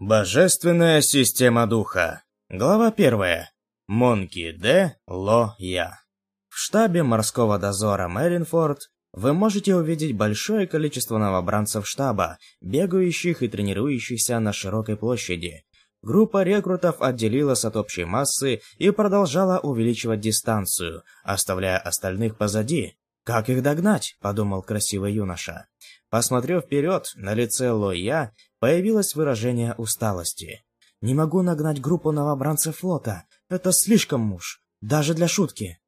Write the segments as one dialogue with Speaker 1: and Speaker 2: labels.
Speaker 1: Божественная система духа. Глава первая. Монки Д. Ло Я. В штабе морского дозора Мэринфорд вы можете увидеть большое количество новобранцев штаба, бегающих и тренирующихся на широкой площади. Группа рекрутов отделилась от общей массы и продолжала увеличивать дистанцию, оставляя остальных позади. «Как их догнать?» – подумал красивый юноша. Посмотрев вперед, на лице Лоя появилось выражение усталости. «Не могу нагнать группу новобранцев флота. Это слишком муж. Даже для шутки».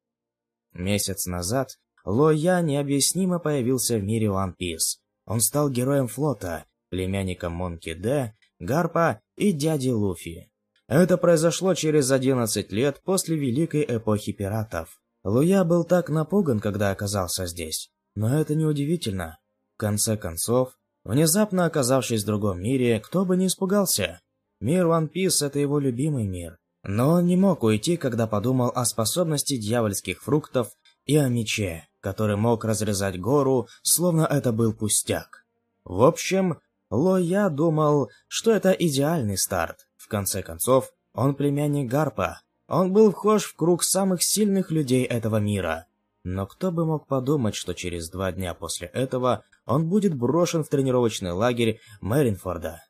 Speaker 1: Месяц назад Лоя необъяснимо появился в мире One Piece. Он стал героем флота, племянником Монки Д, Гарпа и дяди Луфи. Это произошло через 11 лет после Великой Эпохи Пиратов. Луя был так напуган, когда оказался здесь. Но это неудивительно. В конце концов, внезапно оказавшись в другом мире, кто бы не испугался. Мир One Piece — это его любимый мир. Но он не мог уйти, когда подумал о способности дьявольских фруктов и о мече, который мог разрезать гору, словно это был пустяк. В общем, Лоя думал, что это идеальный старт. В конце концов, он племянник Гарпа. Он был вхож в круг самых сильных людей этого мира. Но кто бы мог подумать, что через два дня после этого он будет брошен в тренировочный лагерь Мэринфорда.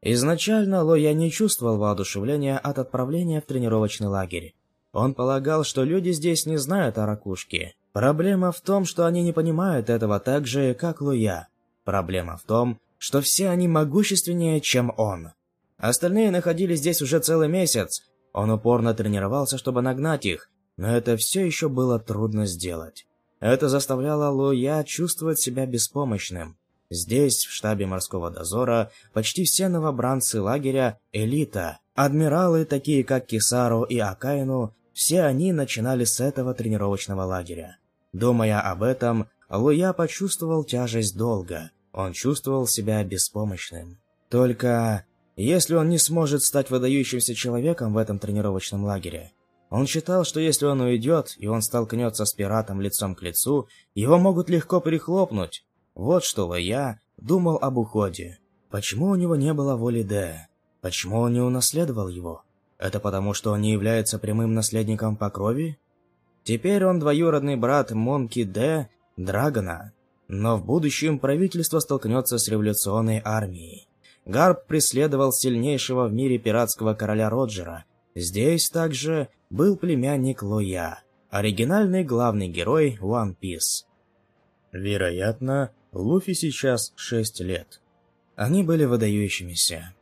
Speaker 1: Изначально Лоя не чувствовал воодушевления от отправления в тренировочный лагерь. Он полагал, что люди здесь не знают о ракушке. Проблема в том, что они не понимают этого так же, как Лоя. Проблема в том, что все они могущественнее, чем он. Остальные находились здесь уже целый месяц. Он упорно тренировался, чтобы нагнать их, но это все еще было трудно сделать. Это заставляло Луя чувствовать себя беспомощным. Здесь, в штабе морского дозора, почти все новобранцы лагеря – элита. Адмиралы, такие как Кисару и Акаину, все они начинали с этого тренировочного лагеря. Думая об этом, Луя почувствовал тяжесть долга – он чувствовал себя беспомощным. Только если он не сможет стать выдающимся человеком в этом тренировочном лагере, он считал, что если он уйдет, и он столкнется с пиратом лицом к лицу, его могут легко прихлопнуть. Вот что Лоя думал об уходе. Почему у него не было воли Д? Почему он не унаследовал его? Это потому, что он не является прямым наследником по крови? Теперь он двоюродный брат Монки Д, Драгона, но в будущем правительство столкнется с революционной армией. Гарп преследовал сильнейшего в мире пиратского короля Роджера. Здесь также был племянник Лоя, оригинальный главный герой One Piece. Вероятно, Луфи сейчас 6 лет. Они были выдающимися.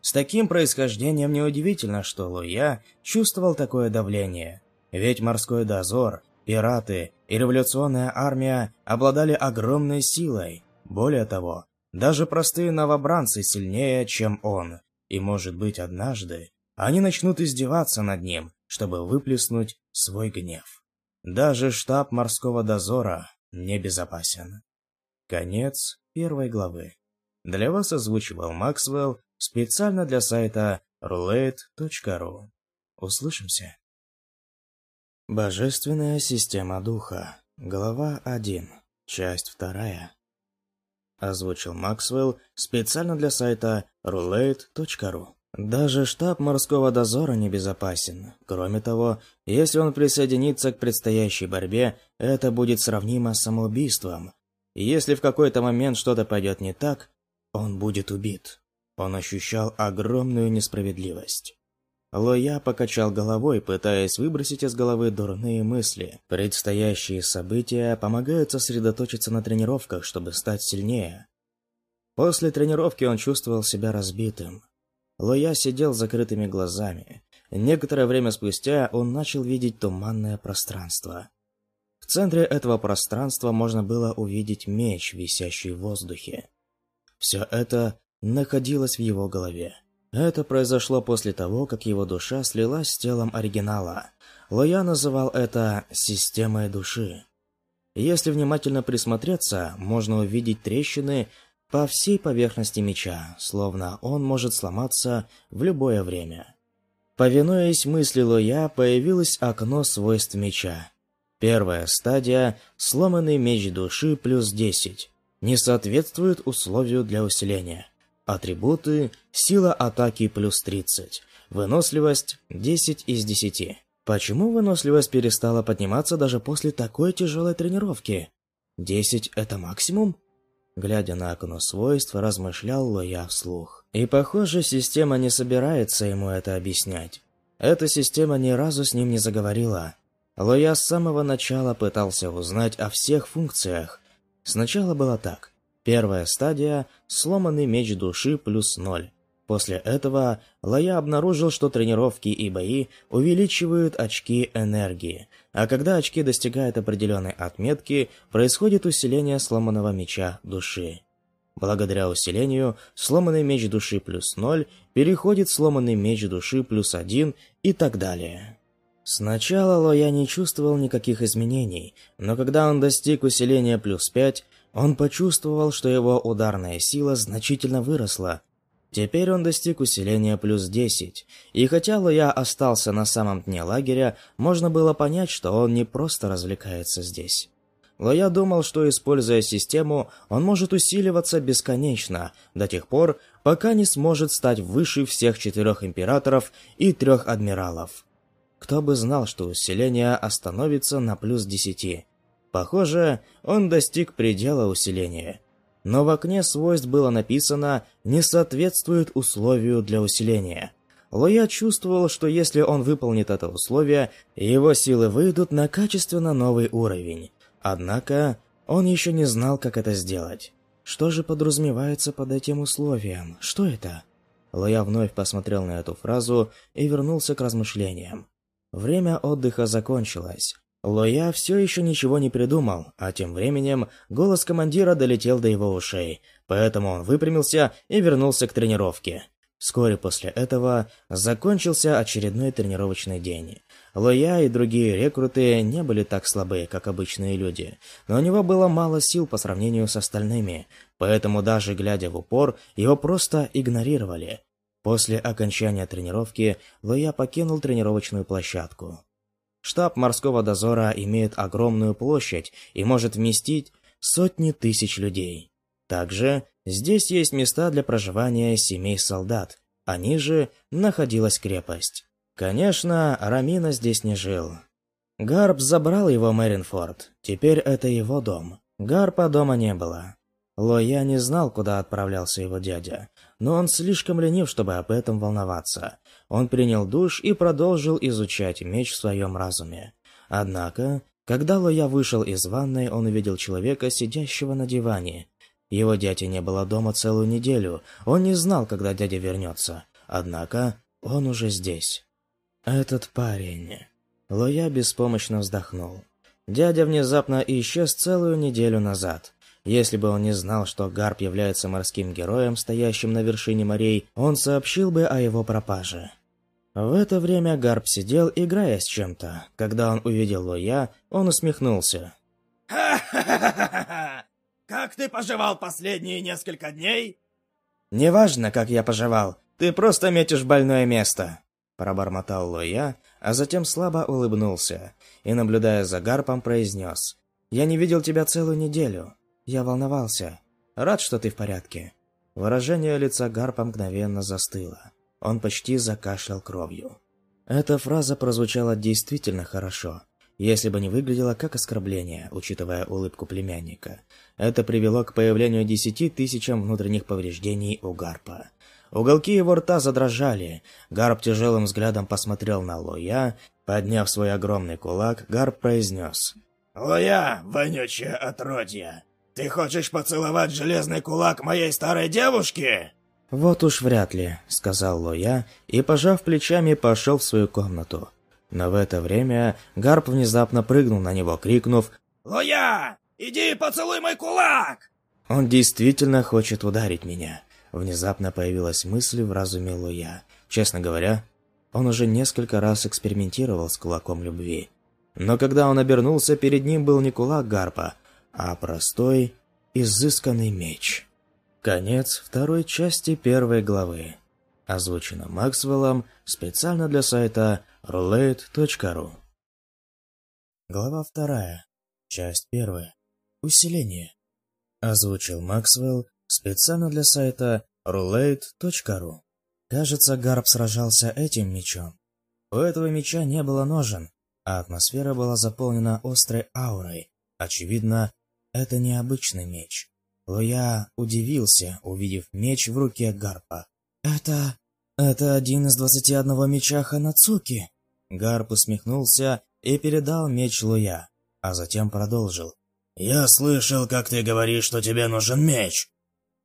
Speaker 1: С таким происхождением неудивительно, что Лоя чувствовал такое давление. Ведь морской дозор Пираты и революционная армия обладали огромной силой. Более того, даже простые новобранцы сильнее, чем он. И, может быть, однажды они начнут издеваться над ним, чтобы выплеснуть свой гнев. Даже штаб морского дозора небезопасен. Конец первой главы. Для вас озвучивал Максвелл специально для сайта roulette.ru. Услышимся. Божественная система духа. Глава 1. Часть 2. Озвучил Максвелл специально для сайта roulette.ru. Даже штаб морского дозора небезопасен. Кроме того, если он присоединится к предстоящей борьбе, это будет сравнимо с самоубийством. Если в какой-то момент что-то пойдет не так, он будет убит. Он ощущал огромную несправедливость. Лоя покачал головой, пытаясь выбросить из головы дурные мысли. Предстоящие события помогают сосредоточиться на тренировках, чтобы стать сильнее. После тренировки он чувствовал себя разбитым. Лоя сидел с закрытыми глазами. Некоторое время спустя он начал видеть туманное пространство. В центре этого пространства можно было увидеть меч, висящий в воздухе. Все это находилось в его голове. Это произошло после того, как его душа слилась с телом оригинала. Лоя называл это «системой души». Если внимательно присмотреться, можно увидеть трещины по всей поверхности меча, словно он может сломаться в любое время. Повинуясь мысли Лоя, появилось окно свойств меча. Первая стадия – сломанный меч души плюс 10. Не соответствует условию для усиления. Атрибуты – сила атаки плюс 30, выносливость – 10 из 10. Почему выносливость перестала подниматься даже после такой тяжелой тренировки? 10 – это максимум? Глядя на окно свойств, размышлял Лоя вслух. И похоже, система не собирается ему это объяснять. Эта система ни разу с ним не заговорила. Лоя с самого начала пытался узнать о всех функциях. Сначала было так. Первая стадия – сломанный меч души плюс ноль. После этого Лоя обнаружил, что тренировки и бои увеличивают очки энергии, а когда очки достигают определенной отметки, происходит усиление сломанного меча души. Благодаря усилению, сломанный меч души плюс 0 переходит в сломанный меч души плюс 1 и так далее. Сначала Лоя не чувствовал никаких изменений, но когда он достиг усиления плюс 5, он почувствовал, что его ударная сила значительно выросла. Теперь он достиг усиления плюс 10, и хотя Лоя остался на самом дне лагеря, можно было понять, что он не просто развлекается здесь. Но я думал, что, используя систему, он может усиливаться бесконечно, до тех пор, пока не сможет стать выше всех четырех императоров и трех адмиралов. Кто бы знал, что усиление остановится на плюс десяти. Похоже, он достиг предела усиления. Но в окне свойств было написано «не соответствует условию для усиления». Лоя чувствовал, что если он выполнит это условие, его силы выйдут на качественно новый уровень. Однако, он еще не знал, как это сделать. Что же подразумевается под этим условием? Что это? Лоя вновь посмотрел на эту фразу и вернулся к размышлениям. Время отдыха закончилось. Лоя все еще ничего не придумал, а тем временем голос командира долетел до его ушей, поэтому он выпрямился и вернулся к тренировке. Вскоре после этого закончился очередной тренировочный день. Лоя и другие рекруты не были так слабы, как обычные люди, но у него было мало сил по сравнению с остальными, поэтому даже глядя в упор, его просто игнорировали. После окончания тренировки Лоя покинул тренировочную площадку. Штаб морского дозора имеет огромную площадь и может вместить сотни тысяч людей. Также здесь есть места для проживания семей солдат, а ниже находилась крепость. Конечно, Рамина здесь не жил. Гарп забрал его Мэринфорд. Теперь это его дом. Гарпа дома не было. Лоя не знал, куда отправлялся его дядя, но он слишком ленив, чтобы об этом волноваться. Он принял душ и продолжил изучать меч в своем разуме. Однако, когда Лоя вышел из ванной, он увидел человека, сидящего на диване. Его дяди не было дома целую неделю, он не знал, когда дядя вернется. Однако, он уже здесь. Этот парень... Лоя беспомощно вздохнул. Дядя внезапно исчез целую неделю назад. Если бы он не знал, что Гарп является морским героем, стоящим на вершине морей, он сообщил бы о его пропаже. В это время Гарп сидел, играя с чем-то. Когда он увидел Лоя, он усмехнулся.
Speaker 2: «Ха-ха-ха-ха! Как ты поживал последние несколько дней?»
Speaker 1: «Неважно, как я поживал, ты просто метишь больное место», Пробормотал Лоя, а затем слабо улыбнулся и, наблюдая за Гарпом, произнес. «Я не видел тебя целую неделю. Я волновался. Рад, что ты в порядке». Выражение лица Гарпа мгновенно застыло. Он почти закашлял кровью. Эта фраза прозвучала действительно хорошо, если бы не выглядела как оскорбление, учитывая улыбку племянника. Это привело к появлению десяти тысячам внутренних повреждений у Гарпа. Уголки его рта задрожали. Гарп тяжелым взглядом посмотрел на Лоя. Подняв свой огромный кулак, Гарп произнес.
Speaker 2: «Лоя, вонючее отродье! Ты хочешь поцеловать железный кулак моей старой девушки?»
Speaker 1: «Вот уж вряд ли», — сказал Лоя и, пожав плечами, пошел в свою комнату. Но в это время Гарп внезапно прыгнул на него, крикнув
Speaker 2: «Лоя, иди поцелуй мой кулак!»
Speaker 1: «Он действительно хочет ударить меня». Внезапно появилась мысль в разуме Луя. Честно говоря, он уже несколько раз экспериментировал с кулаком любви. Но когда он обернулся, перед ним был не кулак Гарпа, а простой, изысканный меч. Конец второй части первой главы. Озвучено Максвеллом специально для сайта roulette.ru. Глава вторая. Часть первая. Усиление. Озвучил Максвелл специально для сайта Roulette.ru Кажется, Гарб сражался этим мечом. У этого меча не было ножен, а атмосфера была заполнена острой аурой. Очевидно, это необычный меч. Луя удивился, увидев меч в руке Гарпа. «Это... это один из двадцати одного меча Ханацуки!» Гарп усмехнулся и передал меч Луя, а затем продолжил.
Speaker 2: «Я слышал, как ты говоришь, что тебе нужен меч.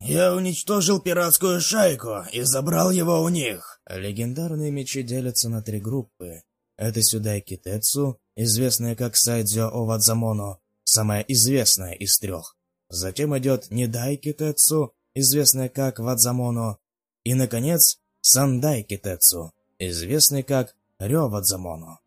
Speaker 2: Я уничтожил пиратскую шайку и забрал его у них».
Speaker 1: Легендарные мечи делятся на три группы. Это Сюдай Китецу, известная как Сайдзё Овадзамоно, самая известная из трех. Затем идет Нидай Китецу, известная как Вадзамоно. И, наконец, Сандай Китецу, известный как Рёвадзамоно.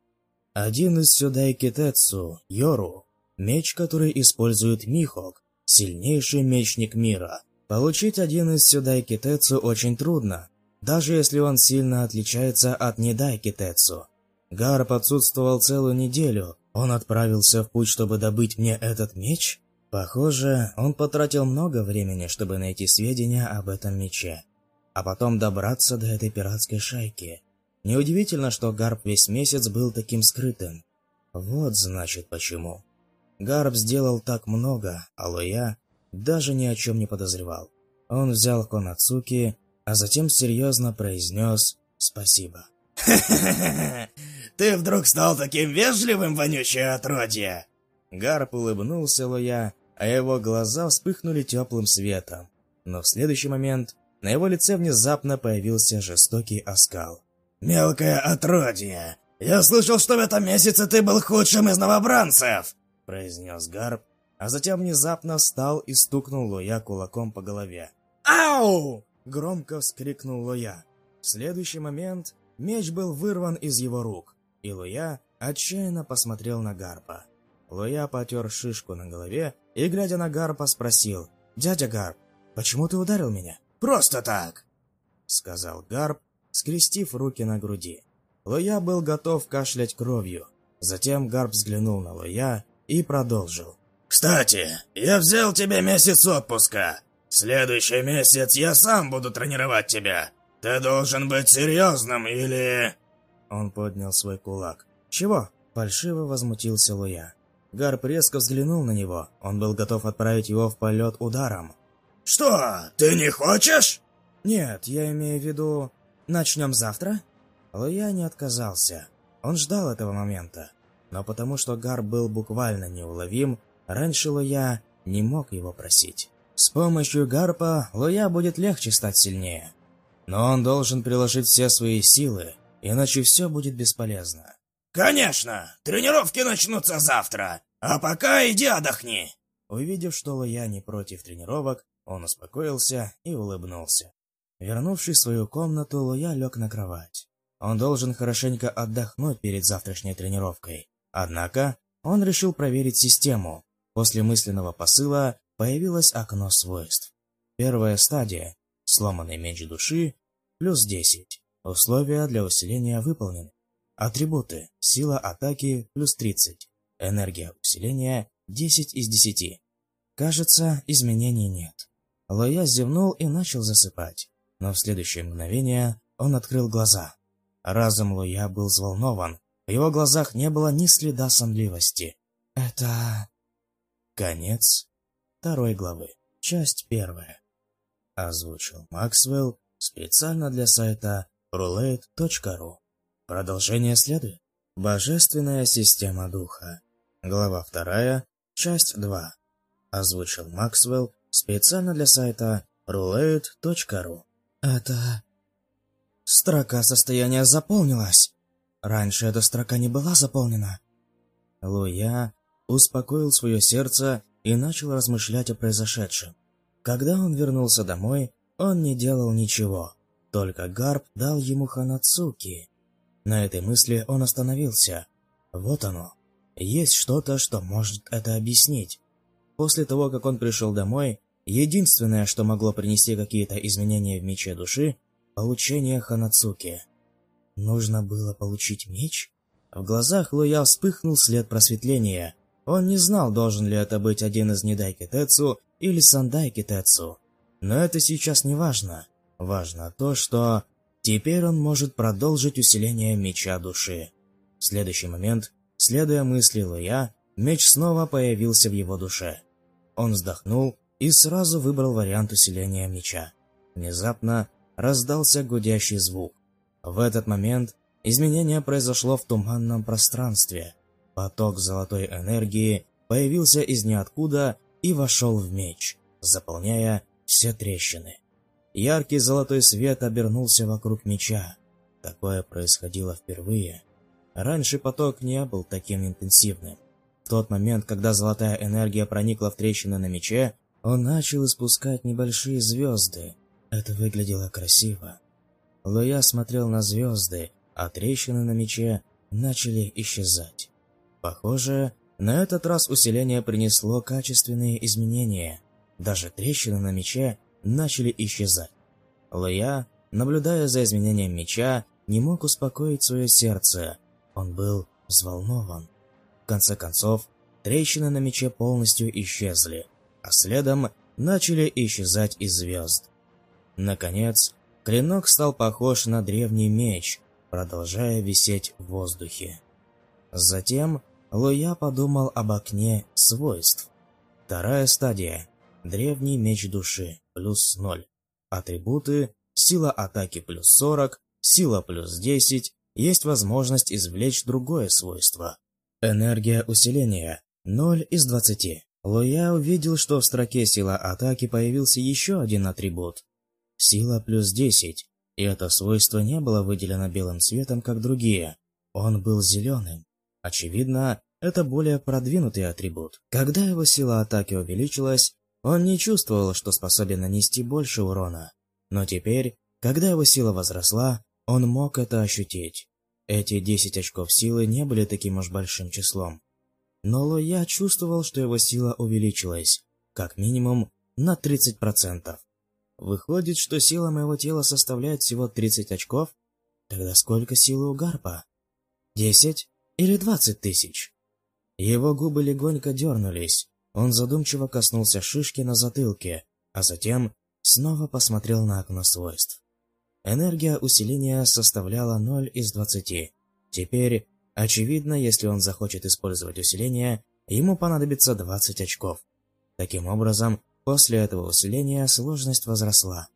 Speaker 1: Один из Сюдай Китецу, Йору, меч, который использует Михок, сильнейший мечник мира. Получить один из Сюдай Китецу очень трудно, даже если он сильно отличается от Нидай Китецу. Гарп отсутствовал целую неделю. Он отправился в путь, чтобы добыть мне этот меч? Похоже, он потратил много времени, чтобы найти сведения об этом мече, а потом добраться до этой пиратской шайки. Неудивительно, что Гарп весь месяц был таким скрытым. Вот значит почему. Гарп сделал так много, а Лоя даже ни о чем не подозревал. Он взял Конацуки, а затем серьезно произнес «спасибо».
Speaker 2: Ты вдруг стал таким вежливым, вонючее отродье!»
Speaker 1: Гарп улыбнулся Лоя, а его глаза вспыхнули теплым светом. Но в следующий момент на его лице внезапно появился жестокий оскал.
Speaker 2: «Мелкое отродье! Я слышал, что в этом месяце ты был худшим из новобранцев!» произнес Гарп, а затем внезапно встал и стукнул Лоя кулаком по голове.
Speaker 1: «Ау!» — громко вскрикнул Лоя. В следующий момент Меч был вырван из его рук, и Луя отчаянно посмотрел на Гарпа. Луя потер шишку на голове и, глядя на Гарпа, спросил, «Дядя Гарп, почему ты ударил меня?»
Speaker 2: «Просто так», —
Speaker 1: сказал Гарп, скрестив руки на груди. Луя был готов кашлять кровью. Затем Гарп взглянул на Луя и продолжил.
Speaker 2: «Кстати, я взял тебе месяц отпуска. Следующий месяц я сам буду тренировать тебя. «Ты должен быть серьезным, или...»
Speaker 1: Он поднял свой кулак. «Чего?» – фальшиво возмутился Луя. Гарп резко взглянул на него. Он был готов отправить его в полет ударом.
Speaker 2: «Что? Ты не хочешь?»
Speaker 1: «Нет, я имею в виду... Начнем завтра?» Луя не отказался. Он ждал этого момента. Но потому что Гарп был буквально неуловим, раньше Луя не мог его просить. С помощью Гарпа Луя будет легче стать сильнее. Но он должен приложить все свои силы, иначе все будет бесполезно.
Speaker 2: «Конечно! Тренировки начнутся завтра! А пока иди отдохни!»
Speaker 1: Увидев, что Лоя не против тренировок, он успокоился и улыбнулся. Вернувшись в свою комнату, Лоя лег на кровать. Он должен хорошенько отдохнуть перед завтрашней тренировкой. Однако, он решил проверить систему. После мысленного посыла появилось окно свойств. Первая стадия Сломанный меч души плюс 10. Условия для усиления выполнены. Атрибуты. Сила атаки плюс 30. Энергия усиления 10 из 10. Кажется, изменений нет. Лоя зевнул и начал засыпать. Но в следующее мгновение он открыл глаза. Разум Лоя был взволнован. В его глазах не было ни следа сонливости. Это... Конец второй главы. Часть первая. Озвучил Максвелл специально для сайта roulette.ru. Продолжение следует. Божественная система духа. Глава 2, часть 2. Озвучил Максвелл специально для сайта roulette.ru. Это... Строка состояния заполнилась. Раньше эта строка не была заполнена. Луя успокоил свое сердце и начал размышлять о произошедшем. Когда он вернулся домой, он не делал ничего, только Гарп дал ему Ханацуки. На этой мысли он остановился. Вот оно. Есть что-то, что может это объяснить. После того, как он пришел домой, единственное, что могло принести какие-то изменения в мече души – получение Ханацуки. Нужно было получить меч? В глазах Луя вспыхнул след просветления. Он не знал, должен ли это быть один из Нидай Китецу или Сандай Китецу. Но это сейчас не важно. Важно то, что теперь он может продолжить усиление меча души. В следующий момент, следуя мысли Луя, меч снова появился в его душе. Он вздохнул и сразу выбрал вариант усиления меча. Внезапно раздался гудящий звук. В этот момент изменение произошло в туманном пространстве. Поток золотой энергии появился из ниоткуда и вошел в меч, заполняя все трещины. Яркий золотой свет обернулся вокруг меча. Такое происходило впервые. Раньше поток не был таким интенсивным. В тот момент, когда золотая энергия проникла в трещины на мече, он начал испускать небольшие звезды. Это выглядело красиво. Луя смотрел на звезды, а трещины на мече начали исчезать. Похоже, на этот раз усиление принесло качественные изменения. Даже трещины на мече начали исчезать. Луя, наблюдая за изменением меча, не мог успокоить свое сердце. Он был взволнован. В конце концов, трещины на мече полностью исчезли, а следом начали исчезать и звезд. Наконец, клинок стал похож на древний меч, продолжая висеть в воздухе. Затем Луя подумал об окне свойств. Вторая стадия. Древний меч души, плюс 0. Атрибуты, сила атаки плюс 40, сила плюс 10, есть возможность извлечь другое свойство. Энергия усиления, 0 из 20. Луя увидел, что в строке сила атаки появился еще один атрибут. Сила плюс 10, и это свойство не было выделено белым цветом, как другие. Он был зеленым. Очевидно, это более продвинутый атрибут. Когда его сила атаки увеличилась, он не чувствовал, что способен нанести больше урона. Но теперь, когда его сила возросла, он мог это ощутить. Эти 10 очков силы не были таким уж большим числом. Но Лоя чувствовал, что его сила увеличилась, как минимум на 30%. Выходит, что сила моего тела составляет всего 30 очков? Тогда сколько силы у Гарпа? 10 или 20 тысяч? Его губы легонько дернулись, он задумчиво коснулся шишки на затылке, а затем снова посмотрел на окно свойств. Энергия усиления составляла 0 из 20. Теперь, очевидно, если он захочет использовать усиление, ему понадобится 20 очков. Таким образом, после этого усиления сложность возросла.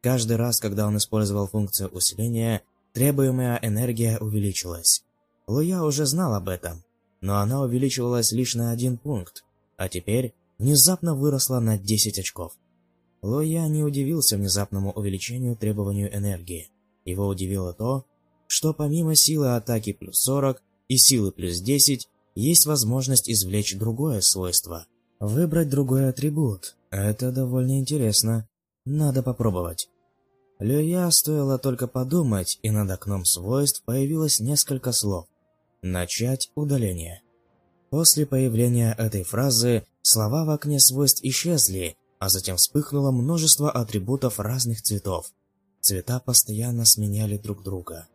Speaker 1: Каждый раз, когда он использовал функцию усиления, требуемая энергия увеличилась. Луя уже знал об этом, но она увеличивалась лишь на один пункт, а теперь внезапно выросла на 10 очков. Лоя не удивился внезапному увеличению требованию энергии. Его удивило то, что помимо силы атаки плюс 40 и силы плюс 10, есть возможность извлечь другое свойство. Выбрать другой атрибут. Это довольно интересно. Надо попробовать. Люя стоило только подумать, и над окном свойств появилось несколько слов. Начать удаление. После появления этой фразы слова в окне свойств исчезли, а затем вспыхнуло множество атрибутов разных цветов. Цвета постоянно сменяли друг друга.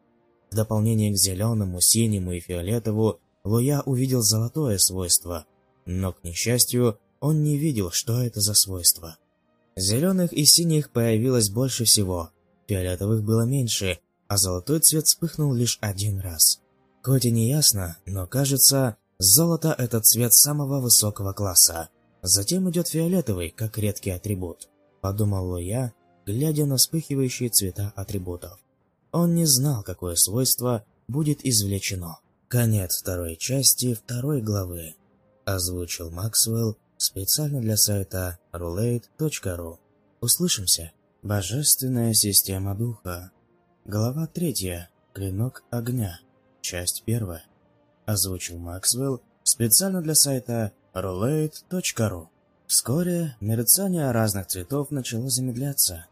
Speaker 1: В дополнение к зеленому, синему и фиолетовому, Луя увидел золотое свойство, но, к несчастью, он не видел, что это за свойство. Зеленых и синих появилось больше всего, фиолетовых было меньше, а золотой цвет вспыхнул лишь один раз. Хоть и не ясно, но кажется, Золото – это цвет самого высокого класса. Затем идет фиолетовый, как редкий атрибут. Подумал Луя, глядя на вспыхивающие цвета атрибутов. Он не знал, какое свойство будет извлечено. Конец второй части второй главы. Озвучил Максвелл специально для сайта roulette.ru. Услышимся. Божественная система духа. Глава третья. Клинок огня. Часть первая озвучил Максвелл специально для сайта roulette.ru. Вскоре мерцание разных цветов начало замедляться.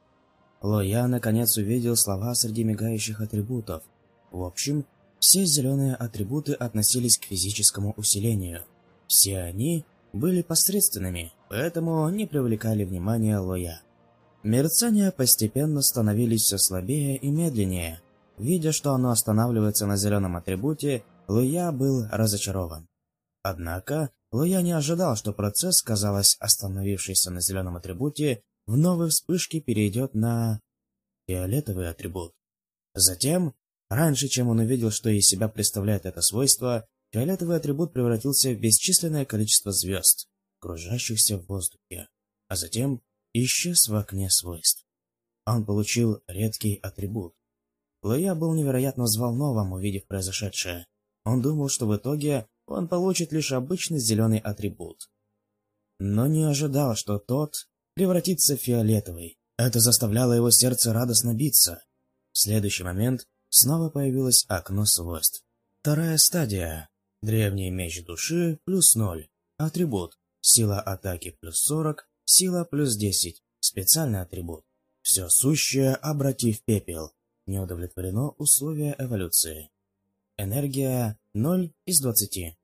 Speaker 1: Лоя наконец увидел слова среди мигающих атрибутов. В общем, все зеленые атрибуты относились к физическому усилению. Все они были посредственными, поэтому не привлекали внимания Лоя. Мерцания постепенно становились все слабее и медленнее. Видя, что оно останавливается на зеленом атрибуте, Луя был разочарован. Однако, Луя не ожидал, что процесс, казалось, остановившийся на зеленом атрибуте, в новой вспышке перейдет на... фиолетовый атрибут. Затем, раньше, чем он увидел, что из себя представляет это свойство, фиолетовый атрибут превратился в бесчисленное количество звезд, кружащихся в воздухе, а затем исчез в окне свойств. Он получил редкий атрибут. Лоя был невероятно взволнован, увидев произошедшее. Он думал, что в итоге он получит лишь обычный зеленый атрибут. Но не ожидал, что тот превратится в фиолетовый. Это заставляло его сердце радостно биться. В следующий момент снова появилось окно свойств. Вторая стадия. Древний меч души плюс 0. Атрибут. Сила атаки плюс 40. Сила плюс 10. Специальный атрибут. Все сущее обрати в пепел. Не удовлетворено условия эволюции. Энергия 0 из 20.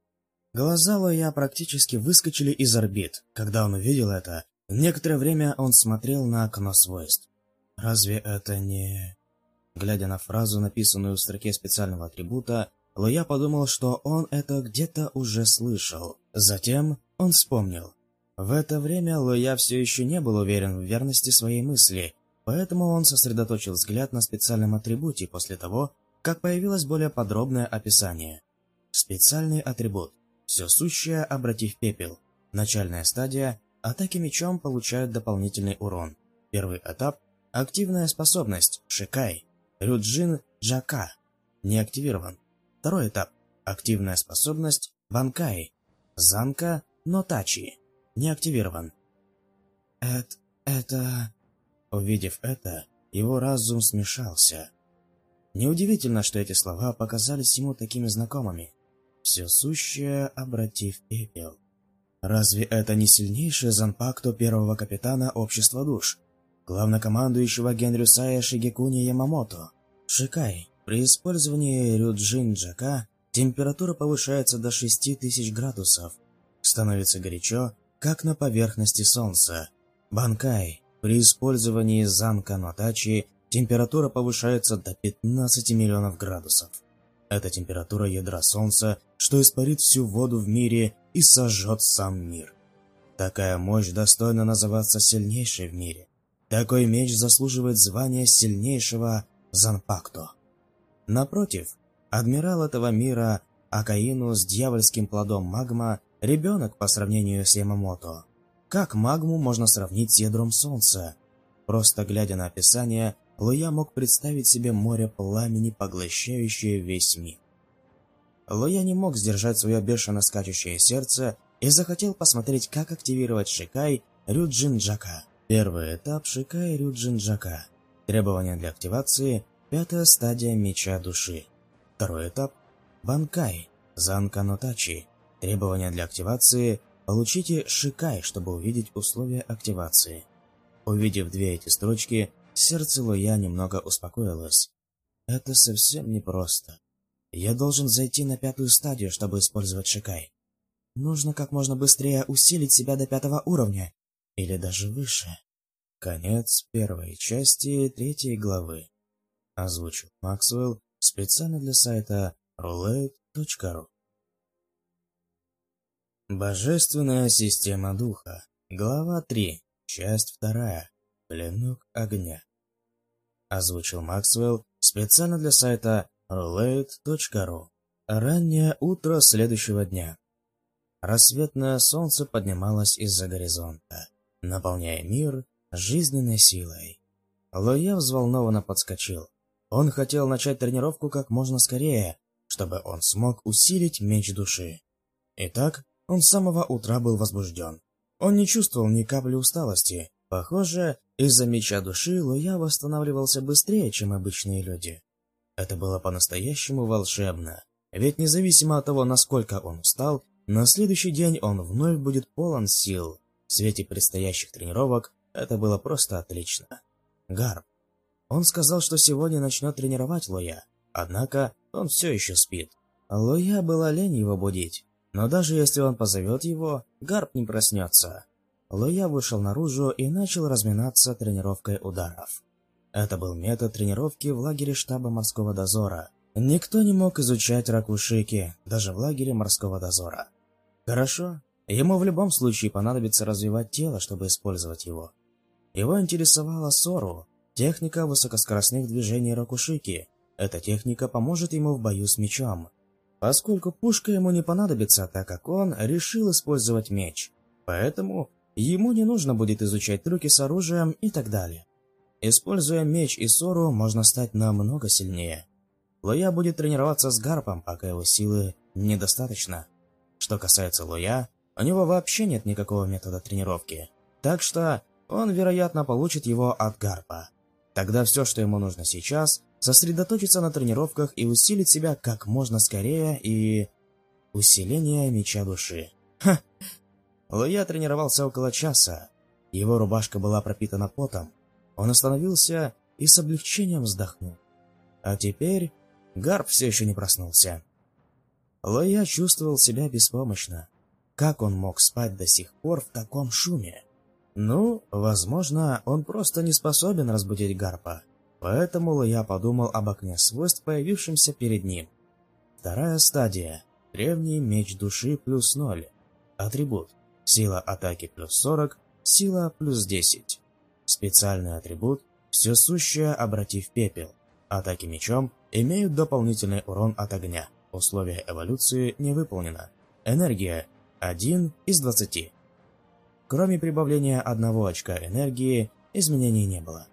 Speaker 1: Глаза Лоя практически выскочили из орбит, когда он увидел это. Некоторое время он смотрел на окно свойств. Разве это не... Глядя на фразу, написанную в строке специального атрибута, Лоя подумал, что он это где-то уже слышал. Затем он вспомнил. В это время Лоя все еще не был уверен в верности своей мысли, поэтому он сосредоточил взгляд на специальном атрибуте после того, как появилось более подробное описание. Специальный атрибут. Все сущее обрати в пепел. Начальная стадия. Атаки мечом получают дополнительный урон. Первый этап. Активная способность. Шикай. Рюджин Джака. Не активирован. Второй этап. Активная способность Банкай. Занка Нотачи. Не активирован. Это... это... Увидев это, его разум смешался. Неудивительно, что эти слова показались ему такими знакомыми. «Все сущее обрати в пепел». Разве это не сильнейший занпакто первого капитана Общества Душ, главнокомандующего Генрюсая Шигекуни Ямамото? Шикай, при использовании Рюджин Джака температура повышается до 6000 градусов. Становится горячо, как на поверхности Солнца. Банкай, при использовании Занка Нотачи температура повышается до 15 миллионов градусов. Это температура ядра Солнца, что испарит всю воду в мире и сожжет сам мир. Такая мощь достойна называться сильнейшей в мире. Такой меч заслуживает звания сильнейшего Занпакто. Напротив, адмирал этого мира Акаину с дьявольским плодом магма – ребенок по сравнению с Ямамото. Как магму можно сравнить с ядром Солнца? Просто глядя на описание, Луя мог представить себе море пламени, поглощающее весь мир. Луя не мог сдержать свое бешено скачущее сердце и захотел посмотреть, как активировать Шикай Рюджин Джака. Первый этап Шикай Рюджин Джака. Требования для активации – пятая стадия Меча Души. Второй этап – Банкай, Занка Нотачи. Требования для активации – получите Шикай, чтобы увидеть условия активации. Увидев две эти строчки, Сердце Луя немного успокоилось. Это совсем непросто. Я должен зайти на пятую стадию, чтобы использовать Шикай. Нужно как можно быстрее усилить себя до пятого уровня. Или даже выше. Конец первой части третьей главы. Озвучил Максвелл специально для сайта roulette.ru Божественная система духа. Глава 3. Часть 2. Клинок огня озвучил Максвелл специально для сайта roulette.ru. Раннее утро следующего дня. Рассветное солнце поднималось из-за горизонта, наполняя мир жизненной силой. Лоя взволнованно подскочил. Он хотел начать тренировку как можно скорее, чтобы он смог усилить меч души. Итак, он с самого утра был возбужден. Он не чувствовал ни капли усталости, Похоже, из-за меча души Луя восстанавливался быстрее, чем обычные люди. Это было по-настоящему волшебно, ведь независимо от того, насколько он устал, на следующий день он вновь будет полон сил. В свете предстоящих тренировок это было просто отлично. Гарп. Он сказал, что сегодня начнет тренировать Лоя, однако он все еще спит. Лоя была лень его будить, но даже если он позовет его, Гарп не проснется. Лоя вышел наружу и начал разминаться тренировкой ударов. Это был метод тренировки в лагере штаба морского дозора. Никто не мог изучать ракушики, даже в лагере морского дозора. Хорошо, ему в любом случае понадобится развивать тело, чтобы использовать его. Его интересовало Сору. Техника высокоскоростных движений Рокушики. Эта техника поможет ему в бою с мечом. Поскольку пушка ему не понадобится, так как он решил использовать меч. Поэтому ему не нужно будет изучать трюки с оружием и так далее. Используя меч и Сору, можно стать намного сильнее. Лоя будет тренироваться с Гарпом, пока его силы недостаточно. Что касается Лоя, у него вообще нет никакого метода тренировки. Так что он, вероятно, получит его от Гарпа. Тогда все, что ему нужно сейчас, сосредоточиться на тренировках и усилить себя как можно скорее и... Усиление меча души. Ха! Луя тренировался около часа. Его рубашка была пропитана потом. Он остановился и с облегчением вздохнул. А теперь Гарп все еще не проснулся. Лоя чувствовал себя беспомощно. Как он мог спать до сих пор в таком шуме? Ну, возможно, он просто не способен разбудить Гарпа. Поэтому я подумал об окне свойств, появившемся перед ним. Вторая стадия. Древний меч души плюс 0. Атрибут. Сила атаки плюс 40, сила плюс 10. Специальный атрибут. Все сущее обратив пепел. Атаки мечом имеют дополнительный урон от огня. Условие эволюции не выполнено. Энергия 1 из 20. Кроме прибавления одного очка энергии, изменений не было.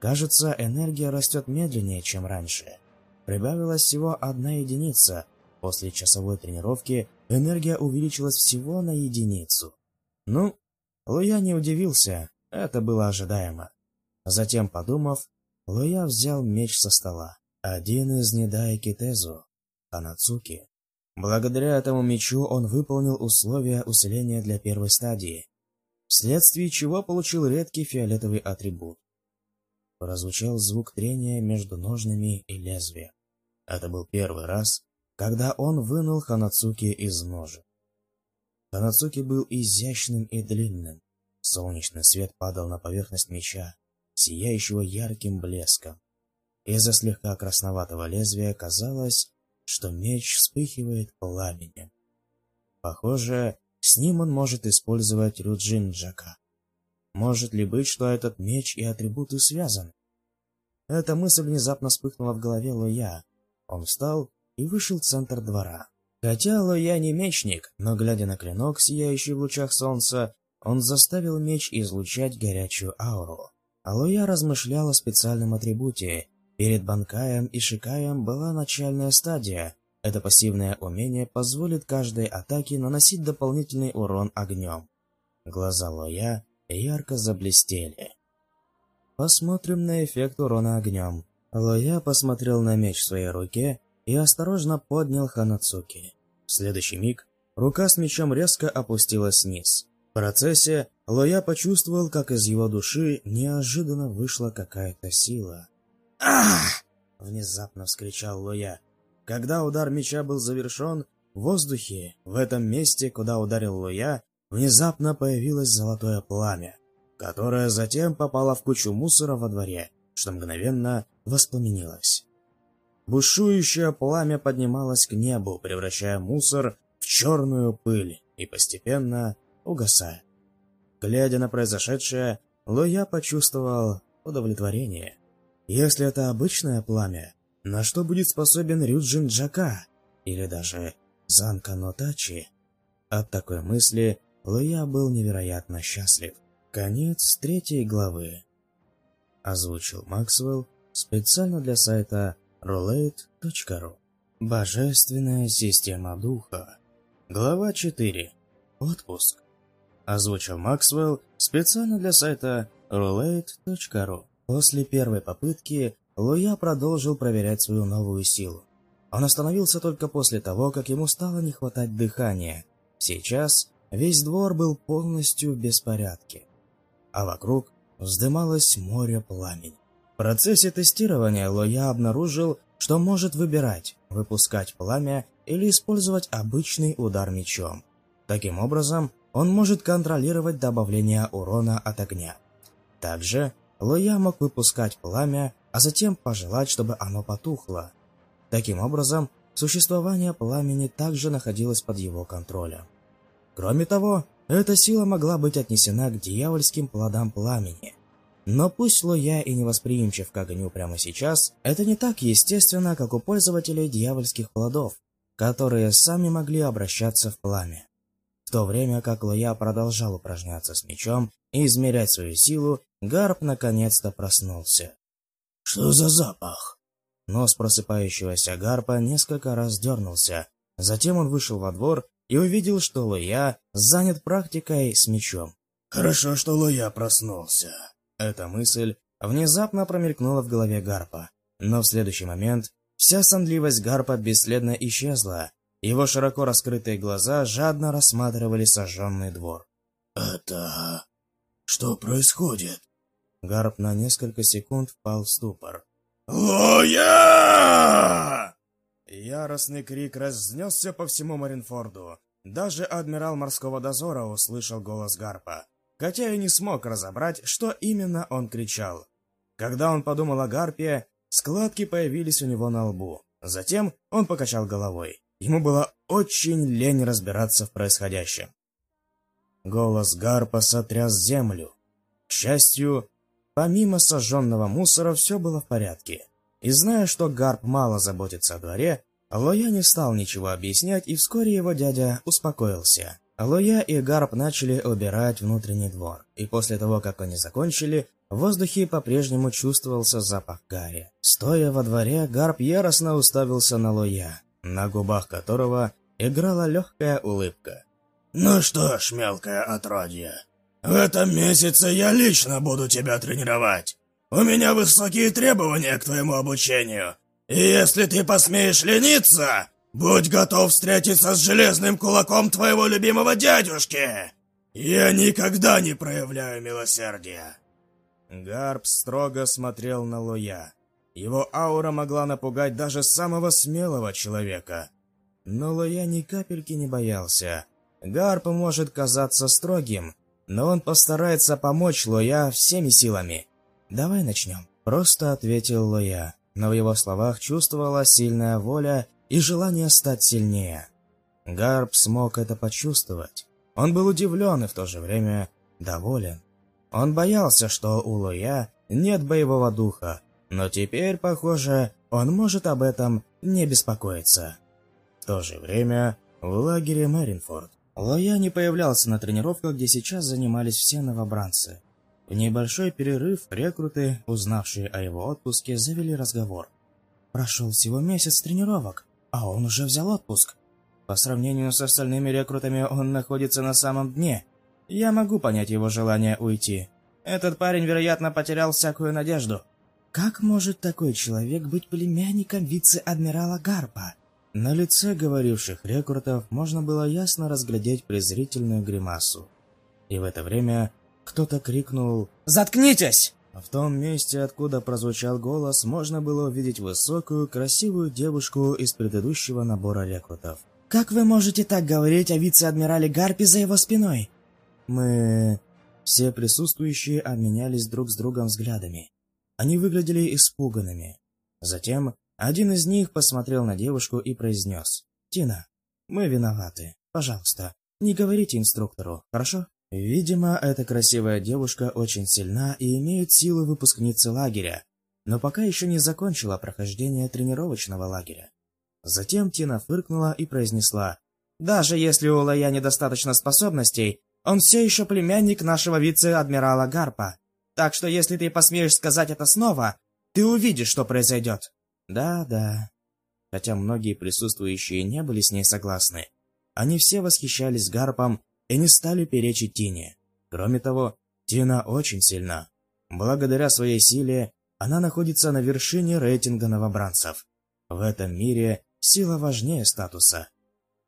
Speaker 1: Кажется, энергия растет медленнее, чем раньше. Прибавилась всего одна единица. После часовой тренировки энергия увеличилась всего на единицу. Ну, Луя не удивился, это было ожидаемо. Затем, подумав, Луя взял меч со стола. Один из Недай Китезу, Ханацуки. Благодаря этому мечу он выполнил условия усиления для первой стадии вследствие чего получил редкий фиолетовый атрибут. Прозвучал звук трения между ножными и лезвием. Это был первый раз, когда он вынул Ханацуки из ножа. Ханацуки был изящным и длинным. Солнечный свет падал на поверхность меча, сияющего ярким блеском. Из-за слегка красноватого лезвия казалось, что меч вспыхивает пламенем. Похоже, с ним он может использовать Рюджинджака. Может ли быть, что этот меч и атрибуты связаны? Эта мысль внезапно вспыхнула в голове Лоя. Он встал и вышел в центр двора. Хотя Лоя не мечник, но, глядя на клинок, сияющий в лучах солнца, он заставил меч излучать горячую ауру. А Лоя размышлял о специальном атрибуте. Перед Банкаем и Шикаем была начальная стадия, это пассивное умение позволит каждой атаке наносить дополнительный урон огнем. Глаза Лоя ярко заблестели. Посмотрим на эффект урона огнем. Лоя посмотрел на меч в своей руке и осторожно поднял Ханацуки. В следующий миг рука с мечом резко опустилась вниз. В процессе Лоя почувствовал, как из его души неожиданно вышла какая-то сила. «Ах!» — внезапно вскричал Лоя. Когда удар меча был завершен, в воздухе, в этом месте, куда ударил Луя, внезапно появилось золотое пламя, которое затем попало в кучу мусора во дворе, что мгновенно воспламенилось. Бушующее пламя поднималось к небу, превращая мусор в черную пыль и постепенно угасая. Глядя на произошедшее, Луя почувствовал удовлетворение. Если это обычное пламя, на что будет способен Рюджин Джака или даже Занка Нотачи? От такой мысли Луя был невероятно счастлив. Конец третьей главы. Озвучил Максвелл специально для сайта roulette.ru. Божественная система духа. Глава 4. Отпуск. Озвучил Максвелл специально для сайта roulette.ru. После первой попытки Луя продолжил проверять свою новую силу. Он остановился только после того, как ему стало не хватать дыхания. Сейчас весь двор был полностью в беспорядке, а вокруг вздымалось море пламени. Процессе тестирования Лоя обнаружил, что может выбирать, выпускать пламя или использовать обычный удар мечом. Таким образом, он может контролировать добавление урона от огня. Также Лоя мог выпускать пламя а затем пожелать, чтобы оно потухло. Таким образом, существование пламени также находилось под его контролем. Кроме того, эта сила могла быть отнесена к дьявольским плодам пламени. Но пусть Лоя и не восприимчив к огню прямо сейчас, это не так естественно, как у пользователей дьявольских плодов, которые сами могли обращаться в пламя. В то время как Лоя продолжал упражняться с мечом и измерять свою силу, Гарп наконец-то проснулся.
Speaker 2: «Что за запах?»
Speaker 1: Нос просыпающегося Гарпа несколько раз дернулся. Затем он вышел во двор и увидел, что Лоя занят практикой с мечом.
Speaker 2: «Хорошо, что Лоя проснулся».
Speaker 1: Эта мысль внезапно промелькнула в голове Гарпа. Но в следующий момент вся сонливость Гарпа бесследно исчезла. Его широко раскрытые глаза жадно рассматривали сожженный двор.
Speaker 2: «Это... что происходит?»
Speaker 1: Гарп на несколько секунд впал в ступор.
Speaker 2: «Лоя!»
Speaker 1: Яростный крик разнесся по всему Маринфорду. Даже адмирал морского дозора услышал голос Гарпа, хотя и не смог разобрать, что именно он кричал. Когда он подумал о Гарпе, складки появились у него на лбу. Затем он покачал головой. Ему было очень лень разбираться в происходящем. Голос Гарпа сотряс землю. К счастью, помимо сожженного мусора, все было в порядке. И зная, что Гарп мало заботится о дворе, Лоя не стал ничего объяснять, и вскоре его дядя успокоился. Лоя и Гарп начали убирать внутренний двор, и после того, как они закончили, в воздухе по-прежнему чувствовался запах гари. Стоя во дворе, Гарп яростно уставился на Лоя, на губах которого играла легкая улыбка.
Speaker 2: «Ну что ж, мелкое отродье, в этом месяце я лично буду тебя тренировать. У меня высокие требования к твоему обучению, и если ты посмеешь лениться, будь готов встретиться с железным кулаком твоего любимого дядюшки. Я никогда не проявляю милосердия.
Speaker 1: Гарп строго смотрел на Лоя. Его аура могла напугать даже самого смелого человека. Но Лоя ни капельки не боялся. Гарп может казаться строгим, но он постарается помочь Лоя всеми силами. «Давай начнем», — просто ответил Лоя но в его словах чувствовалась сильная воля и желание стать сильнее. Гарп смог это почувствовать. Он был удивлен и в то же время доволен. Он боялся, что у Лоя нет боевого духа, но теперь, похоже, он может об этом не беспокоиться. В то же время в лагере Мэринфорд Лоя не появлялся на тренировках, где сейчас занимались все новобранцы. В небольшой перерыв рекруты, узнавшие о его отпуске, завели разговор. Прошел всего месяц тренировок, а он уже взял отпуск. По сравнению с остальными рекрутами, он находится на самом дне. Я могу понять его желание уйти. Этот парень, вероятно, потерял всякую надежду. Как может такой человек быть племянником вице-адмирала Гарпа? На лице говоривших рекрутов можно было ясно разглядеть презрительную гримасу. И в это время кто-то крикнул «Заткнитесь!». В том месте, откуда прозвучал голос, можно было увидеть высокую, красивую девушку из предыдущего набора рекрутов. «Как вы можете так говорить о вице-адмирале Гарпи за его спиной?» «Мы...» Все присутствующие обменялись друг с другом взглядами. Они выглядели испуганными. Затем один из них посмотрел на девушку и произнес. «Тина, мы виноваты. Пожалуйста, не говорите инструктору, хорошо?» Видимо, эта красивая девушка очень сильна и имеет силу выпускницы лагеря, но пока еще не закончила прохождение тренировочного лагеря. Затем Тина фыркнула и произнесла, «Даже если у Лая недостаточно способностей, он все еще племянник нашего вице-адмирала Гарпа. Так что если ты посмеешь сказать это снова, ты увидишь, что произойдет». «Да, да». Хотя многие присутствующие не были с ней согласны. Они все восхищались Гарпом и не стали перечить Тине. Кроме того, Тина очень сильна. Благодаря своей силе она находится на вершине рейтинга новобранцев. В этом мире сила важнее статуса.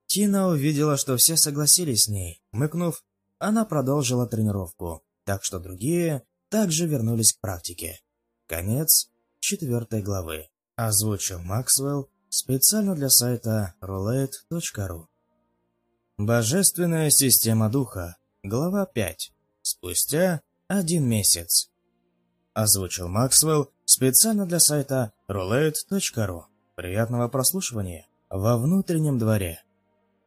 Speaker 1: Тина увидела, что все согласились с ней. Мыкнув, она продолжила тренировку, так что другие также вернулись к практике. Конец четвертой главы. Озвучил Максвелл специально для сайта roulette.ru. Божественная система духа. Глава 5. Спустя один месяц. Озвучил Максвелл специально для сайта roulette.ru. Приятного прослушивания. Во внутреннем дворе.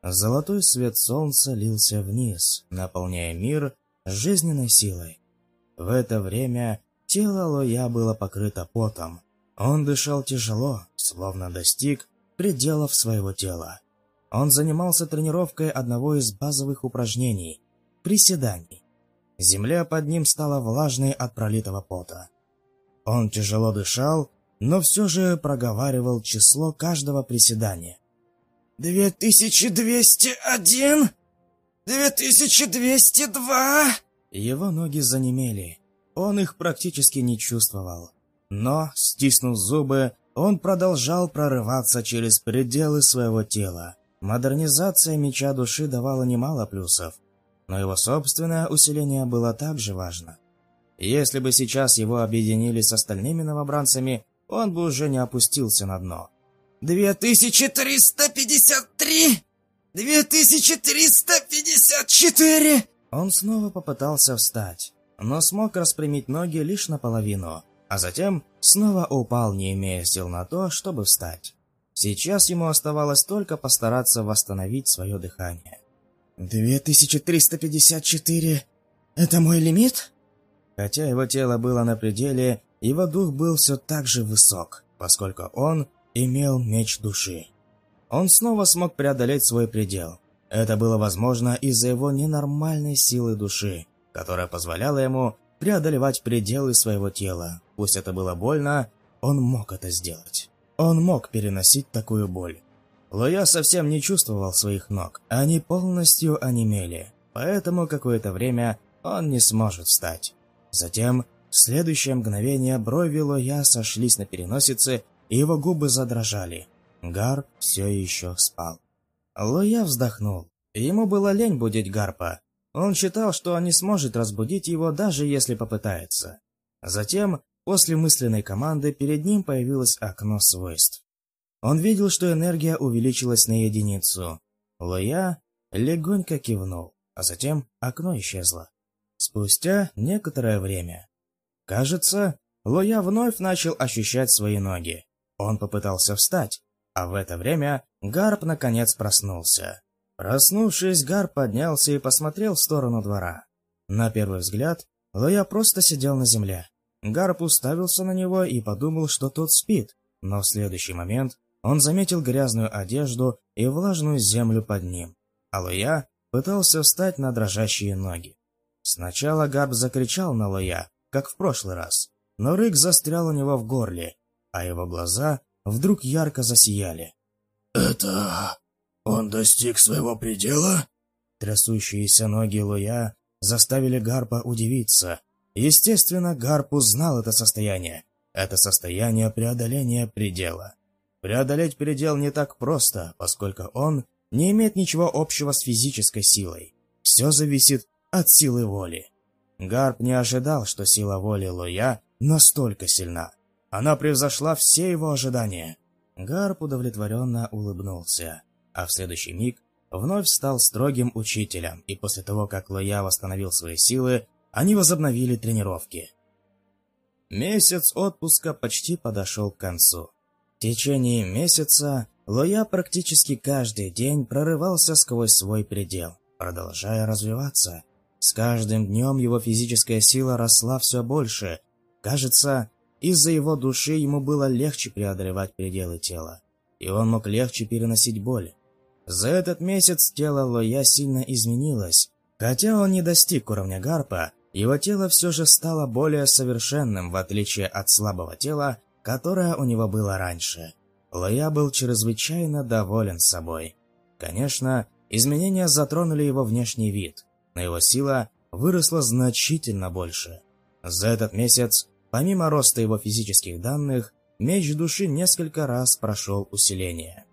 Speaker 1: Золотой свет солнца лился вниз, наполняя мир жизненной силой. В это время Тело Лоя было покрыто потом. Он дышал тяжело, словно достиг пределов своего тела. Он занимался тренировкой одного из базовых упражнений – приседаний. Земля под ним стала влажной от пролитого пота. Он тяжело дышал, но все же проговаривал число каждого приседания. «Две тысячи двести один! Две тысячи двести два!» Его ноги занемели. Он их практически не чувствовал. Но, стиснув зубы, он продолжал прорываться через пределы своего тела. Модернизация меча души давала немало плюсов, но его собственное усиление было также важно. Если бы сейчас его объединили с остальными новобранцами, он бы уже не опустился на дно. «Две тысячи триста пятьдесят три! Две тысячи триста пятьдесят четыре!» Он снова попытался встать, но смог распрямить ноги лишь наполовину, а затем снова упал, не имея сил на то, чтобы встать. Сейчас ему оставалось только постараться восстановить свое дыхание. «2354 — это мой лимит?» Хотя его тело было на пределе, его дух был все так же высок, поскольку он имел меч души. Он снова смог преодолеть свой предел. Это было возможно из-за его ненормальной силы души, которая позволяла ему преодолевать пределы своего тела. Пусть это было больно, он мог это сделать. Он мог переносить такую боль. Лоя совсем не чувствовал своих ног, они полностью онемели, поэтому какое-то время он не сможет встать. Затем, в следующее мгновение, брови Лоя сошлись на переносице, и его губы задрожали. Гарп все еще спал. Лоя вздохнул. Ему было лень будить Гарпа. Он считал, что не сможет разбудить его, даже если попытается. Затем, после мысленной команды, перед ним появилось окно свойств. Он видел, что энергия увеличилась на единицу. Лоя легонько кивнул, а затем окно исчезло. Спустя некоторое время. Кажется, Лоя вновь начал ощущать свои ноги. Он попытался встать, а в это время Гарп наконец проснулся. Проснувшись, Гарп поднялся и посмотрел в сторону двора. На первый взгляд, Лоя просто сидел на земле. Гарп уставился на него и подумал, что тот спит, но в следующий момент он заметил грязную одежду и влажную землю под ним. А пытался встать на дрожащие ноги. Сначала Гарп закричал на Лоя, как в прошлый раз, но рык застрял у него в горле, а его глаза вдруг ярко засияли.
Speaker 2: «Это... он достиг своего предела?»
Speaker 1: Трясущиеся ноги Лоя заставили Гарпа удивиться. Естественно, Гарп узнал это состояние. Это состояние преодоления предела. Преодолеть предел не так просто, поскольку он не имеет ничего общего с физической силой. Все зависит от силы воли. Гарп не ожидал, что сила воли Лоя настолько сильна. Она превзошла все его ожидания. Гарп удовлетворенно улыбнулся, а в следующий миг вновь стал строгим учителем, и после того, как Лоя восстановил свои силы, они возобновили тренировки. Месяц отпуска почти подошел к концу. В течение месяца Лоя практически каждый день прорывался сквозь свой предел, продолжая развиваться. С каждым днем его физическая сила росла все больше. Кажется, из-за его души ему было легче преодолевать пределы тела, и он мог легче переносить боль. За этот месяц тело Лоя сильно изменилось. Хотя он не достиг уровня Гарпа, его тело все же стало более совершенным, в отличие от слабого тела, которое у него было раньше. Лоя был чрезвычайно доволен собой. Конечно, изменения затронули его внешний вид, но его сила выросла значительно больше. За этот месяц, помимо роста его физических данных, меч души несколько раз прошел усиление.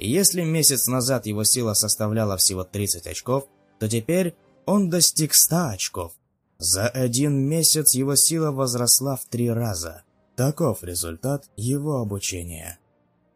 Speaker 1: Если месяц назад его сила составляла всего 30 очков, то теперь он достиг 100 очков. За один месяц его сила возросла в три раза. Таков результат его обучения.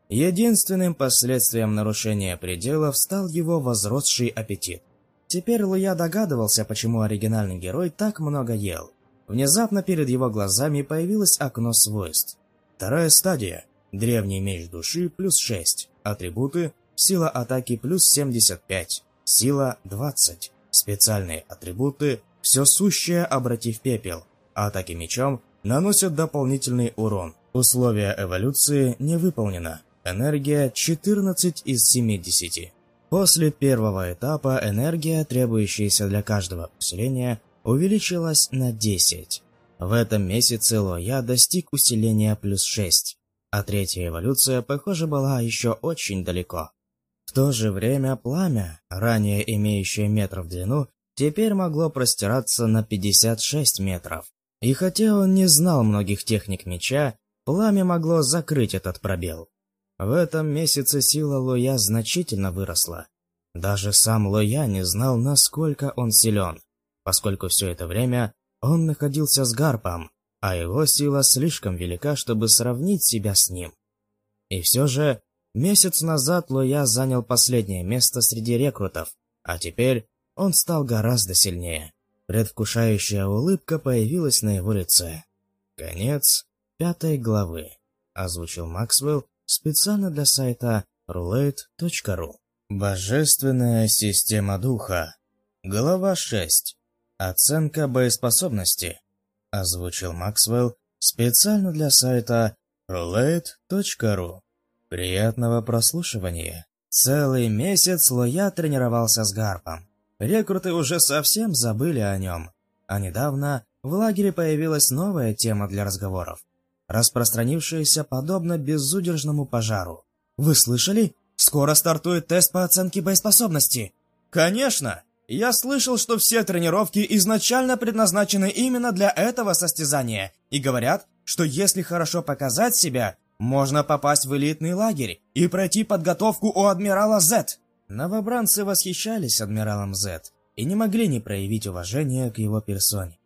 Speaker 1: Единственным последствием нарушения пределов стал его возросший аппетит. Теперь Луя догадывался, почему оригинальный герой так много ел. Внезапно перед его глазами появилось окно свойств. Вторая стадия. Древний меч души плюс 6. Атрибуты. Сила атаки плюс 75. Сила 20. Специальные атрибуты. Все сущее обратив пепел. Атаки мечом наносят дополнительный урон. Условия эволюции не выполнено. Энергия 14 из 70. После первого этапа энергия, требующаяся для каждого усиления, увеличилась на 10. В этом месяце Лоя достиг усиления плюс 6, а третья эволюция, похоже, была еще очень далеко. В то же время пламя, ранее имеющее метр в длину, теперь могло простираться на 56 метров. И хотя он не знал многих техник меча, пламя могло закрыть этот пробел. В этом месяце сила Лоя значительно выросла. Даже сам Лоя не знал, насколько он силен, поскольку все это время он находился с Гарпом, а его сила слишком велика, чтобы сравнить себя с ним. И все же, месяц назад Лоя занял последнее место среди рекрутов, а теперь он стал гораздо сильнее. Предвкушающая улыбка появилась на его лице. Конец пятой главы. Озвучил Максвелл специально для сайта roulette.ru. Божественная система духа. Глава 6. Оценка боеспособности. Озвучил Максвелл специально для сайта roulette.ru. Приятного прослушивания. Целый месяц Лоя тренировался с Гарпом. Рекруты уже совсем забыли о нем. А недавно в лагере появилась новая тема для разговоров, распространившаяся подобно безудержному пожару. Вы слышали? Скоро стартует тест по оценке боеспособности. Конечно! Я слышал, что все тренировки изначально предназначены именно для этого состязания, и говорят, что если хорошо показать себя, можно попасть в элитный лагерь и пройти подготовку у адмирала Z. Новобранцы восхищались адмиралом Z и не могли не проявить уважения к его персоне.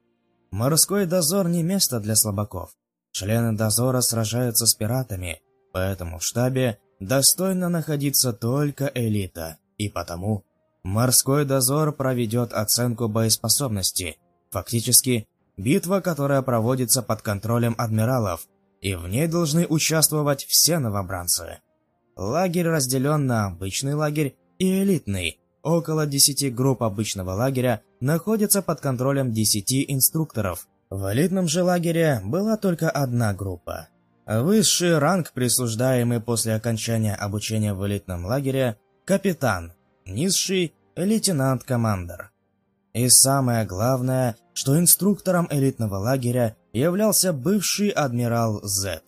Speaker 1: Морской дозор не место для слабаков. Члены дозора сражаются с пиратами, поэтому в штабе достойно находиться только элита, и потому Морской дозор проведет оценку боеспособности. Фактически, битва, которая проводится под контролем адмиралов, и в ней должны участвовать все новобранцы. Лагерь разделен на обычный лагерь и элитный. Около 10 групп обычного лагеря находятся под контролем 10 инструкторов. В элитном же лагере была только одна группа. Высший ранг, присуждаемый после окончания обучения в элитном лагере – капитан, низший – лейтенант-командор. И самое главное, что инструктором элитного лагеря являлся бывший адмирал Z.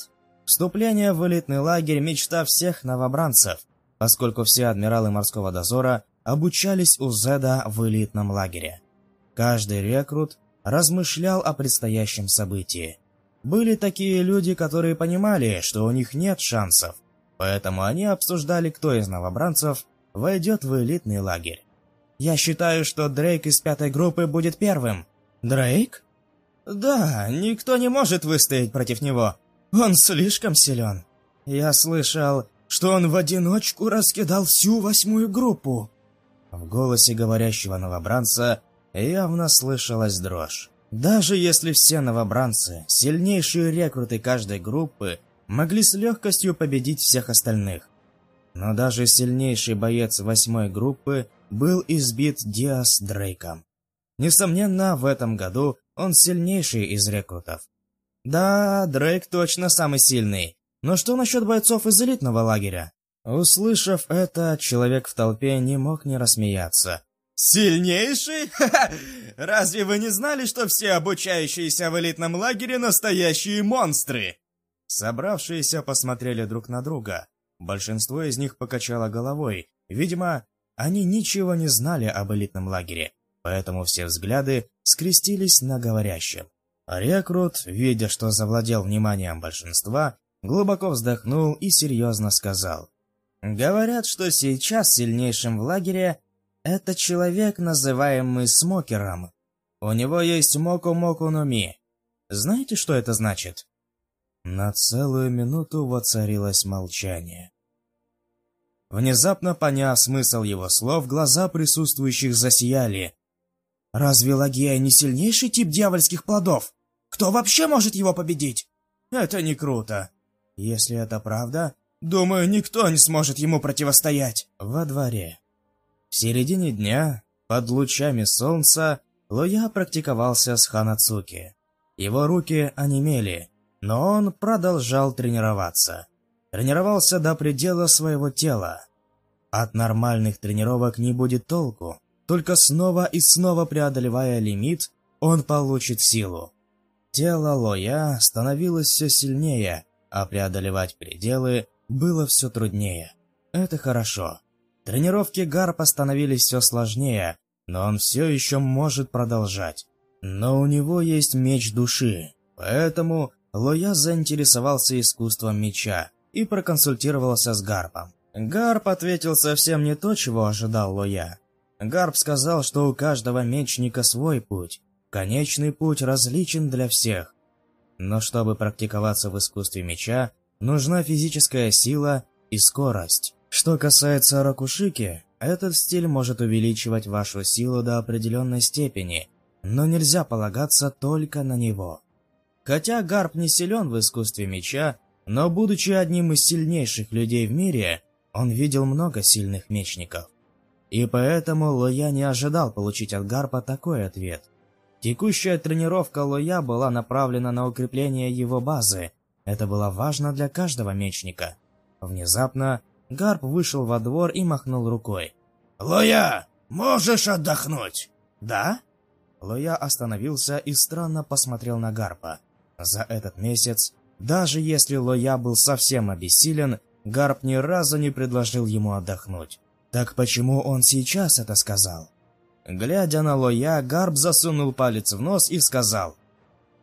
Speaker 1: Вступление в элитный лагерь – мечта всех новобранцев, поскольку все адмиралы морского дозора обучались у Зеда в элитном лагере. Каждый рекрут размышлял о предстоящем событии. Были такие люди, которые понимали, что у них нет шансов, поэтому они обсуждали, кто из новобранцев войдет в элитный лагерь. Я считаю, что Дрейк из пятой группы будет первым. Дрейк? Да, никто не может выстоять против него. Он слишком силен. Я слышал, что он в одиночку раскидал всю восьмую группу. В голосе говорящего новобранца явно слышалась дрожь. Даже если все новобранцы, сильнейшие рекруты каждой группы, могли с легкостью победить всех остальных, но даже сильнейший боец восьмой группы был избит Диас Дрейком. Несомненно, в этом году он сильнейший из рекрутов. Да, Дрейк точно самый сильный. Но что насчет бойцов из элитного лагеря? Услышав это, человек в толпе не мог не рассмеяться. «Сильнейший? Разве вы не знали, что все обучающиеся в элитном лагере настоящие монстры?» Собравшиеся посмотрели друг на друга. Большинство из них покачало головой. Видимо, они ничего не знали об элитном лагере, поэтому все взгляды скрестились на говорящем. Рекрут, видя, что завладел вниманием большинства, глубоко вздохнул и серьезно сказал. «Говорят, что сейчас сильнейшим в лагере это человек, называемый Смокером. У него есть Моку-Моку Нуми. Знаете, что это значит?» На целую минуту воцарилось молчание. Внезапно поняв смысл его слов, глаза присутствующих засияли. «Разве Лагия не сильнейший тип дьявольских плодов? Кто вообще может его победить? Это не круто. Если это правда, думаю, никто не сможет ему противостоять». Во дворе. В середине дня, под лучами солнца, Лоя практиковался с Ханацуки. Его руки онемели, но он продолжал тренироваться. Тренировался до предела своего тела. От нормальных тренировок не будет толку, только снова и снова преодолевая лимит, он получит силу. Тело Лоя становилось все сильнее, а преодолевать пределы было все труднее. Это хорошо. Тренировки Гарпа становились все сложнее, но он все еще может продолжать. Но у него есть меч души, поэтому Лоя заинтересовался искусством меча и проконсультировался с Гарпом. Гарп ответил совсем не то, чего ожидал Лоя. Гарп сказал, что у каждого мечника свой путь. Конечный путь различен для всех. Но чтобы практиковаться в искусстве меча, нужна физическая сила и скорость. Что касается Ракушики, этот стиль может увеличивать вашу силу до определенной степени, но нельзя полагаться только на него. Хотя Гарп не силен в искусстве меча, но будучи одним из сильнейших людей в мире, он видел много сильных мечников. И поэтому Лоя не ожидал получить от Гарпа такой ответ. Текущая тренировка Лоя была направлена на укрепление его базы. Это было важно для каждого мечника. Внезапно Гарп вышел во двор и махнул рукой.
Speaker 2: «Лоя, можешь отдохнуть?»
Speaker 1: «Да?» Лоя остановился и странно посмотрел на Гарпа. За этот месяц, даже если Лоя был совсем обессилен, Гарп ни разу не предложил ему отдохнуть. Так почему он сейчас это сказал? Глядя на Лоя, Гарб засунул палец в нос и сказал.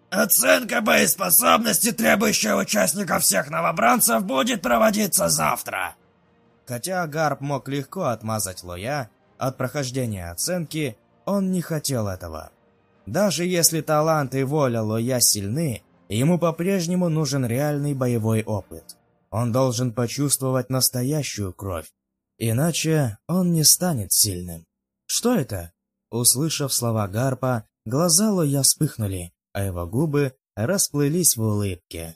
Speaker 2: «Оценка боеспособности, требующая участников всех новобранцев, будет проводиться завтра».
Speaker 1: Хотя Гарб мог легко отмазать Лоя от прохождения оценки, он не хотел этого. Даже если талант и воля Лоя сильны, ему по-прежнему нужен реальный боевой опыт. Он должен почувствовать настоящую кровь, Иначе он не станет сильным. Что это? Услышав слова Гарпа, глаза Лоя вспыхнули, а его губы расплылись в улыбке.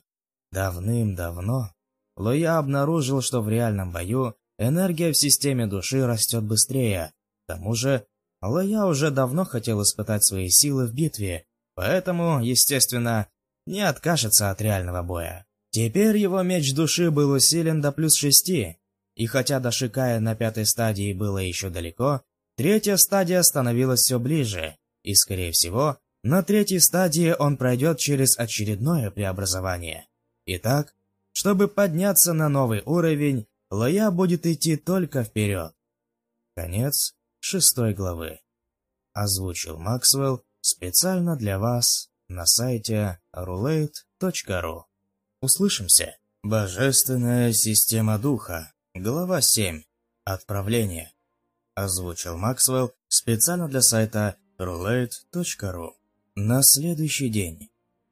Speaker 1: Давным-давно Лоя обнаружил, что в реальном бою энергия в системе души растет быстрее. К тому же, Лоя уже давно хотел испытать свои силы в битве, поэтому, естественно, не откажется от реального боя. Теперь его меч души был усилен до плюс шести, и хотя до Шикая на пятой стадии было еще далеко, третья стадия становилась все ближе, и, скорее всего, на третьей стадии он пройдет через очередное преобразование. Итак, чтобы подняться на новый уровень, Лоя будет идти только вперед. Конец шестой главы. Озвучил Максвелл специально для вас на сайте roulette.ru. Услышимся. Божественная система духа. Глава 7. Отправление. Озвучил Максвелл специально для сайта roulette.ru. На следующий день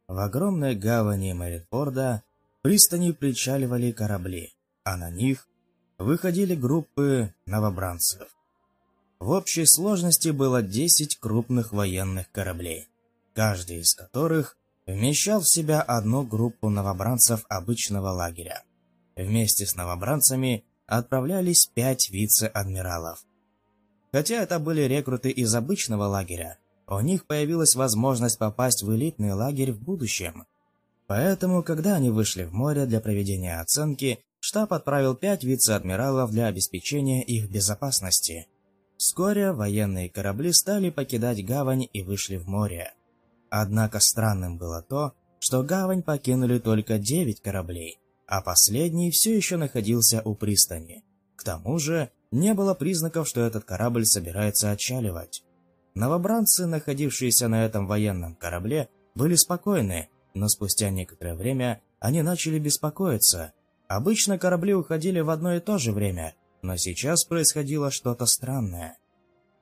Speaker 1: в огромной гавани Мэритфорда пристани причаливали корабли, а на них выходили группы новобранцев. В общей сложности было 10 крупных военных кораблей, каждый из которых вмещал в себя одну группу новобранцев обычного лагеря. Вместе с новобранцами отправлялись пять вице-адмиралов. Хотя это были рекруты из обычного лагеря, у них появилась возможность попасть в элитный лагерь в будущем. Поэтому, когда они вышли в море для проведения оценки, штаб отправил пять вице-адмиралов для обеспечения их безопасности. Вскоре военные корабли стали покидать гавань и вышли в море. Однако странным было то, что гавань покинули только девять кораблей, а последний все еще находился у пристани. К тому же, не было признаков, что этот корабль собирается отчаливать. Новобранцы, находившиеся на этом военном корабле, были спокойны, но спустя некоторое время они начали беспокоиться. Обычно корабли уходили в одно и то же время, но сейчас происходило что-то странное.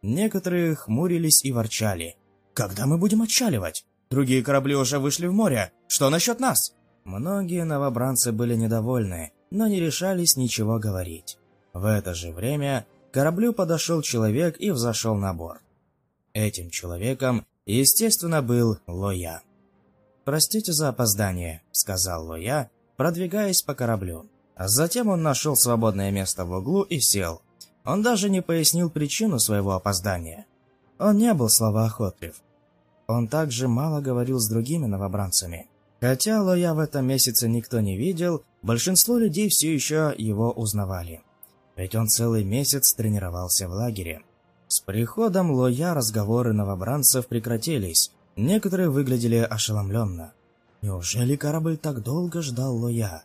Speaker 1: Некоторые хмурились и ворчали. «Когда мы будем отчаливать? Другие корабли уже вышли в море. Что насчет нас?» Многие новобранцы были недовольны, но не решались ничего говорить. В это же время к кораблю подошел человек и взошел на борт. Этим человеком, естественно, был Лоя. «Простите за опоздание», — сказал Лоя, продвигаясь по кораблю. Затем он нашел свободное место в углу и сел. Он даже не пояснил причину своего опоздания. Он не был словоохотлив. он также мало говорил с другими новобранцами. Хотя Лоя в этом месяце никто не видел, большинство людей все еще его узнавали. Ведь он целый месяц тренировался в лагере. С приходом Лоя разговоры новобранцев прекратились. Некоторые выглядели ошеломленно. Неужели корабль так долго ждал Лоя?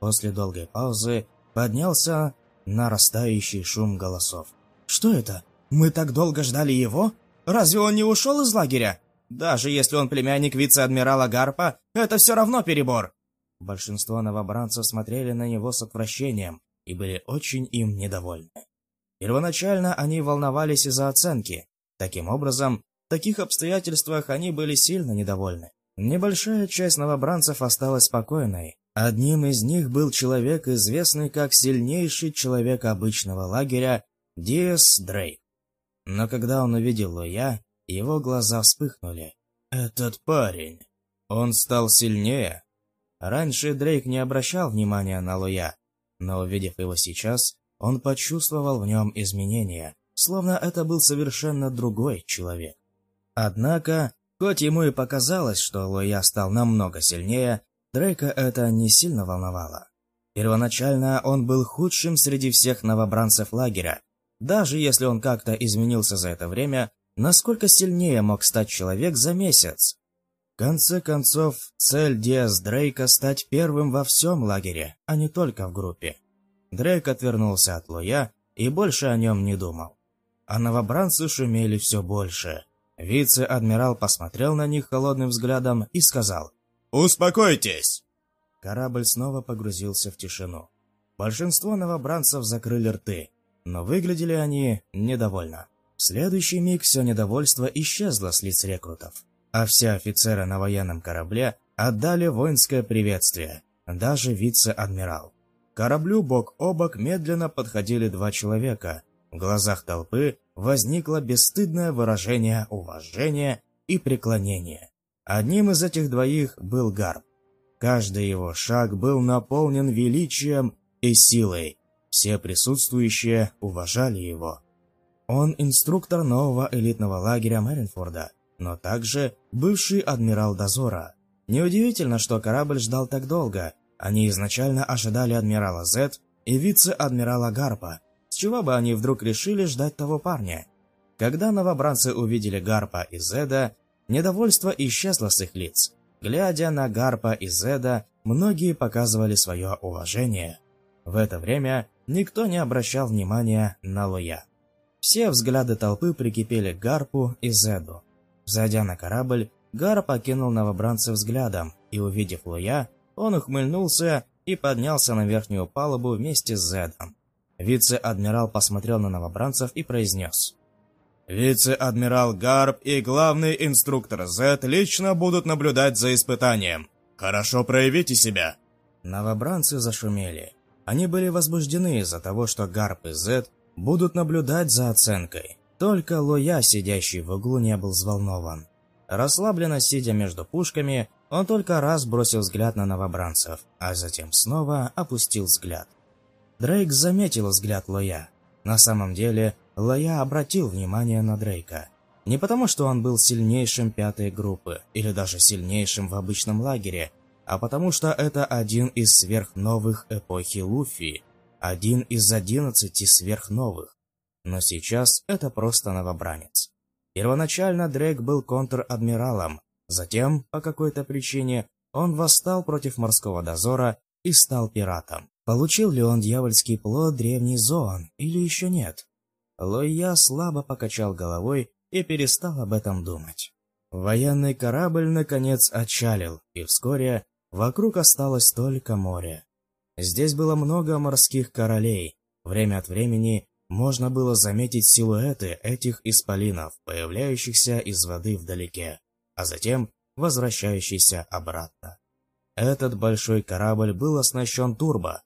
Speaker 1: После долгой паузы поднялся нарастающий шум голосов. «Что это? Мы так долго ждали его? Разве он не ушел из лагеря? Даже если он племянник вице-адмирала Гарпа, это все равно перебор!» Большинство новобранцев смотрели на него с отвращением и были очень им недовольны. Первоначально они волновались из-за оценки. Таким образом, в таких обстоятельствах они были сильно недовольны. Небольшая часть новобранцев осталась спокойной. Одним из них был человек, известный как сильнейший человек обычного лагеря Диас Дрейк. Но когда он увидел Луя, его глаза вспыхнули. «Этот парень, он стал сильнее?» Раньше Дрейк не обращал внимания на Луя, но увидев его сейчас, он почувствовал в нем изменения, словно это был совершенно другой человек. Однако, хоть ему и показалось, что Луя стал намного сильнее, Дрейка это не сильно волновало. Первоначально он был худшим среди всех новобранцев лагеря, даже если он как-то изменился за это время, насколько сильнее мог стать человек за месяц? Конце концов, цель Диас Дрейка стать первым во всем лагере, а не только в группе. Дрейк отвернулся от Лоя и больше о нем не думал. А новобранцы шумели все больше. Вице-адмирал посмотрел на них холодным взглядом и сказал «Успокойтесь!» Корабль снова погрузился в тишину. Большинство новобранцев закрыли рты, но выглядели они недовольно. В следующий миг все недовольство исчезло с лиц рекрутов, а все офицеры на военном корабле отдали воинское приветствие, даже вице-адмирал. К кораблю бок о бок медленно подходили два человека. В глазах толпы возникло бесстыдное выражение уважения и преклонения. Одним из этих двоих был Гарп. Каждый его шаг был наполнен величием и силой, все присутствующие уважали его. Он инструктор нового элитного лагеря Мэринфорда, но также бывший адмирал дозора. Неудивительно, что корабль ждал так долго. Они изначально ожидали адмирала Зет и вице-адмирала Гарпа. С чего бы они вдруг решили ждать того парня? Когда новобранцы увидели Гарпа и Зеда, недовольство исчезло с их лиц. Глядя на Гарпа и Зеда, многие показывали свое уважение. В это время никто не обращал внимания на Лоя. Все взгляды толпы прикипели к Гарпу и Зеду. Зайдя на корабль, Гарп окинул новобранца взглядом, и, увидев Лоя, он ухмыльнулся и поднялся на верхнюю палубу вместе с Зедом. Вице-адмирал посмотрел на новобранцев и произнес. «Вице-адмирал Гарп и главный инструктор Зед лично будут наблюдать за испытанием. Хорошо проявите себя!» Новобранцы зашумели. Они были возбуждены из-за того, что Гарп и Зет будут наблюдать за оценкой. Только Лоя, сидящий в углу, не был взволнован. Расслабленно сидя между пушками, он только раз бросил взгляд на новобранцев, а затем снова опустил взгляд. Дрейк заметил взгляд Лоя. На самом деле, Лоя обратил внимание на Дрейка. Не потому, что он был сильнейшим пятой группы, или даже сильнейшим в обычном лагере, а потому что это один из сверхновых эпохи Луфи, один из одиннадцати сверхновых. Но сейчас это просто новобранец. Первоначально Дрейк был контр-адмиралом, затем, по какой-то причине, он восстал против морского дозора и стал пиратом. Получил ли он дьявольский плод древний Зоан или еще нет? Лоя слабо покачал головой и перестал об этом думать. Военный корабль наконец отчалил, и вскоре Вокруг осталось только море. Здесь было много морских королей. Время от времени можно было заметить силуэты этих исполинов, появляющихся из воды вдалеке, а затем возвращающиеся обратно. Этот большой корабль был оснащен турбо,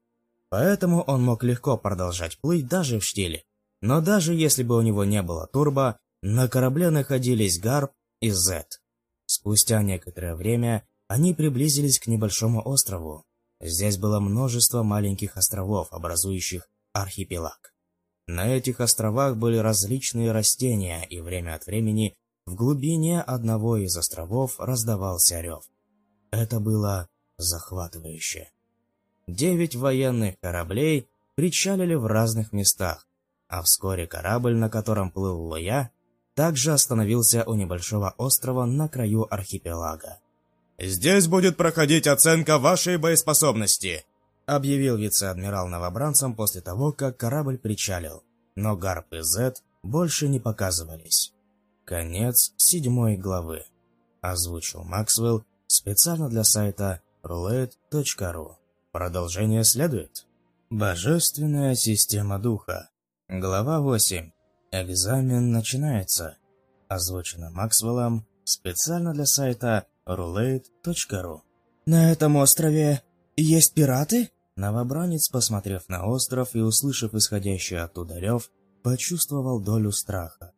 Speaker 1: поэтому он мог легко продолжать плыть даже в штиле. Но даже если бы у него не было турбо, на корабле находились Гарп и Зет. Спустя некоторое время они приблизились к небольшому острову. Здесь было множество маленьких островов, образующих архипелаг. На этих островах были различные растения, и время от времени в глубине одного из островов раздавался рев. Это было захватывающе. Девять военных кораблей причалили в разных местах, а вскоре корабль, на котором плыл Лоя, также остановился у небольшого острова на краю архипелага.
Speaker 2: «Здесь будет проходить оценка вашей боеспособности»,
Speaker 1: объявил вице-адмирал новобранцам после того, как корабль причалил, но Гарп и Зет больше не показывались. Конец седьмой главы. Озвучил Максвелл специально для сайта roulette.ru. Продолжение следует. Божественная система духа. Глава 8. Экзамен начинается. Озвучено Максвеллом специально для сайта roulette.ru. На этом острове есть пираты? Новобранец, посмотрев на остров и услышав исходящий оттуда рев, почувствовал долю страха.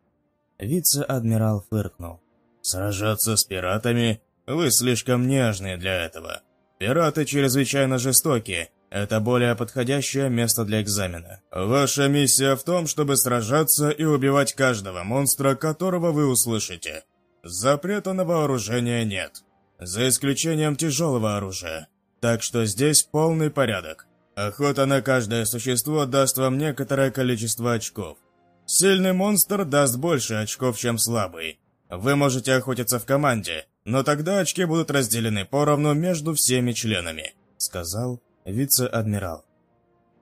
Speaker 1: Вице-адмирал фыркнул.
Speaker 2: «Сражаться с пиратами? Вы слишком нежные для этого. Пираты чрезвычайно жестоки. Это более подходящее место для экзамена. Ваша миссия в том, чтобы сражаться и убивать каждого монстра, которого вы услышите. Запрета на вооружение нет. За исключением тяжелого оружия. Так что здесь полный порядок. Охота на каждое существо даст вам некоторое количество очков. Сильный монстр даст больше очков, чем слабый. Вы можете охотиться в команде, но тогда очки будут разделены поровну между всеми членами», — сказал вице-адмирал.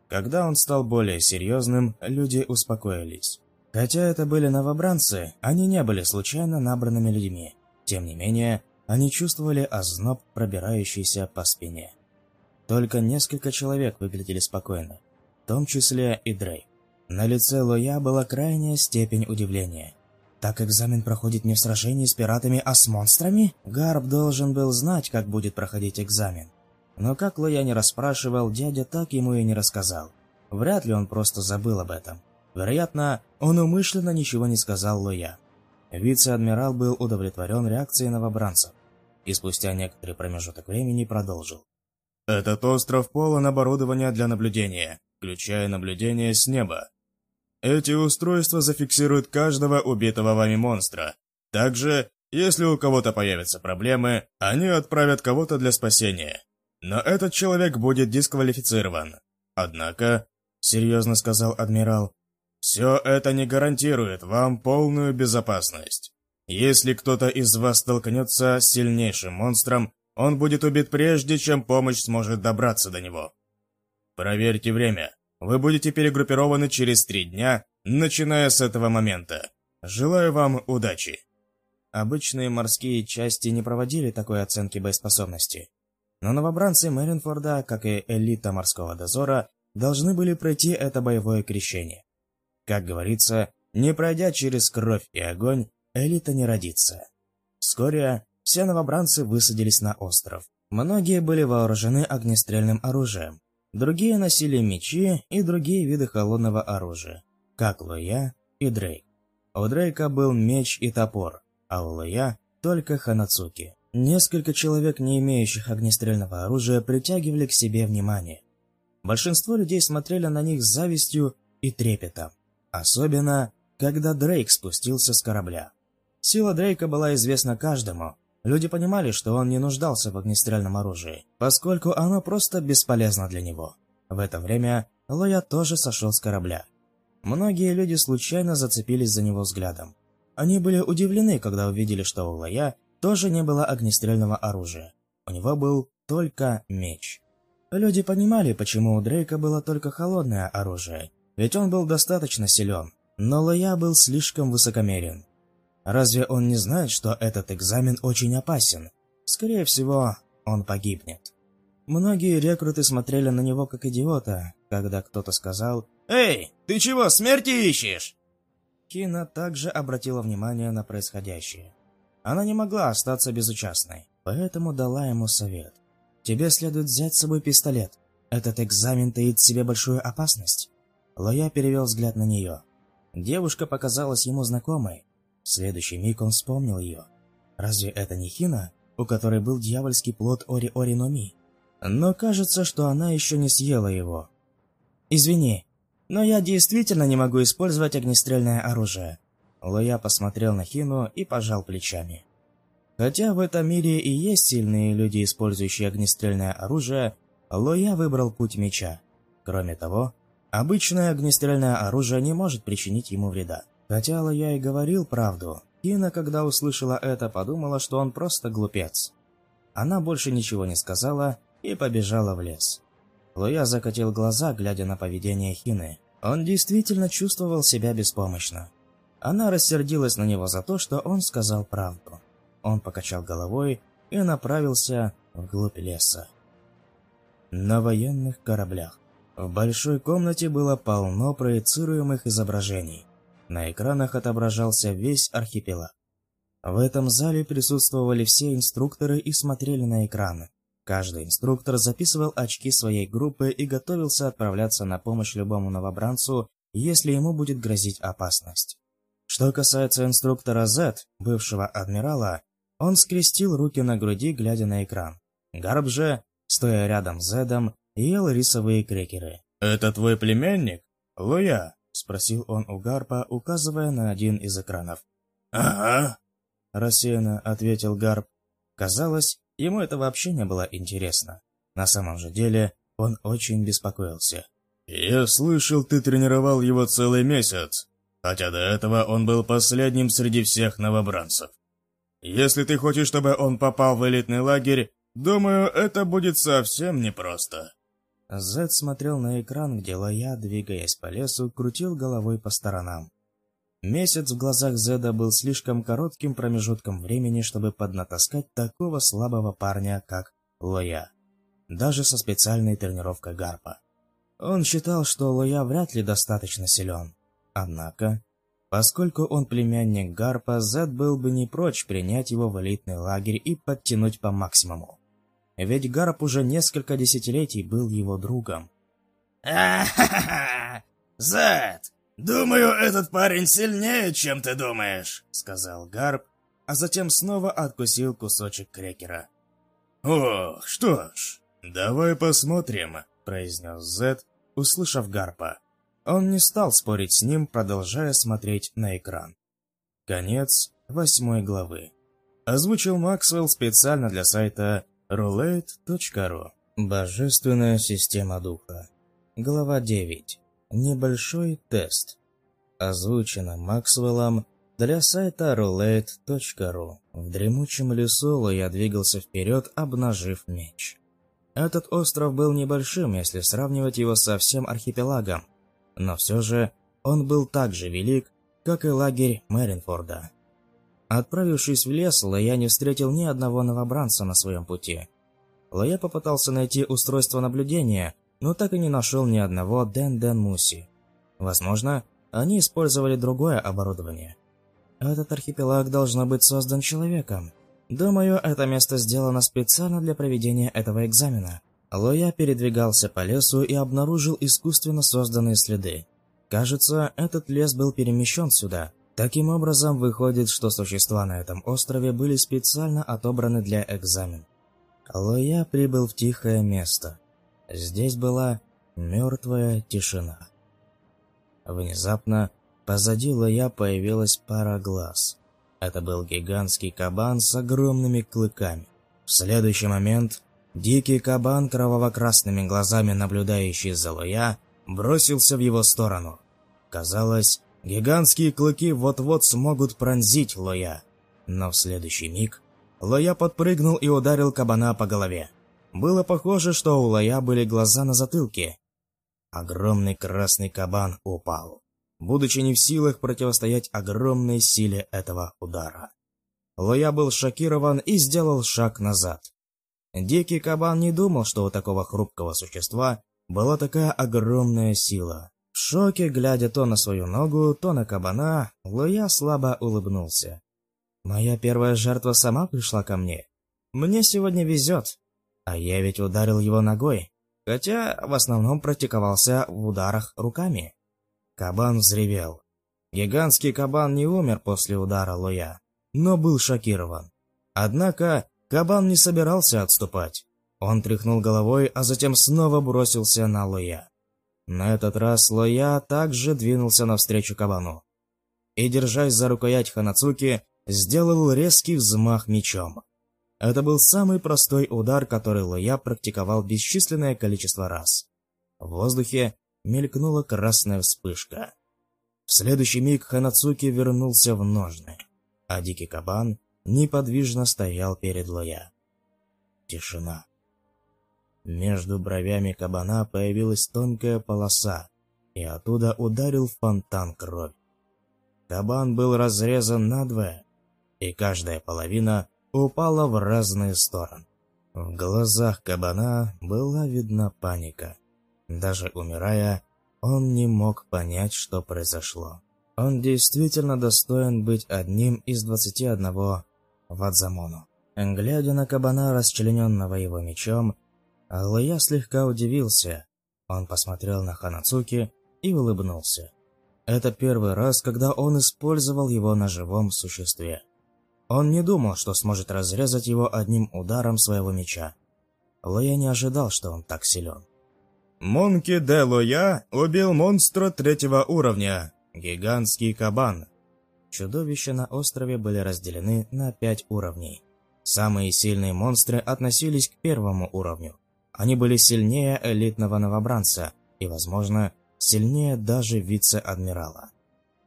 Speaker 2: Когда он стал более серьезным, люди успокоились. Хотя это были новобранцы, они не были случайно набранными людьми. Тем не менее, они чувствовали озноб, пробирающийся по спине. Только несколько человек выглядели спокойно, в том числе и Дрейк. На лице Лоя была крайняя степень удивления. Так экзамен проходит не в сражении с пиратами, а с монстрами? Гарб должен был знать, как будет проходить экзамен. Но как Лоя не расспрашивал, дядя так ему и не рассказал. Вряд ли он просто забыл об этом. Вероятно, он умышленно ничего не сказал Лоя. Вице-адмирал был удовлетворен реакцией новобранцев и спустя некоторый промежуток времени продолжил. «Этот остров полон оборудования для наблюдения, включая наблюдение с неба. Эти устройства зафиксируют каждого убитого вами монстра. Также, если у кого-то появятся проблемы, они отправят кого-то для спасения. Но этот человек будет дисквалифицирован. Однако, серьезно сказал адмирал, все это не гарантирует вам полную безопасность. Если кто-то из вас столкнется с сильнейшим монстром, он будет убит прежде, чем помощь сможет добраться до него. Проверьте время. Вы будете перегруппированы через три дня, начиная с этого момента. Желаю вам удачи.
Speaker 1: Обычные морские части не проводили такой оценки боеспособности. Но новобранцы Мэринфорда, как и элита морского дозора, должны были пройти это боевое крещение. Как говорится, не пройдя через кровь и огонь, элита не родится. Вскоре все новобранцы высадились на остров. Многие были вооружены огнестрельным оружием, Другие носили мечи и другие виды холодного оружия, как Лоя и Дрейк. У Дрейка был меч и топор, а у Лоя только Ханацуки. Несколько человек, не имеющих огнестрельного оружия, притягивали к себе внимание. Большинство людей смотрели на них с завистью и трепетом. Особенно, когда Дрейк спустился с корабля. Сила Дрейка была известна каждому, Люди понимали, что он не нуждался в огнестрельном оружии, поскольку оно просто бесполезно для него. В это время Лоя тоже сошел с корабля. Многие люди случайно зацепились за него взглядом. Они были удивлены, когда увидели, что у Лоя тоже не было огнестрельного оружия. У него был только меч. Люди понимали, почему у Дрейка было только холодное оружие, ведь он был достаточно силен, но Лоя был слишком высокомерен. Разве он не знает, что этот экзамен очень опасен? Скорее всего, он погибнет. Многие рекруты смотрели на него как идиота, когда кто-то сказал «Эй, ты чего, смерти ищешь?» Кина также обратила внимание на происходящее. Она не могла остаться безучастной, поэтому дала ему совет. «Тебе следует взять с собой пистолет. Этот экзамен таит в себе большую опасность». Лоя перевел взгляд на нее. Девушка показалась ему знакомой, в следующий миг он вспомнил ее. Разве это не Хина, у которой был дьявольский плод Ори-Ори Номи? Но кажется, что она еще не съела его. «Извини, но я действительно не могу использовать огнестрельное оружие». Лоя посмотрел на Хину и пожал плечами. Хотя в этом мире и есть сильные люди, использующие огнестрельное оружие, Лоя выбрал путь меча. Кроме того, обычное огнестрельное оружие не может причинить ему вреда. Хотя Лоя и говорил правду, Хина, когда услышала это, подумала, что он просто глупец. Она больше ничего не сказала и побежала в лес. Лоя закатил глаза, глядя на поведение Хины. Он действительно чувствовал себя беспомощно. Она рассердилась на него за то, что он сказал правду. Он покачал головой и направился вглубь леса. На военных кораблях. В большой комнате было полно проецируемых изображений. На экранах отображался весь архипелаг. В этом зале присутствовали все инструкторы и смотрели на экраны. Каждый инструктор записывал очки своей группы и готовился отправляться на помощь любому новобранцу, если ему будет грозить опасность. Что касается инструктора Z, бывшего адмирала, он скрестил руки на груди, глядя на экран. Гарб же, стоя рядом с Зедом, ел рисовые крекеры.
Speaker 2: «Это твой племянник? Луя?»
Speaker 1: — спросил он у Гарпа, указывая на один из экранов.
Speaker 2: «Ага», —
Speaker 1: рассеянно ответил Гарп. Казалось, ему это вообще не было интересно. На самом же деле, он очень беспокоился.
Speaker 2: «Я слышал, ты тренировал его целый месяц, хотя до этого он был последним среди всех новобранцев. Если ты хочешь, чтобы он попал в элитный лагерь, думаю, это будет совсем непросто».
Speaker 1: Зед смотрел на экран, где Лоя, двигаясь по лесу, крутил головой по сторонам. Месяц в глазах Зеда был слишком коротким промежутком времени, чтобы поднатаскать такого слабого парня, как Лоя. Даже со специальной тренировкой Гарпа. Он считал, что Лоя вряд ли достаточно силен. Однако, Поскольку он племянник Гарпа, Зед был бы не прочь принять его в элитный лагерь и подтянуть по максимуму. Ведь Гарп уже несколько десятилетий был его другом.
Speaker 2: «А-ха-ха! Зед, думаю, этот парень сильнее, чем ты думаешь», — сказал Гарп, а затем снова откусил кусочек крекера. «Ох, что ж, давай посмотрим», — произнес Зед, услышав Гарпа.
Speaker 1: Он не стал спорить с ним, продолжая смотреть на экран. Конец восьмой главы. Озвучил Максвелл специально для сайта roulette.ru. Божественная система духа. Глава 9. Небольшой тест. Озвучено Максвеллом для сайта roulette.ru. В дремучем лесу я двигался вперед, обнажив меч. Этот остров был небольшим, если сравнивать его со всем архипелагом, но все же он был так же велик, как и лагерь Мэринфорда. Отправившись в лес, Лоя не встретил ни одного новобранца на своем пути. Лоя попытался найти устройство наблюдения, но так и не нашел ни одного Ден-Ден Муси. Возможно, они использовали другое оборудование. Этот архипелаг должно быть создан человеком. Думаю, это место сделано специально для проведения этого экзамена. Лоя передвигался по лесу и обнаружил искусственно созданные следы. Кажется, этот лес был перемещен сюда. Таким образом, выходит, что существа на этом острове были специально отобраны для экзамен. Лоя прибыл в тихое место. Здесь была мертвая тишина. Внезапно позади Лоя появилась пара глаз. Это был гигантский кабан с огромными клыками. В следующий момент Дикий кабан, кроваво-красными глазами наблюдающий за Лоя, бросился в его сторону. Казалось, гигантские клыки вот-вот смогут пронзить Лоя. Но в следующий миг Лоя подпрыгнул и ударил кабана по голове. Было похоже, что у Лоя были глаза на затылке. Огромный красный кабан упал, будучи не в силах противостоять огромной силе этого удара. Лоя был шокирован и сделал шаг назад. Дикий кабан не думал, что у такого хрупкого существа была такая огромная сила. В шоке, глядя то на свою ногу, то на кабана, Луя слабо улыбнулся. «Моя первая жертва сама пришла ко мне. Мне сегодня везет. А я ведь ударил его ногой, хотя в основном практиковался в ударах руками». Кабан взревел. Гигантский кабан не умер после удара Луя, но был шокирован. Однако Кабан не собирался отступать. Он тряхнул головой, а затем снова бросился на Лоя. На этот раз Лоя также двинулся навстречу кабану. и, держась за рукоять Ханацуки, сделал резкий взмах мечом. Это был самый простой удар, который Лоя практиковал бесчисленное количество раз. В воздухе мелькнула красная вспышка. В следующий миг Ханацуки вернулся в ножны, а дикий кабан неподвижно стоял перед Лоя. Тишина. Между бровями кабана появилась тонкая полоса, и оттуда ударил фонтан крови. Кабан был разрезан надвое, и каждая половина упала в разные стороны. В глазах кабана была видна паника. Даже умирая, он не мог понять, что произошло. Он действительно достоин быть одним из двадцати одного Вадзамону. Глядя на кабана, расчлененного его мечом, Лоя слегка удивился. Он посмотрел на Ханацуки и улыбнулся. Это первый раз, когда он использовал его на живом существе. Он не думал, что сможет разрезать его одним ударом своего меча. Лоя не ожидал, что он так силен.
Speaker 2: Монки де Лоя убил монстра третьего уровня. Гигантский кабан.
Speaker 1: Чудовища на острове были разделены на пять уровней. Самые сильные монстры относились к первому уровню. Они были сильнее элитного новобранца и, возможно, сильнее даже вице-адмирала.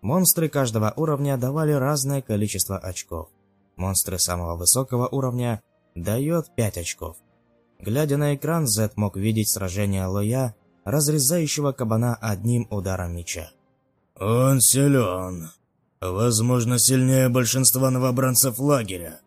Speaker 1: Монстры каждого уровня давали разное количество очков монстры самого высокого уровня, дает 5 очков. Глядя на экран, Зет мог видеть сражение Лоя, разрезающего кабана одним ударом меча.
Speaker 2: «Он силен. Возможно, сильнее большинства новобранцев лагеря.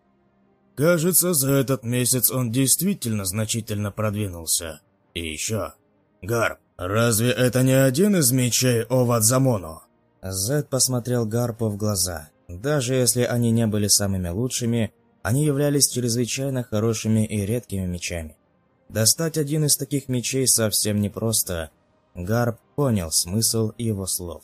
Speaker 2: Кажется, за этот месяц он действительно значительно продвинулся. И еще... Гарп, разве это не один из мечей Овадзамоно?»
Speaker 1: Зет посмотрел Гарпу в глаза. Даже если они не были самыми лучшими, они являлись чрезвычайно хорошими и редкими мечами. Достать один из таких мечей совсем непросто. Гарп понял смысл его слов.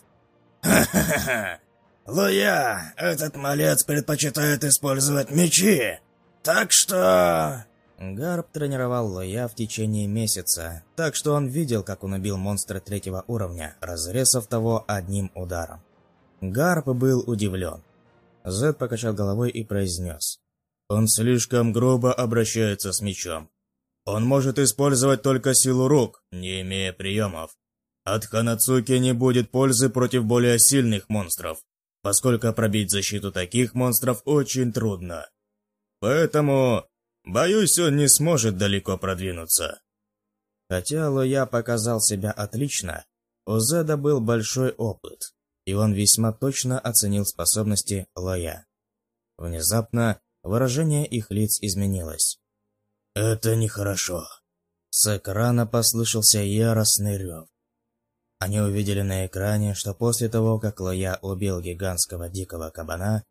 Speaker 2: «Ха-ха-ха! Луя, этот малец предпочитает использовать мечи, так что...»
Speaker 1: Гарп тренировал Лоя в течение месяца, так что он видел, как он убил монстра третьего уровня, разрезав того одним ударом. Гарп был удивлен. Зед покачал головой и произнес.
Speaker 2: «Он слишком грубо обращается с мечом. Он может использовать только силу рук, не имея приемов. От Ханацуки не будет пользы против более сильных монстров, поскольку пробить защиту таких монстров очень трудно. Поэтому, боюсь, он не сможет далеко продвинуться».
Speaker 1: Хотя Лоя показал себя отлично, у Зеда был большой опыт и он весьма точно оценил способности Лоя. Внезапно выражение их лиц изменилось.
Speaker 2: «Это нехорошо».
Speaker 1: С экрана послышался яростный рев. Они увидели на экране, что после того, как Лоя убил гигантского дикого кабана,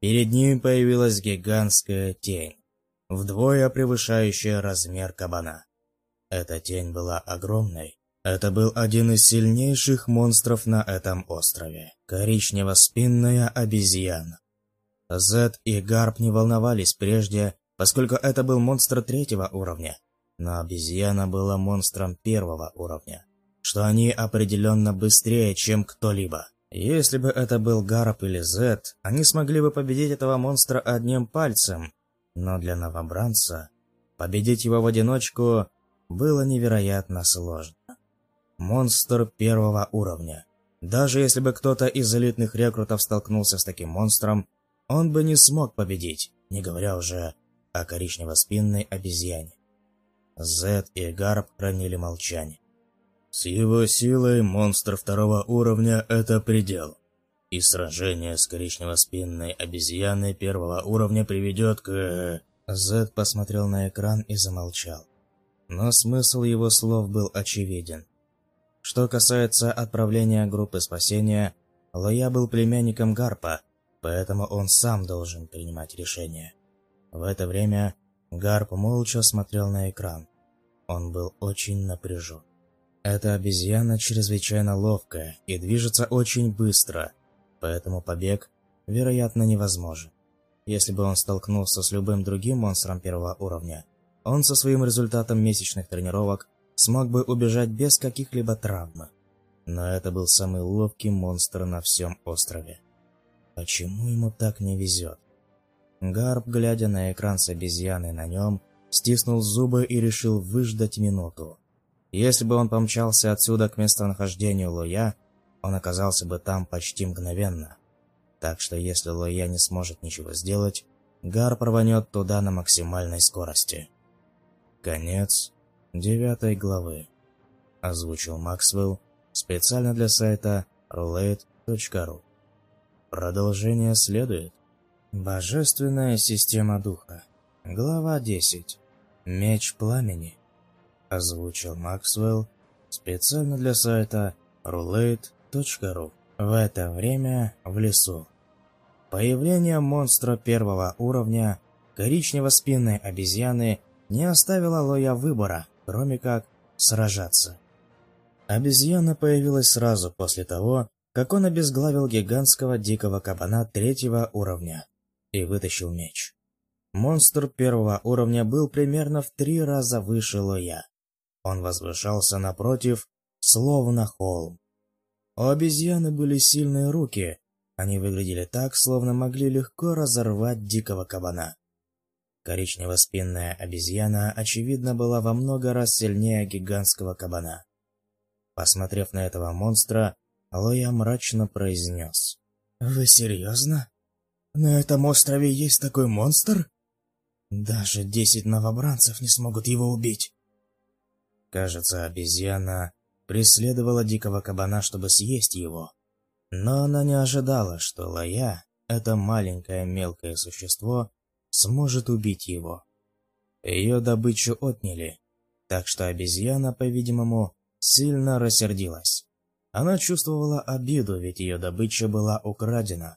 Speaker 1: перед ним появилась гигантская тень, вдвое превышающая размер кабана. Эта тень была огромной, это был один из сильнейших монстров на этом острове. Коричнево-спинная обезьяна. Зет и Гарп не волновались прежде, поскольку это был монстр третьего уровня. Но обезьяна была монстром первого уровня. Что они определенно быстрее, чем кто-либо. Если бы это был Гарп или Зет, они смогли бы победить этого монстра одним пальцем. Но для новобранца победить его в одиночку было невероятно сложно. Монстр первого уровня. Даже если бы кто-то из элитных рекрутов столкнулся с таким монстром, он бы не смог победить, не говоря уже о коричнево-спинной обезьяне. Зет и Гарп хранили молчание.
Speaker 2: С его силой монстр второго уровня – это предел. И сражение с коричнево-спинной обезьяной первого уровня приведет к...
Speaker 1: Зет посмотрел на экран и замолчал. Но смысл его слов был очевиден. Что касается отправления группы спасения, Лоя был племянником Гарпа, поэтому он сам должен принимать решение. В это время Гарп молча смотрел на экран. Он был очень напряжен. Эта обезьяна чрезвычайно ловкая и движется очень быстро, поэтому побег, вероятно, невозможен. Если бы он столкнулся с любым другим монстром первого уровня, он со своим результатом месячных тренировок смог бы убежать без каких-либо травм. Но это был самый ловкий монстр на всем острове. Почему ему так не везет? Гарп, глядя на экран с обезьяной на нем, стиснул зубы и решил выждать минуту. Если бы он помчался отсюда к местонахождению Лоя, он оказался бы там почти мгновенно. Так что если Лоя не сможет ничего сделать, Гарп рванет туда на максимальной скорости. Конец девятой главы. Озвучил Максвелл специально для сайта roulette.ru. Продолжение следует. Божественная система духа. Глава 10. Меч пламени. Озвучил Максвелл специально для сайта roulette.ru. В это время в лесу. Появление монстра первого уровня, коричнево-спинной обезьяны, не оставило Лоя выбора, кроме как сражаться. Обезьяна появилась сразу после того, как он обезглавил гигантского дикого кабана третьего уровня и вытащил меч. Монстр первого уровня был примерно в три раза выше Лоя. Он возвышался напротив, словно холм. У обезьяны были сильные руки, они выглядели так, словно могли легко разорвать дикого кабана. Коричнево-спинная обезьяна, очевидно, была во много раз сильнее гигантского кабана. Посмотрев на этого монстра, Лоя мрачно произнес. «Вы серьезно? На этом острове есть такой монстр? Даже десять новобранцев не смогут его убить». Кажется, обезьяна преследовала дикого кабана, чтобы съесть его. Но она не ожидала, что Лая, это маленькое мелкое существо, сможет убить его. Ее добычу отняли, так что обезьяна, по-видимому, сильно рассердилась. Она чувствовала обиду, ведь ее добыча была украдена.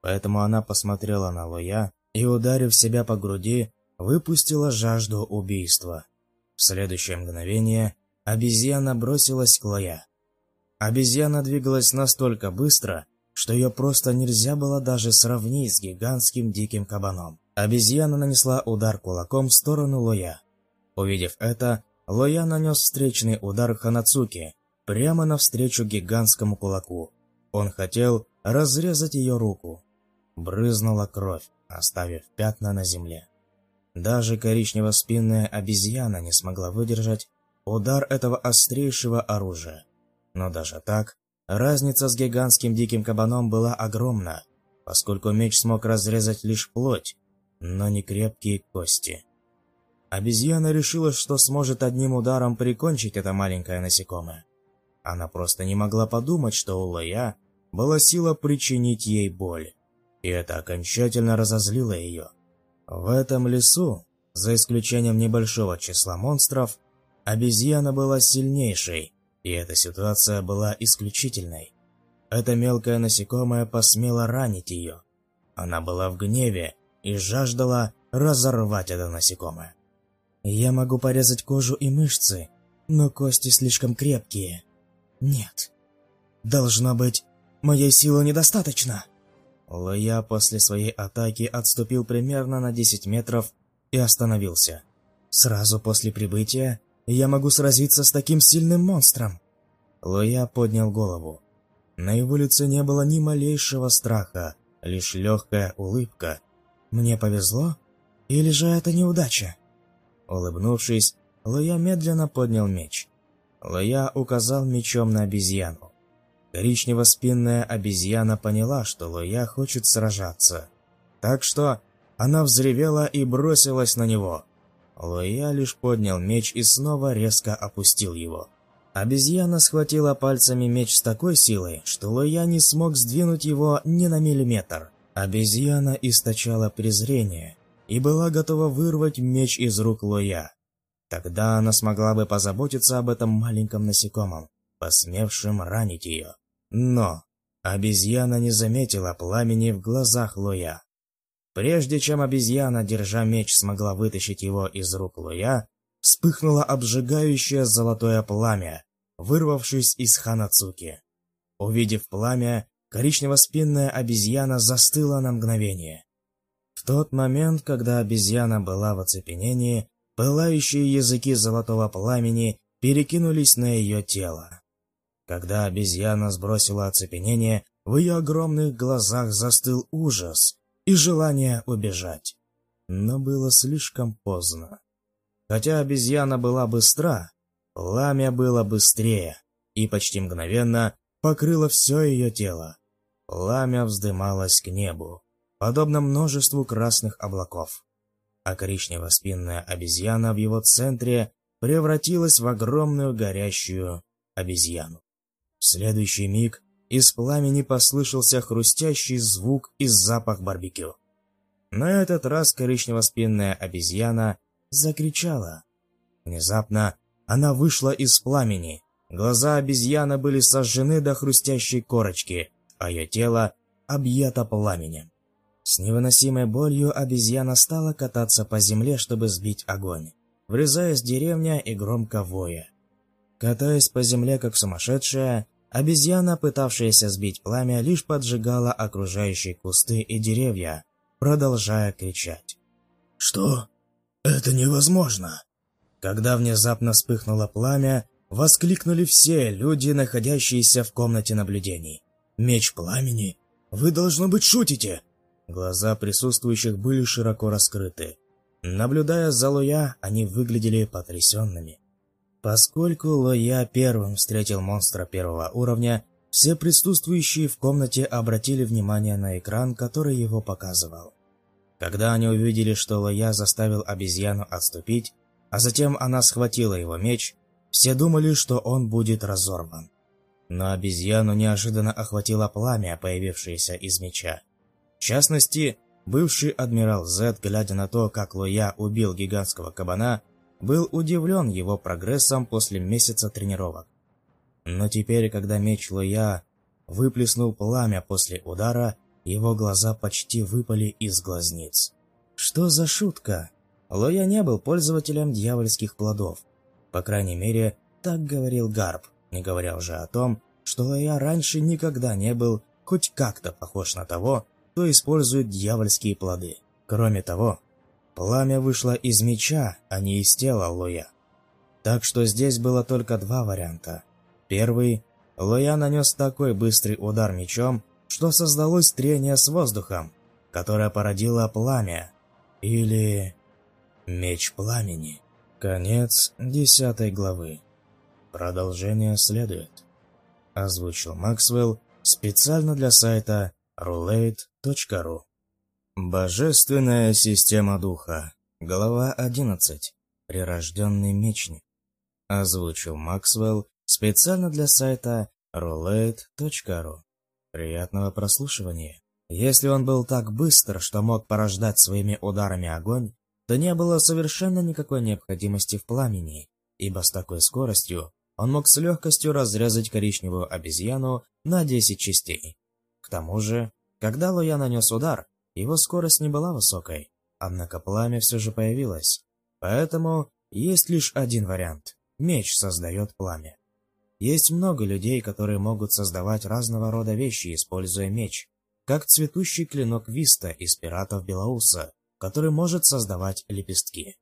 Speaker 1: Поэтому она посмотрела на Лоя и, ударив себя по груди, выпустила жажду убийства. Следующее мгновение обезьяна бросилась к Лоя. Обезьяна двигалась настолько быстро, что ее просто нельзя было даже сравнить с гигантским диким кабаном. Обезьяна нанесла удар кулаком в сторону Лоя. Увидев это, Лоя нанес встречный удар Ханацуки, прямо навстречу гигантскому кулаку. Он хотел разрезать ее руку. Брызнула кровь, оставив пятна на земле. Даже коричнево-спинная обезьяна не смогла выдержать удар этого острейшего оружия. Но даже так, разница с гигантским диким кабаном была огромна, поскольку меч смог разрезать лишь плоть, но не крепкие кости. Обезьяна решила, что сможет одним ударом прикончить это маленькое насекомое. Она просто не могла подумать, что у Лоя была сила причинить ей боль. И это окончательно разозлило ее. В этом лесу, за исключением небольшого числа монстров, обезьяна была сильнейшей, и эта ситуация была исключительной. Это мелкое насекомое посмело ранить ее. Она была в гневе и жаждала разорвать это насекомое. Я могу порезать кожу и мышцы, но кости слишком крепкие. Нет. Должно быть, моей силы недостаточно. Лоя после своей атаки отступил примерно на 10 метров и остановился. Сразу после прибытия я могу сразиться с таким сильным монстром. Лоя поднял голову. На его лице не было ни малейшего страха, лишь легкая улыбка. Мне повезло? Или же это неудача? Улыбнувшись, Лоя медленно поднял меч. Лоя указал мечом на обезьяну. Коричнево-спинная обезьяна поняла, что Лоя хочет сражаться. Так что она взревела и бросилась на него. Лоя лишь поднял меч и снова резко опустил его. Обезьяна схватила пальцами меч с такой силой, что Лоя не смог сдвинуть его ни на миллиметр. Обезьяна источала презрение и была готова вырвать меч из рук Лоя. Тогда она смогла бы позаботиться об этом маленьком насекомом, посмевшем ранить ее. Но обезьяна не заметила пламени в глазах Лоя. Прежде чем обезьяна, держа меч, смогла вытащить его из рук Лоя, вспыхнуло обжигающее золотое пламя, вырвавшись из Ханацуки. Увидев пламя, коричнево-спинная обезьяна застыла на мгновение. В тот момент, когда обезьяна была в оцепенении, пылающие языки золотого пламени перекинулись на ее тело. Когда обезьяна сбросила оцепенение, В ее огромных глазах застыл ужас и желание убежать. Но было слишком поздно. Хотя обезьяна была быстра, пламя было быстрее и почти мгновенно покрыло все ее тело. Пламя вздымалось к небу, подобно множеству красных облаков. А коричнево-спинная обезьяна в его центре превратилась в огромную горящую обезьяну. В следующий миг из пламени послышался хрустящий звук и запах барбекю. На этот раз коричнево-спинная обезьяна закричала. Внезапно она вышла из пламени. Глаза обезьяны были сожжены до хрустящей корочки, а ее тело объято пламенем. С невыносимой болью обезьяна стала кататься по земле, чтобы сбить огонь, врезаясь в деревня и громко воя. Катаясь по земле как сумасшедшая, обезьяна, пытавшаяся сбить пламя, лишь поджигала окружающие кусты и деревья, продолжая кричать.
Speaker 2: «Что? Это невозможно!»
Speaker 1: Когда внезапно вспыхнуло пламя, воскликнули все люди, находящиеся в комнате наблюдений. «Меч пламени? Вы, должно быть, шутите!» Глаза присутствующих были широко раскрыты. Наблюдая за Лоя, они выглядели потрясенными. Поскольку Лоя первым встретил монстра первого уровня, все присутствующие в комнате обратили внимание на экран, который его показывал. Когда они увидели, что Лоя заставил обезьяну отступить, а затем она схватила его меч, все думали, что он будет разорван. Но обезьяну неожиданно охватило пламя, появившееся из меча. В частности, бывший адмирал Зет, глядя на то, как Лоя убил гигантского кабана, был удивлен его прогрессом после месяца тренировок. Но теперь, когда меч Лоя выплеснул пламя после удара, его глаза почти выпали из глазниц. Что за шутка? Лоя не был пользователем дьявольских плодов. По крайней мере, так говорил Гарп, не говоря уже о том, что Лоя раньше никогда не был хоть как-то похож на того, кто использует дьявольские плоды. Кроме того, пламя вышло из меча, а не из тела Лоя. Так что здесь было только два варианта. Первый – Лоя нанес такой быстрый удар мечом, что создалось трение с воздухом, которое породило пламя. Или... Меч пламени. Конец десятой главы. Продолжение следует. Озвучил Максвелл специально для сайта roulette.ru. Божественная система духа. Глава 11. Прирожденный мечник. Озвучил Максвелл специально для сайта roulette.ru. Приятного прослушивания. Если он был так быстр, что мог порождать своими ударами огонь, то не было совершенно никакой необходимости в пламени, ибо с такой скоростью он мог с легкостью разрезать коричневую обезьяну на 10 частей. К тому же, когда Лоя нанес удар, его скорость не была высокой, однако пламя все же появилось. Поэтому есть лишь один вариант – меч создает пламя. Есть много людей, которые могут создавать разного рода вещи, используя меч, как цветущий клинок Виста из пиратов Белоуса, который может создавать лепестки.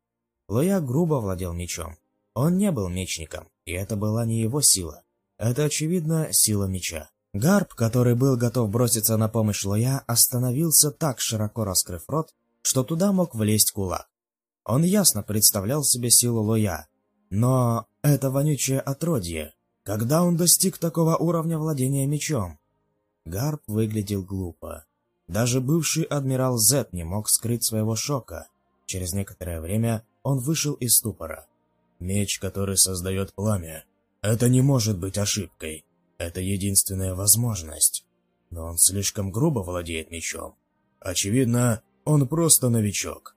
Speaker 1: Лоя грубо владел мечом. Он не был мечником, и это была не его сила. Это, очевидно, сила меча. Гарп, который был готов броситься на помощь Лоя, остановился так широко раскрыв рот, что туда мог влезть кулак. Он ясно представлял себе силу Лоя, но это вонючее отродье. Когда он достиг такого уровня владения мечом? Гарп выглядел глупо. Даже бывший адмирал Зет не мог скрыть своего шока. Через некоторое время он вышел из ступора. Меч, который создает пламя. Это не может быть ошибкой. Это единственная возможность. Но он слишком грубо владеет мечом. Очевидно, он просто новичок.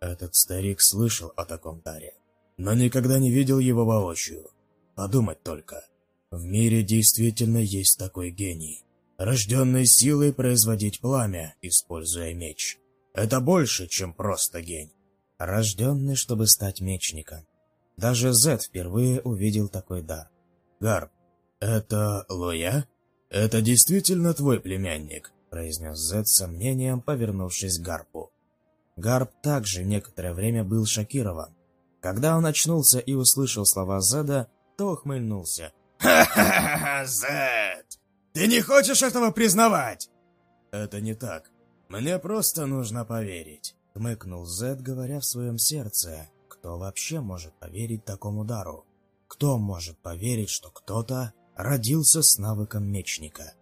Speaker 1: Этот старик слышал о таком даре, но никогда не видел его воочию. Подумать только. В мире действительно есть такой гений рожденный силой производить пламя, используя меч. Это больше, чем просто гень. Рожденный, чтобы стать мечником. Даже Зет впервые увидел такой дар. Гарп, это Лоя? Это действительно твой племянник? произнес Зет с сомнением, повернувшись к Гарпу. Гарп также некоторое время был шокирован. Когда он очнулся и услышал слова Зеда, то ухмыльнулся.
Speaker 2: «Ха-ха-ха, Зед! Ты не хочешь этого признавать?» «Это не так. Мне просто нужно поверить», —
Speaker 1: хмыкнул Зед, говоря в своем сердце. «Кто вообще может поверить такому дару? Кто может поверить, что кто-то родился с навыком мечника?»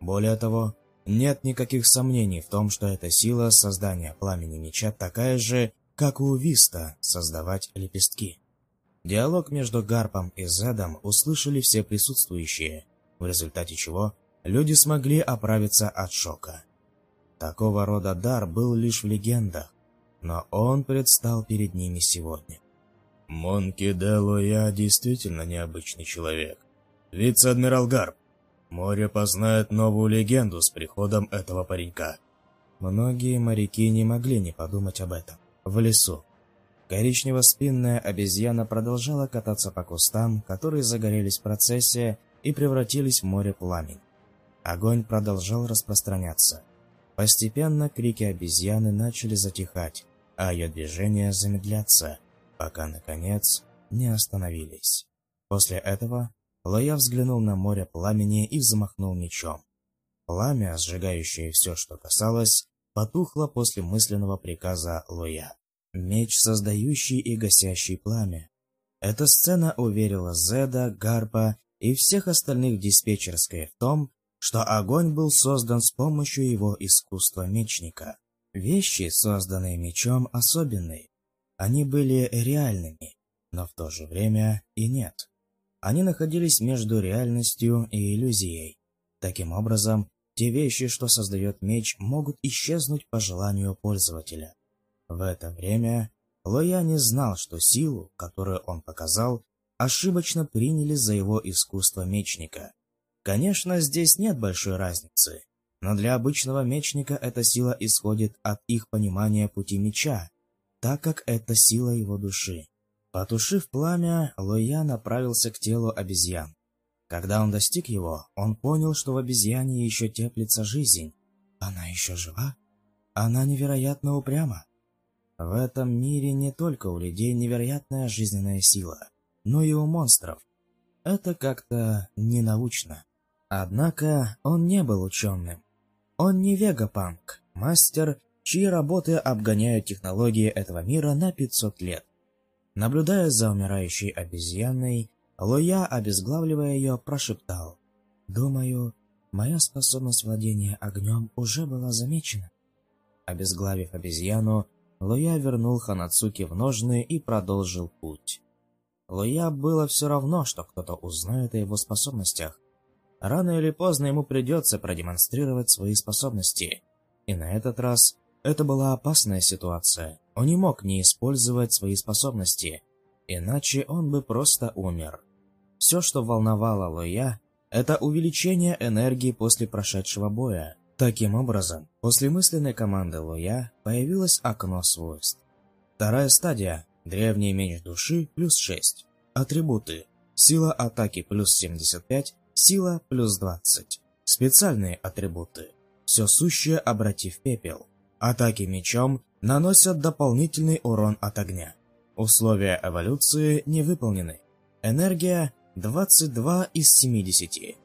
Speaker 1: Более того, нет никаких сомнений в том, что эта сила создания пламени меча такая же, как у Виста создавать лепестки. Диалог между Гарпом и Зедом услышали все присутствующие, в результате чего люди смогли оправиться от шока. Такого рода дар был лишь в легендах, но он предстал перед ними сегодня.
Speaker 2: Монки Дело действительно необычный человек. Вице-адмирал Гарп, Море познает новую легенду с приходом этого паренька.
Speaker 1: Многие моряки не могли не подумать об этом. В лесу. Коричнево-спинная обезьяна продолжала кататься по кустам, которые загорелись в процессе и превратились в море пламень. Огонь продолжал распространяться. Постепенно крики обезьяны начали затихать, а ее движения замедляться, пока, наконец, не остановились. После этого Лоя взглянул на море пламени и взмахнул мечом. Пламя, сжигающее все, что касалось, потухло после мысленного приказа Лоя. Меч, создающий и гасящий пламя. Эта сцена уверила Зеда, Гарпа и всех остальных диспетчерской в том, что огонь был создан с помощью его искусства мечника. Вещи, созданные мечом, особенные. Они были реальными, но в то же время и нет. Они находились между реальностью и иллюзией. Таким образом, те вещи, что создает меч, могут исчезнуть по желанию пользователя. В это время Лоя не знал, что силу, которую он показал, ошибочно приняли за его искусство мечника. Конечно, здесь нет большой разницы, но для обычного мечника эта сила исходит от их понимания пути меча, так как это сила его души. Потушив пламя, Лоя направился к телу обезьян. Когда он достиг его, он понял, что в обезьяне еще теплится жизнь. Она еще жива? Она невероятно упряма. В этом мире не только у людей невероятная жизненная сила, но и у монстров. Это как-то ненаучно. Однако он не был ученым. Он не вегапанк, мастер, чьи работы обгоняют технологии этого мира на 500 лет. Наблюдая за умирающей обезьяной, Лоя, обезглавливая ее, прошептал. «Думаю, моя способность владения огнем уже была замечена». Обезглавив обезьяну, Лоя вернул Ханацуки в ножны и продолжил путь. Лоя было все равно, что кто-то узнает о его способностях. Рано или поздно ему придется продемонстрировать свои способности. И на этот раз это была опасная ситуация. Он не мог не использовать свои способности, иначе он бы просто умер. Все, что волновало Лоя, это увеличение энергии после прошедшего боя. Таким образом, после мысленной команды Лоя появилось окно свойств. Вторая стадия – древний меч души плюс 6. Атрибуты – сила атаки плюс 75, сила плюс 20. Специальные атрибуты – все сущее обратив пепел. Атаки мечом наносят дополнительный урон от огня. Условия эволюции не выполнены. Энергия 22 из 70.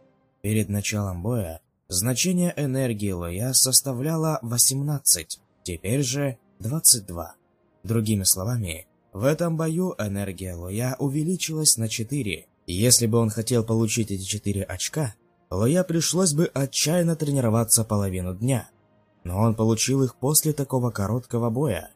Speaker 1: Перед началом боя значение энергии Лоя составляло 18, теперь же 22. Другими словами, в этом бою энергия Лоя увеличилась на 4. Если бы он хотел получить эти 4 очка, Лоя пришлось бы отчаянно тренироваться половину дня но он получил их после такого короткого боя.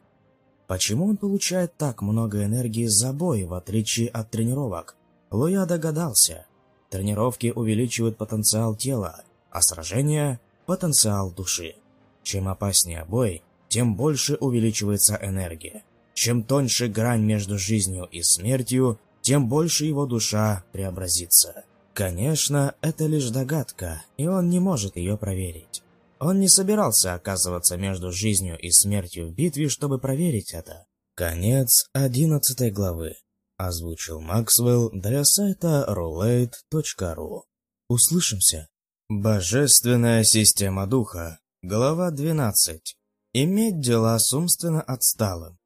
Speaker 1: Почему он получает так много энергии за бой, в отличие от тренировок? Луя догадался. Тренировки увеличивают потенциал тела, а сражения – потенциал души. Чем опаснее бой, тем больше увеличивается энергия. Чем тоньше грань между жизнью и смертью, тем больше его душа преобразится. Конечно, это лишь догадка, и он не может ее проверить. Он не собирался оказываться между жизнью и смертью в битве, чтобы проверить это. Конец одиннадцатой главы. Озвучил Максвелл для сайта roulette.ru. Услышимся. Божественная система духа. Глава 12. Иметь дела с умственно отсталым.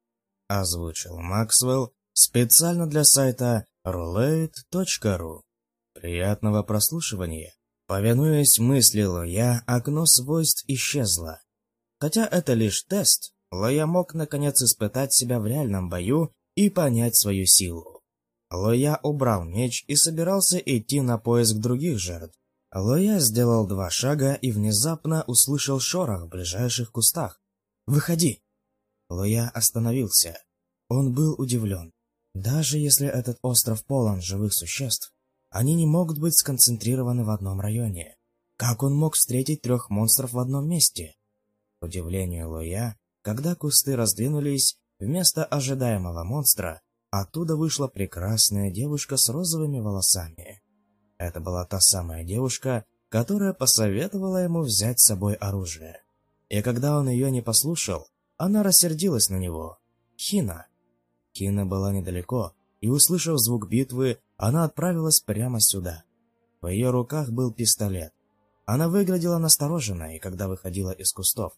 Speaker 1: Озвучил Максвелл специально для сайта roulette.ru. Приятного прослушивания. Повинуясь мысли Лоя, окно свойств исчезло. Хотя это лишь тест, Лоя мог наконец испытать себя в реальном бою и понять свою силу. Лоя убрал меч и собирался идти на поиск других жертв. Лоя сделал два шага и внезапно услышал шорох в ближайших кустах. «Выходи!» Лоя остановился. Он был удивлен. Даже если этот остров полон живых существ, они не могут быть сконцентрированы в одном районе. Как он мог встретить трех монстров в одном месте? К удивлению Лоя, когда кусты раздвинулись, вместо ожидаемого монстра, оттуда вышла прекрасная девушка с розовыми волосами. Это была та самая девушка, которая посоветовала ему взять с собой оружие. И когда он ее не послушал, она рассердилась на него. Хина. Хина была недалеко, и, услышав звук битвы, она отправилась прямо сюда. В ее руках был пистолет. Она выглядела настороженно, и когда выходила из кустов,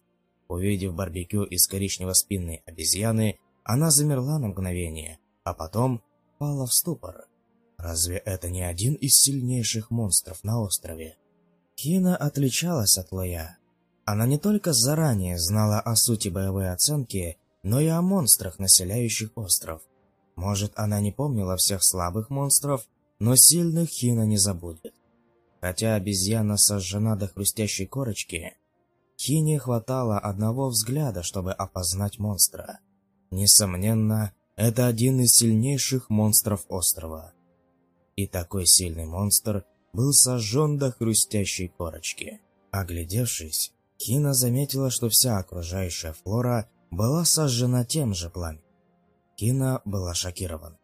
Speaker 1: увидев барбекю из коричнево-спинной обезьяны, она замерла на мгновение, а потом пала в ступор. Разве это не один из сильнейших монстров на острове? Хина отличалась от Лоя. Она не только заранее знала о сути боевой оценки, но и о монстрах, населяющих остров. Может, она не помнила всех слабых монстров, но сильных Хина не забудет. Хотя обезьяна сожжена до хрустящей корочки, Хине хватало одного взгляда, чтобы опознать монстра. Несомненно, это один из сильнейших монстров острова. И такой сильный монстр был сожжен до хрустящей корочки. Оглядевшись, Хина заметила, что вся окружающая флора была сожжена тем же пламенем. Кина была шокирована.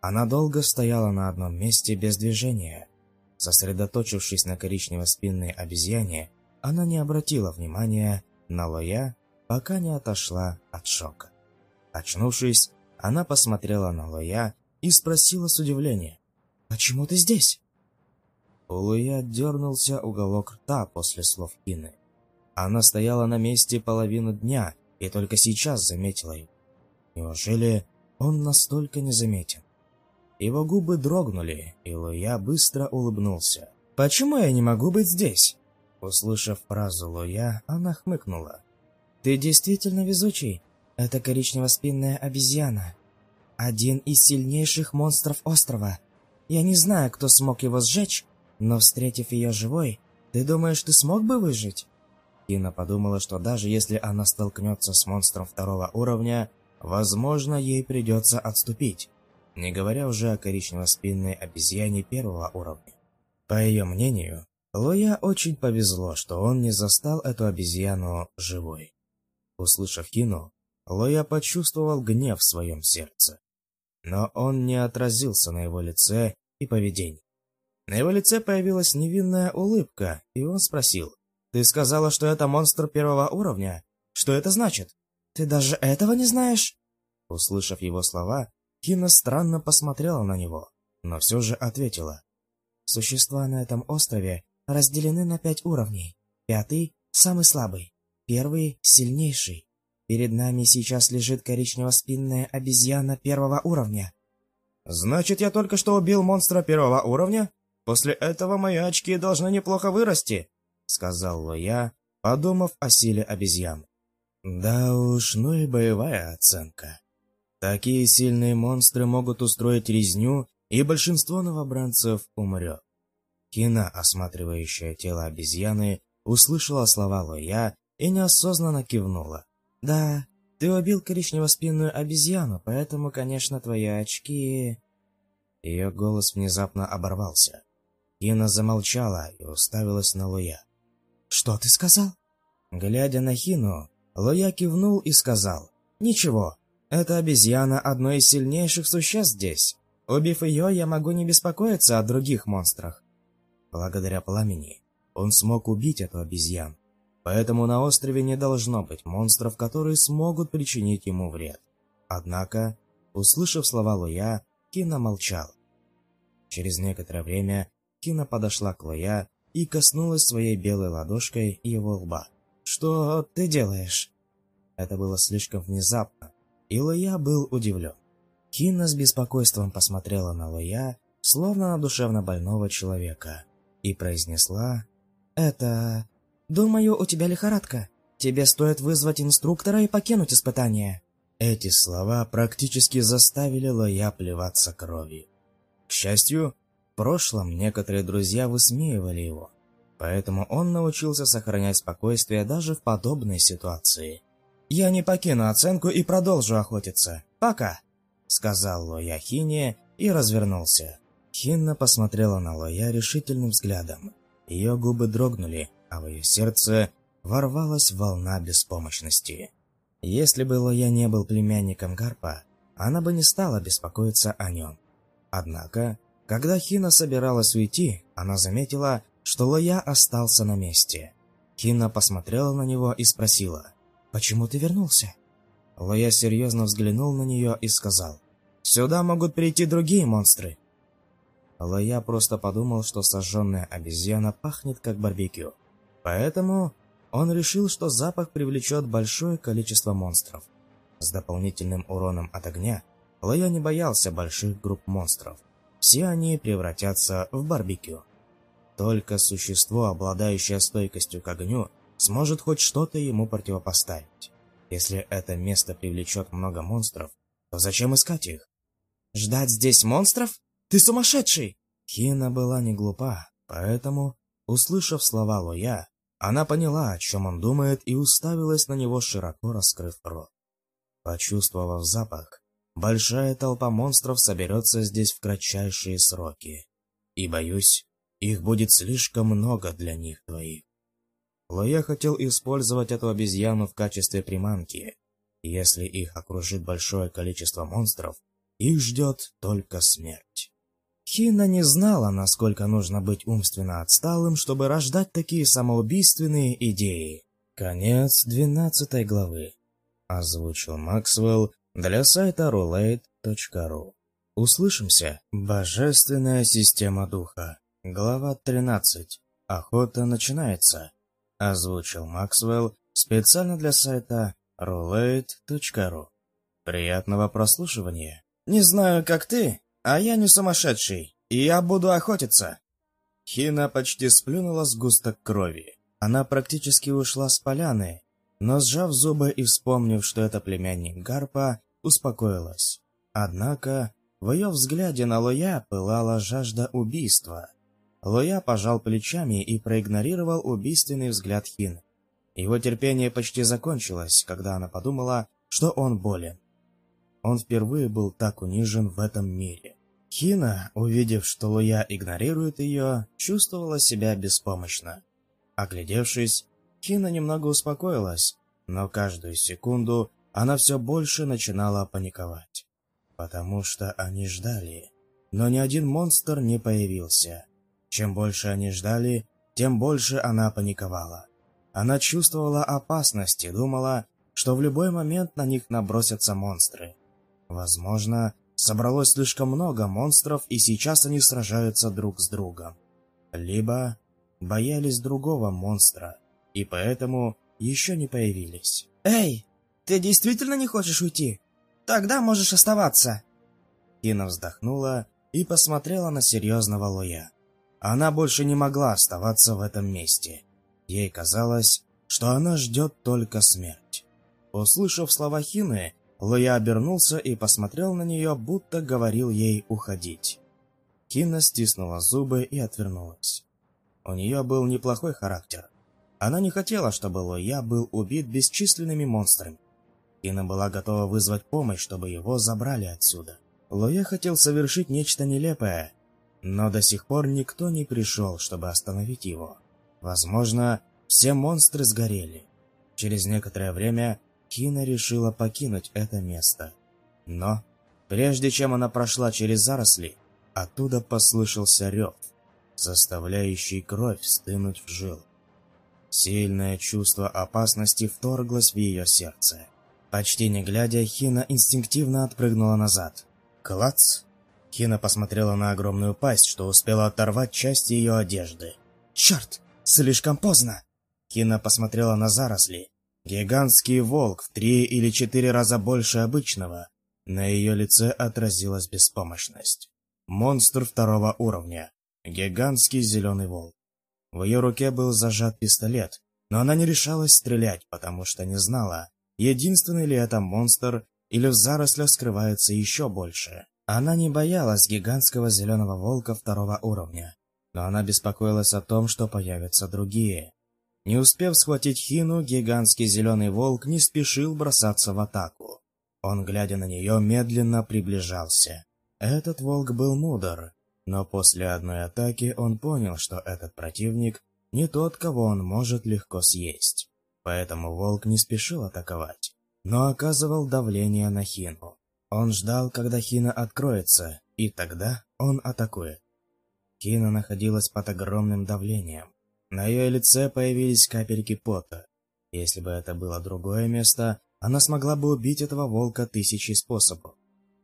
Speaker 1: Она долго стояла на одном месте без движения. Сосредоточившись на коричнево-спинной обезьяне, она не обратила внимания на Лоя, пока не отошла от шока. Очнувшись, она посмотрела на Лоя и спросила с удивлением, «Почему ты здесь?» У Лоя дернулся уголок рта после слов Кины. Она стояла на месте половину дня и только сейчас заметила его. Неужели он настолько незаметен? Его губы дрогнули, и Луя быстро улыбнулся. «Почему я не могу быть здесь?» Услышав фразу Луя, она хмыкнула. «Ты действительно везучий. Это коричнево-спинная обезьяна. Один из сильнейших монстров острова. Я не знаю, кто смог его сжечь, но, встретив ее живой, ты думаешь, ты смог бы выжить?» Кина подумала, что даже если она столкнется с монстром второго уровня, возможно, ей придется отступить, не говоря уже о коричнево-спинной обезьяне первого уровня. По ее мнению, Лоя очень повезло, что он не застал эту обезьяну живой. Услышав Кину, Лоя почувствовал гнев в своем сердце. Но он не отразился на его лице и поведении. На его лице появилась невинная улыбка, и он спросил, ты сказала, что это монстр первого уровня. Что это значит? Ты даже этого не знаешь? Услышав его слова, Кина странно посмотрела на него, но все же ответила. Существа на этом острове разделены на пять уровней. Пятый – самый слабый, первый – сильнейший. Перед нами сейчас лежит коричнево-спинная обезьяна первого уровня. Значит, я только что убил монстра первого уровня? После этого мои очки должны неплохо вырасти сказал я, подумав о силе обезьян. Да уж, ну и боевая оценка. Такие сильные монстры могут устроить резню, и большинство новобранцев умрет. Кина, осматривающая тело обезьяны, услышала слова Лоя и неосознанно кивнула. «Да, ты убил коричнево-спинную обезьяну, поэтому, конечно, твои очки...» Ее голос внезапно оборвался. Кина замолчала и уставилась на Лоя. «Что ты сказал?» Глядя на Хину, Лоя кивнул и сказал, «Ничего, эта обезьяна одно из сильнейших существ здесь. Убив ее, я могу не беспокоиться о других монстрах». Благодаря пламени он смог убить эту обезьян, поэтому на острове не должно быть монстров, которые смогут причинить ему вред. Однако, услышав слова Лоя, Кина молчал. Через некоторое время Кина подошла к Лоя и коснулась своей белой ладошкой его лба. «Что ты делаешь?» Это было слишком внезапно, и Лоя был удивлен. Кина с беспокойством посмотрела на Лоя, словно на душевно больного человека. и произнесла «Это... Думаю, у тебя лихорадка. Тебе стоит вызвать инструктора и покинуть испытание». Эти слова практически заставили Лоя плеваться кровью. К счастью, в прошлом некоторые друзья высмеивали его, поэтому он научился сохранять спокойствие даже в подобной ситуации. «Я не покину оценку и продолжу охотиться. Пока!» — сказал Лоя Хине и развернулся. Хинна посмотрела на Лоя решительным взглядом. Ее губы дрогнули, а в ее сердце ворвалась волна беспомощности. Если бы Лоя не был племянником Гарпа, она бы не стала беспокоиться о нем. Однако, когда Хина собиралась уйти, она заметила, что Лоя остался на месте. Хина посмотрела на него и спросила, «Почему ты вернулся?» Лоя серьезно взглянул на нее и сказал, «Сюда могут прийти другие монстры». Лоя просто подумал, что сожженная обезьяна пахнет как барбекю. Поэтому он решил, что запах привлечет большое количество монстров. С дополнительным уроном от огня Лоя не боялся больших групп монстров. Все они превратятся в барбекю. Только существо, обладающее стойкостью к огню, сможет хоть что-то ему противопоставить. Если это место привлечет много монстров, то зачем искать их? Ждать здесь монстров? Ты сумасшедший! Хина была не глупа, поэтому, услышав слова Лоя, она поняла, о чем он думает, и уставилась на него, широко раскрыв рот. Почувствовав запах, большая толпа монстров соберется здесь в кратчайшие сроки. И, боюсь, их будет слишком много для них двоих. Лоя хотел использовать эту обезьяну в качестве приманки. Если их окружит большое количество монстров, их ждет только смерть. Хина не знала, насколько нужно быть умственно отсталым, чтобы рождать такие самоубийственные идеи. Конец 12 главы. Озвучил Максвелл для сайта roulette.ru. Услышимся. Божественная система духа. Глава 13. Охота начинается. Озвучил Максвелл специально для сайта roulette.ru. Приятного прослушивания. Не знаю, как ты, а я не сумасшедший, и я буду охотиться. Хина почти сплюнула сгусток крови. Она практически ушла с поляны, но сжав зубы и вспомнив, что это племянник Гарпа, успокоилась. Однако в ее взгляде на Лоя пылала жажда убийства. Лоя пожал плечами и проигнорировал убийственный взгляд Хин. Его терпение почти закончилось, когда она подумала, что он болен. Он впервые был так унижен в этом мире. Хина, увидев, что Луя игнорирует ее, чувствовала себя беспомощно. Оглядевшись, Хина немного успокоилась, но каждую секунду она все больше начинала паниковать. Потому что они ждали, но ни один монстр не появился. Чем больше они ждали, тем больше она паниковала. Она чувствовала опасность и думала, что в любой момент на них набросятся монстры. Возможно, собралось слишком много монстров, и сейчас они сражаются друг с другом. Либо боялись другого монстра, и поэтому еще не появились. «Эй, ты действительно не хочешь уйти? Тогда можешь оставаться!» Кина вздохнула и посмотрела на серьезного Лоя. Она больше не могла оставаться в этом месте. Ей казалось, что она ждет только смерть. Услышав слова Хины, Луя обернулся и посмотрел на нее, будто говорил ей уходить. Кина стиснула зубы и отвернулась. У нее был неплохой характер. Она не хотела, чтобы Луя был убит бесчисленными монстрами. Кина была готова вызвать помощь, чтобы его забрали отсюда. Луя хотел совершить нечто нелепое, но до сих пор никто не пришел, чтобы остановить его. Возможно, все монстры сгорели. Через некоторое время Кина решила покинуть это место. Но, прежде чем она прошла через заросли, оттуда послышался рев, заставляющий кровь стынуть в жил. Сильное чувство опасности вторглось в ее сердце. Почти не глядя, Хина инстинктивно отпрыгнула назад. Клац! Хина посмотрела на огромную пасть, что успела оторвать часть ее одежды. «Черт! Слишком поздно!» Хина посмотрела на заросли, Гигантский волк в три или четыре раза больше обычного. На ее лице отразилась беспомощность. Монстр второго уровня. Гигантский зеленый волк. В ее руке был зажат пистолет, но она не решалась стрелять, потому что не знала, единственный ли это монстр или в зарослях скрывается еще больше. Она не боялась гигантского зеленого волка второго уровня, но она беспокоилась о том, что появятся другие. Не успев схватить Хину, гигантский зеленый волк не спешил бросаться в атаку. Он, глядя на нее, медленно приближался. Этот волк был мудр, но после одной атаки он понял, что этот противник не тот, кого он может легко съесть. Поэтому волк не спешил атаковать, но оказывал давление на Хину. Он ждал, когда Хина откроется, и тогда он атакует. Хина находилась под огромным давлением. На ее лице появились капельки пота. Если бы это было другое место, она смогла бы убить этого волка тысячи способов.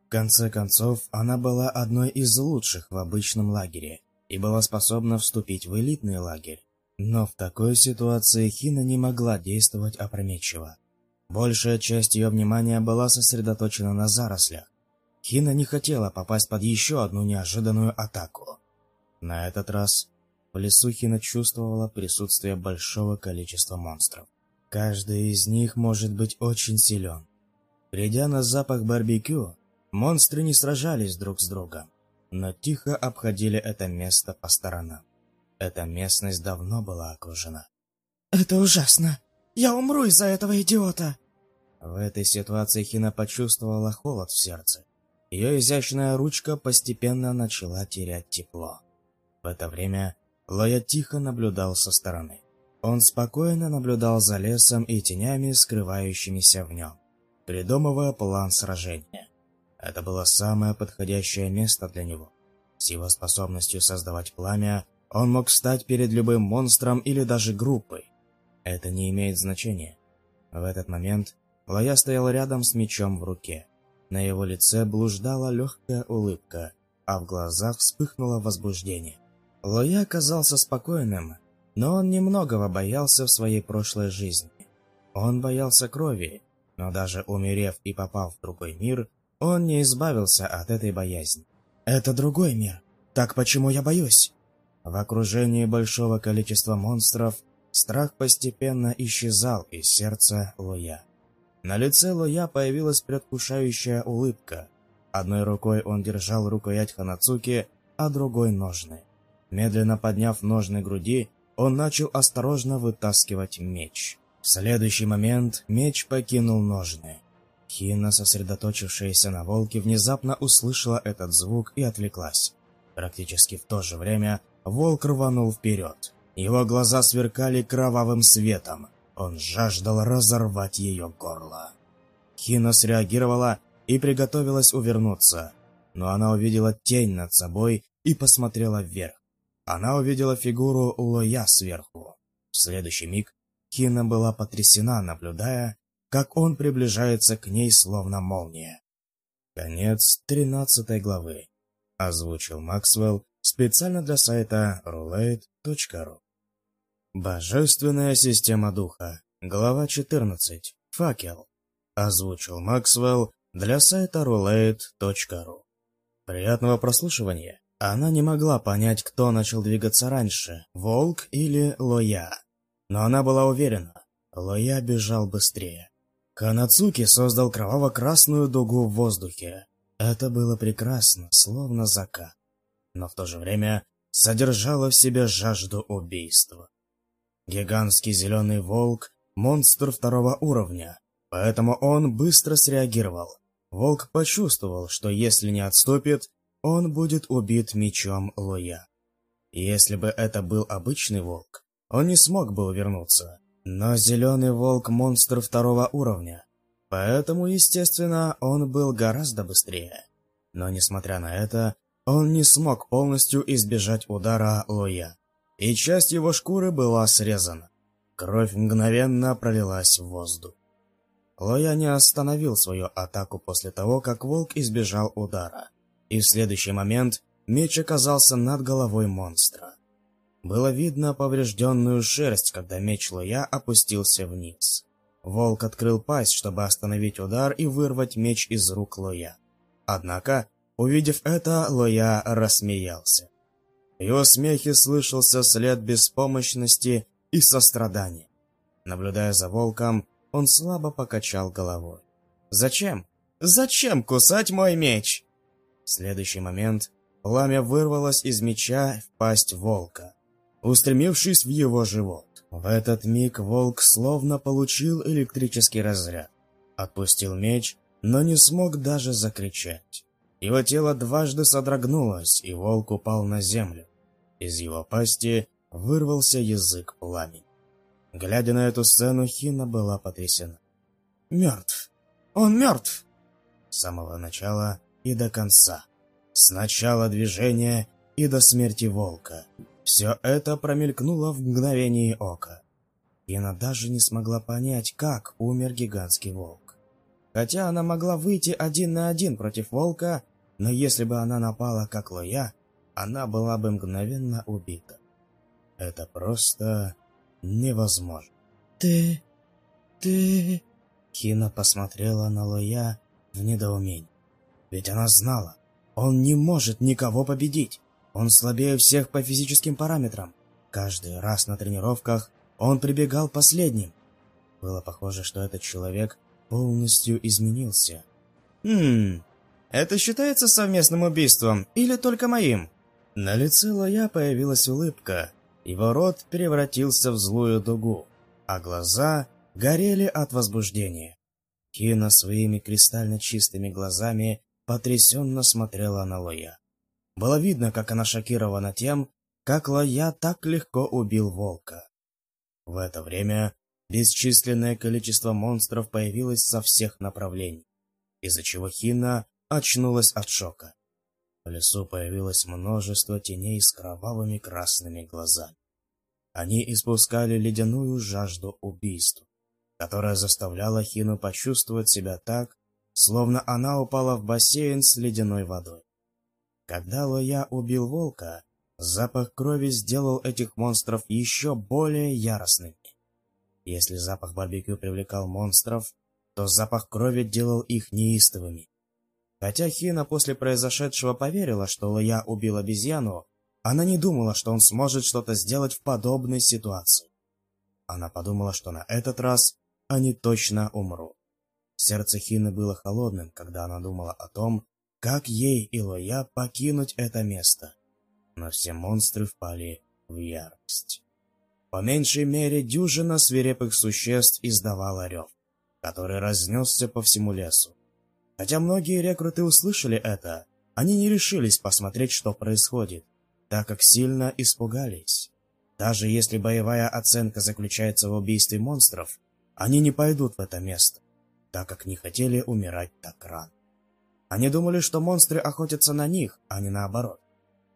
Speaker 1: В конце концов, она была одной из лучших в обычном лагере и была способна вступить в элитный лагерь. Но в такой ситуации Хина не могла действовать опрометчиво. Большая часть ее внимания была сосредоточена на зарослях. Хина не хотела попасть под еще одну неожиданную атаку. На этот раз в лесу Хина чувствовала присутствие большого количества монстров. Каждый из них может быть очень силен. Придя на запах барбекю, монстры не сражались друг с другом, но тихо обходили это место по сторонам. Эта местность давно была окружена.
Speaker 3: «Это ужасно! Я умру из-за этого идиота!»
Speaker 1: В этой ситуации Хина почувствовала холод в сердце. Ее изящная ручка постепенно начала терять тепло. В это время Лоя тихо наблюдал со стороны. Он спокойно наблюдал за лесом и тенями, скрывающимися в нем, придумывая план сражения. Это было самое подходящее место для него. С его способностью создавать пламя, он мог встать перед любым монстром или даже группой. Это не имеет значения. В этот момент Лоя стоял рядом с мечом в руке. На его лице блуждала легкая улыбка, а в глазах вспыхнуло возбуждение. Лоя оказался спокойным, но он немногого боялся в своей прошлой жизни. Он боялся крови, но даже умерев и попав в другой мир, он не избавился от этой боязни. «Это другой мир. Так почему я боюсь?» В окружении большого количества монстров страх постепенно исчезал из сердца Лоя. На лице Лоя появилась предвкушающая улыбка. Одной рукой он держал рукоять Ханацуки, а другой — ножны. Медленно подняв ножны груди, он начал осторожно вытаскивать меч. В следующий момент меч покинул ножны. Хина, сосредоточившаяся на волке, внезапно услышала этот звук и отвлеклась. Практически в то же время волк рванул вперед. Его глаза сверкали кровавым светом. Он жаждал разорвать ее горло. Хина среагировала и приготовилась увернуться, но она увидела тень над собой и посмотрела вверх. Она увидела фигуру Лоя сверху. В следующий миг Хина была потрясена, наблюдая, как он приближается к ней словно молния. Конец 13 главы. Озвучил Максвелл специально для сайта roulette.ru. Божественная система духа. Глава 14. Факел. Озвучил Максвелл для сайта roulette.ru. Приятного прослушивания. Она не могла понять, кто начал двигаться раньше, Волк или Лоя. Но она была уверена, Лоя бежал быстрее. Ханацуки создал кроваво-красную дугу в воздухе. Это было прекрасно, словно закат. Но в то же время содержало в себе жажду убийства. Гигантский зеленый волк — монстр второго уровня, поэтому он быстро среагировал. Волк почувствовал, что если не отступит, он будет убит мечом Лоя. Если бы это был обычный волк, он не смог бы увернуться. Но зеленый волк — монстр второго уровня, поэтому, естественно, он был гораздо быстрее. Но, несмотря на это, он не смог полностью избежать удара Лоя и часть его шкуры была срезана. Кровь мгновенно пролилась в воздух. Лоя не остановил свою атаку после того, как волк избежал удара, и в следующий момент меч оказался над головой монстра. Было видно поврежденную шерсть, когда меч Лоя опустился вниз. Волк открыл пасть, чтобы остановить удар и вырвать меч из рук Лоя. Однако, увидев это, Лоя рассмеялся. В его смехе слышался след беспомощности и сострадания. Наблюдая за волком, он слабо покачал головой. «Зачем? Зачем кусать мой меч?» В следующий момент пламя вырвалось из меча в пасть волка, устремившись в его живот. В этот миг волк словно получил электрический разряд. Отпустил меч, но не смог даже закричать. Его тело дважды содрогнулось, и волк упал на землю. Из его пасти вырвался язык пламени. Глядя на эту сцену, Хина была потрясена. «Мертв! Он мертв!» С самого начала и до конца. С начала движения и до смерти волка. Все это промелькнуло в мгновение ока. Хина даже не смогла понять, как умер гигантский волк. Хотя она могла выйти один на один против волка, но если бы она напала как Лоя, она была бы мгновенно убита. Это просто невозможно.
Speaker 3: «Ты... ты...»
Speaker 1: Хина посмотрела на Лоя в недоумении. Ведь она знала, он не может никого победить. Он слабее всех по физическим параметрам. Каждый раз на тренировках он прибегал последним. Было похоже, что этот человек полностью изменился. «Хм, это считается совместным убийством или только моим?» На лице Лоя появилась улыбка. Его рот превратился в злую дугу, а глаза горели от возбуждения. Кина своими кристально чистыми глазами потрясенно смотрела на Лоя. Было видно, как она шокирована тем, как Лоя так легко убил волка. В это время бесчисленное количество монстров появилось со всех направлений, из-за чего Хина очнулась от шока. В лесу появилось множество теней с кровавыми красными глазами. Они испускали ледяную жажду убийства, которая заставляла Хину почувствовать себя так, словно она упала в бассейн с ледяной водой. Когда Лоя убил волка, запах крови сделал этих монстров еще более яростными. Если запах барбекю привлекал монстров, то запах крови делал их неистовыми. Хотя Хина после произошедшего поверила, что Лоя убил обезьяну, она не думала, что он сможет что-то сделать в подобной ситуации. Она подумала, что на этот раз они точно умрут. Сердце Хины было холодным, когда она думала о том, как ей и Лоя покинуть это место. Но все монстры впали в ярость. По меньшей мере дюжина свирепых существ издавала рев, который разнесся по всему лесу. Хотя многие рекруты услышали это, они не решились посмотреть, что происходит, так как сильно испугались. Даже если боевая оценка заключается в убийстве монстров, они не пойдут в это место, так как не хотели умирать так рано. Они думали, что монстры охотятся на них, а не наоборот.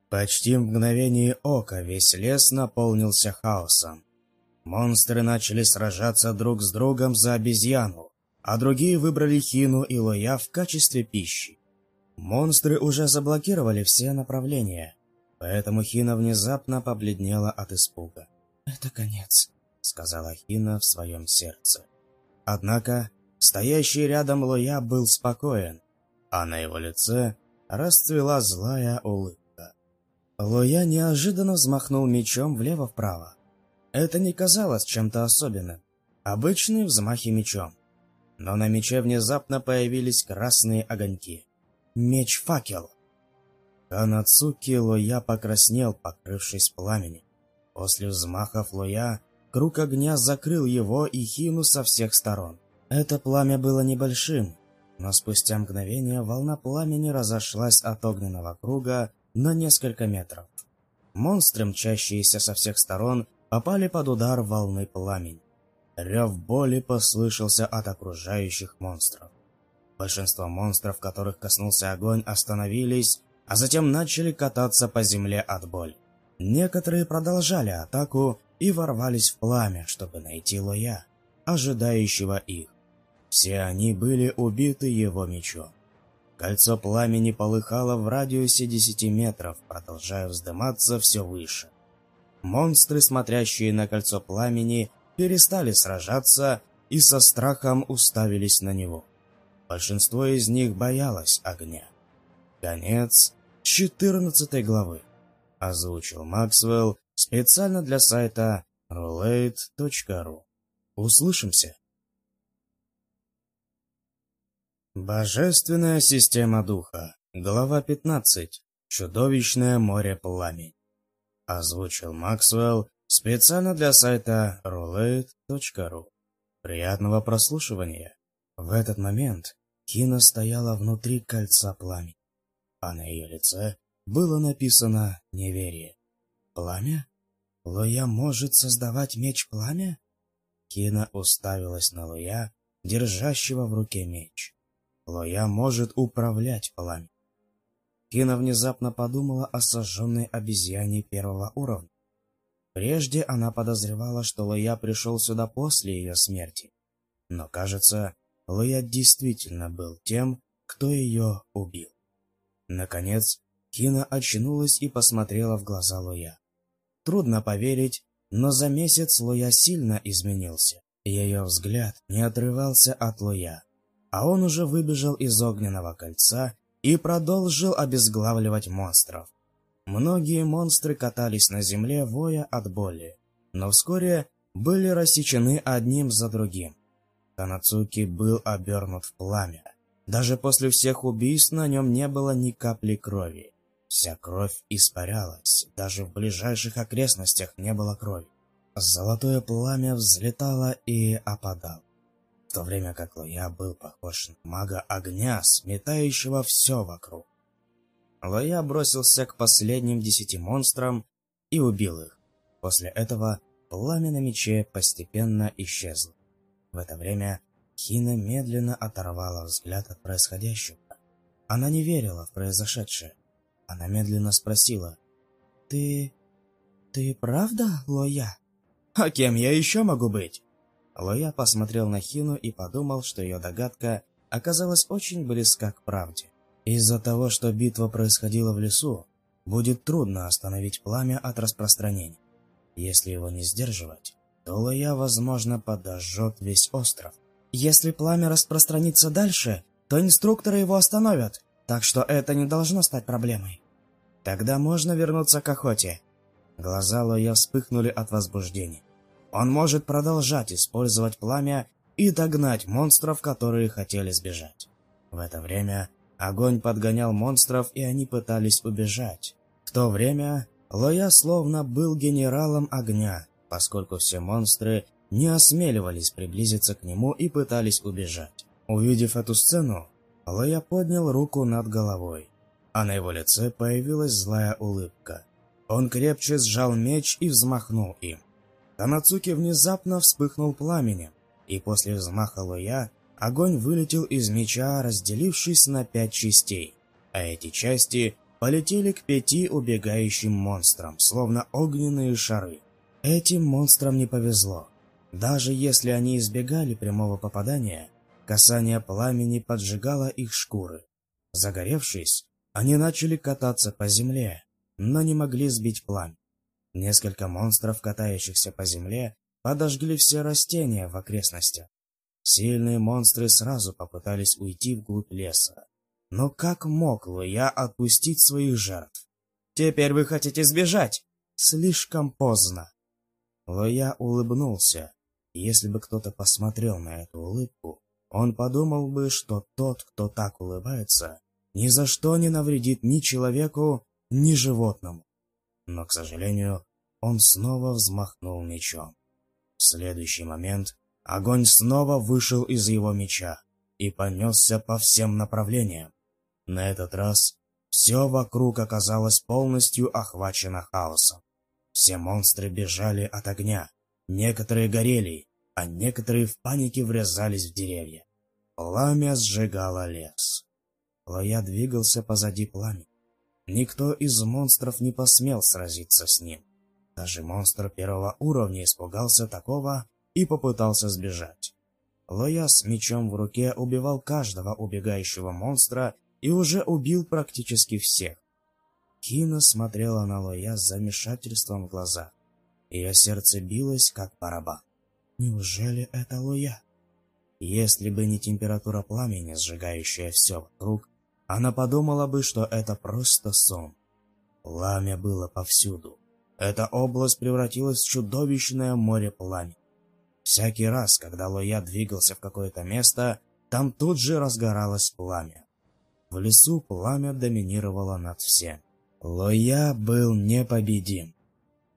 Speaker 1: Почти в мгновение ока весь лес наполнился хаосом. Монстры начали сражаться друг с другом за обезьяну, а другие выбрали Хину и Лоя в качестве пищи. Монстры уже заблокировали все направления, поэтому Хина внезапно побледнела от испуга.
Speaker 3: «Это конец», —
Speaker 1: сказала Хина в своем сердце. Однако стоящий рядом Лоя был спокоен, а на его лице расцвела злая улыбка. Лоя неожиданно взмахнул мечом влево-вправо. Это не казалось чем-то особенным. Обычные взмахи мечом. Но на мече внезапно появились красные огоньки. Меч-факел. Канацуки Лоя покраснел, покрывшись пламенем. После взмахов Лоя круг огня закрыл его и Хину со всех сторон. Это пламя было небольшим, но спустя мгновение волна пламени разошлась от огненного круга на несколько метров. Монстры, мчащиеся со всех сторон, попали под удар волны пламени. Рев боли послышался от окружающих монстров. Большинство монстров, которых коснулся огонь, остановились, а затем начали кататься по земле от боли. Некоторые продолжали атаку и ворвались в пламя, чтобы найти Лоя, ожидающего их. Все они были убиты его мечом. Кольцо пламени полыхало в радиусе десяти метров, продолжая вздыматься все выше. Монстры, смотрящие на кольцо пламени, перестали сражаться и со страхом уставились на него. Большинство из них боялось огня. Конец 14 главы. Озвучил Максвелл специально для сайта roulette.ru. Услышимся! Божественная система духа. Глава 15. Чудовищное море пламени. Озвучил Максвелл специально для сайта roulette.ru. Приятного прослушивания. В этот момент Кина стояла внутри кольца пламени, а на ее лице было написано «Неверие». «Пламя? Луя может создавать меч пламя?» Кина уставилась на Луя, держащего в руке меч. Лоя может управлять пламенем. Кина внезапно подумала о сожженной обезьяне первого уровня. Прежде она подозревала, что Лоя пришел сюда после ее смерти. Но, кажется, Лоя действительно был тем, кто ее убил. Наконец, Кина очнулась и посмотрела в глаза Лоя. Трудно поверить, но за месяц Лоя сильно изменился. Ее взгляд не отрывался от Лоя а он уже выбежал из огненного кольца и продолжил обезглавливать монстров. Многие монстры катались на земле, воя от боли, но вскоре были рассечены одним за другим. Танацуки был обернут в пламя. Даже после всех убийств на нем не было ни капли крови. Вся кровь испарялась, даже в ближайших окрестностях не было крови. Золотое пламя взлетало и опадало в то время как Лоя был похож на мага огня, сметающего все вокруг. Лоя бросился к последним десяти монстрам и убил их. После этого пламя на мече постепенно исчезло. В это время Хина медленно оторвала взгляд от происходящего. Она не верила в произошедшее. Она медленно спросила, «Ты... ты правда Лоя?» «А кем я еще могу быть?» Лоя посмотрел на Хину и подумал, что ее догадка оказалась очень близка к правде. Из-за того, что битва происходила в лесу, будет трудно остановить пламя от распространения. Если его не сдерживать, то Лоя, возможно, подожжет весь остров. Если пламя распространится дальше, то инструкторы его остановят, так что это не должно стать проблемой. Тогда можно вернуться к охоте. Глаза Лоя вспыхнули от возбуждения. Он может продолжать использовать пламя и догнать монстров, которые хотели сбежать. В это время огонь подгонял монстров, и они пытались убежать. В то время Лоя словно был генералом огня, поскольку все монстры не осмеливались приблизиться к нему и пытались убежать. Увидев эту сцену, Лоя поднял руку над головой, а на его лице появилась злая улыбка. Он крепче сжал меч и взмахнул им. Танацуки внезапно вспыхнул пламенем, и после взмаха лоя огонь вылетел из меча, разделившись на пять частей, а эти части полетели к пяти убегающим монстрам, словно огненные шары. Этим монстрам не повезло. Даже если они избегали прямого попадания, касание пламени поджигало их шкуры. Загоревшись, они начали кататься по земле, но не могли сбить пламя. Несколько монстров, катающихся по земле, подожгли все растения в окрестностях. Сильные монстры сразу попытались уйти вглубь леса. Но как мог Луя отпустить своих жертв? «Теперь вы хотите сбежать?» «Слишком поздно!» Луя улыбнулся. Если бы кто-то посмотрел на эту улыбку, он подумал бы, что тот, кто так улыбается, ни за что не навредит ни человеку, ни животному. Но, к сожалению, он снова взмахнул мечом. В следующий момент огонь снова вышел из его меча и понесся по всем направлениям. На этот раз все вокруг оказалось полностью охвачено хаосом. Все монстры бежали от огня, некоторые горели, а некоторые в панике врезались в деревья. Пламя сжигало лес. Лоя двигался позади пламени. Никто из монстров не посмел сразиться с ним. Даже монстр первого уровня испугался такого и попытался сбежать. Лоя с мечом в руке убивал каждого убегающего монстра и уже убил практически всех. Кина смотрела на Лоя с замешательством в глазах. Ее сердце билось, как барабан. Неужели это Лоя? Если бы не температура пламени, сжигающая все вокруг, она подумала бы, что это просто сон. Пламя было повсюду. Эта область превратилась в чудовищное море пламени. Всякий раз, когда Лоя двигался в какое-то место, там тут же разгоралось пламя. В лесу пламя доминировало над всем. Лоя был непобедим.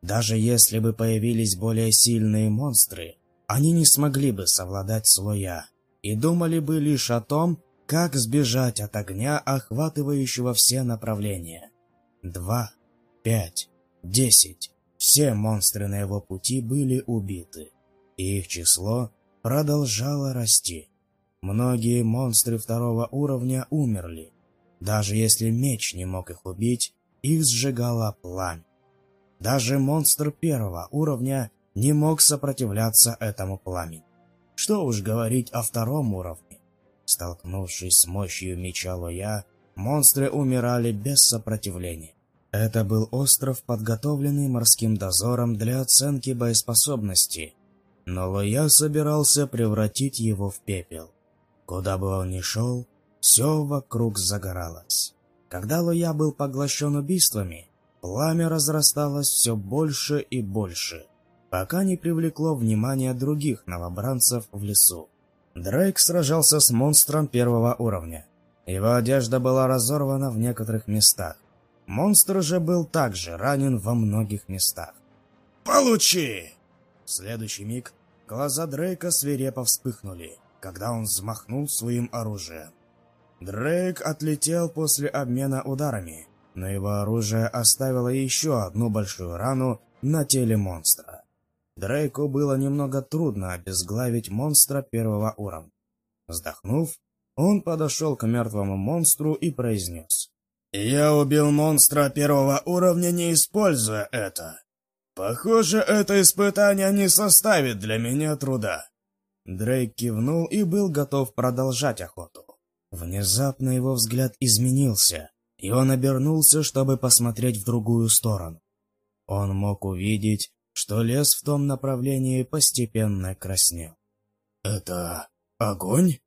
Speaker 1: Даже если бы появились более сильные монстры, они не смогли бы совладать с Лоя и думали бы лишь о том, как сбежать от огня, охватывающего все направления. Два, пять, десять. Все монстры на его пути были убиты, их число продолжало расти. Многие монстры второго уровня умерли. Даже если меч не мог их убить, их сжигало пламя. Даже монстр первого уровня не мог сопротивляться этому пламени. Что уж говорить о втором уровне. Столкнувшись с мощью меча Лоя, монстры умирали без сопротивления. Это был остров, подготовленный морским дозором для оценки боеспособности, но Лоя собирался превратить его в пепел. Куда бы он ни шел, все вокруг загоралось. Когда Лоя был поглощен убийствами, пламя разрасталось все больше и больше, пока не привлекло внимание других новобранцев в лесу. Дрейк сражался с монстром первого уровня. Его одежда была разорвана в некоторых местах. Монстр же был также ранен во многих местах.
Speaker 2: «Получи!»
Speaker 1: В следующий миг глаза Дрейка свирепо вспыхнули, когда он взмахнул своим оружием. Дрейк отлетел после обмена ударами, но его оружие оставило еще одну большую рану на теле монстра. Дрейку было немного трудно обезглавить монстра первого уровня. Вздохнув, он подошел к мертвому монстру и произнес.
Speaker 2: «Я убил монстра первого уровня, не используя это. Похоже, это испытание не составит для меня труда».
Speaker 1: Дрейк кивнул и был готов продолжать охоту. Внезапно его взгляд изменился, и он обернулся, чтобы посмотреть в другую сторону. Он мог увидеть, что лес в том направлении постепенно краснел.
Speaker 2: «Это огонь?»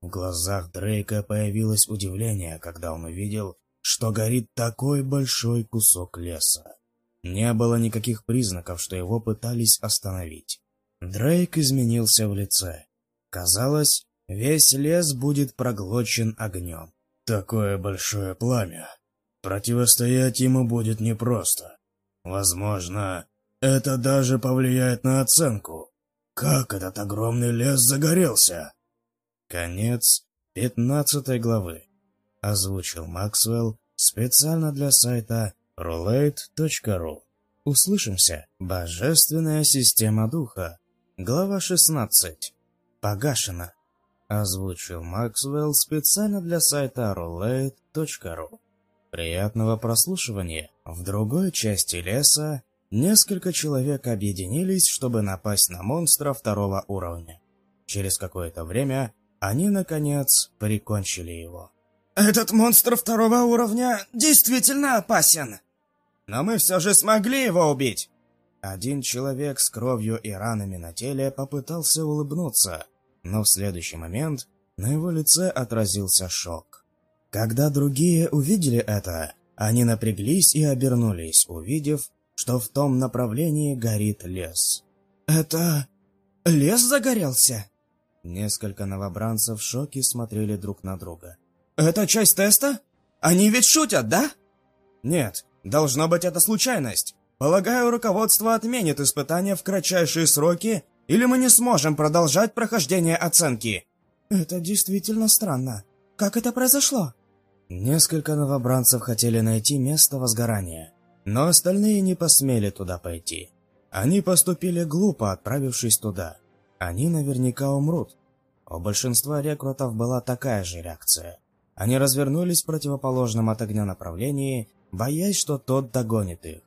Speaker 1: В глазах Дрейка появилось удивление, когда он увидел, что горит такой большой кусок леса. Не было никаких признаков, что его пытались остановить. Дрейк изменился в лице. Казалось, Весь лес будет проглочен огнем.
Speaker 2: Такое большое пламя. Противостоять ему будет непросто. Возможно, это даже повлияет на оценку. Как этот огромный лес загорелся?
Speaker 1: Конец 15 главы. Озвучил Максвелл специально для сайта roulette.ru. Услышимся. Божественная система духа. Глава 16. Погашена. Озвучил Максвелл специально для сайта roulette.ru. Приятного прослушивания. В другой части леса несколько человек объединились, чтобы напасть на монстра второго уровня. Через какое-то время они, наконец, прикончили его.
Speaker 3: «Этот монстр второго уровня действительно опасен!»
Speaker 1: «Но мы все же смогли его убить!» Один человек с кровью и ранами на теле попытался улыбнуться, но в следующий момент на его лице отразился шок. Когда другие увидели это, они напряглись и обернулись, увидев, что в том направлении горит лес.
Speaker 3: «Это... лес загорелся?»
Speaker 1: Несколько новобранцев в шоке смотрели друг на друга.
Speaker 3: «Это часть теста? Они ведь шутят, да?»
Speaker 1: «Нет, должно быть это случайность. Полагаю, руководство отменит испытания в кратчайшие сроки или мы не сможем продолжать прохождение оценки?»
Speaker 3: «Это действительно странно. Как это произошло?»
Speaker 1: Несколько новобранцев хотели найти место возгорания, но остальные не посмели туда пойти. Они поступили глупо, отправившись туда. Они наверняка умрут. У большинства рекрутов была такая же реакция. Они развернулись в противоположном от огня направлении, боясь, что тот догонит их.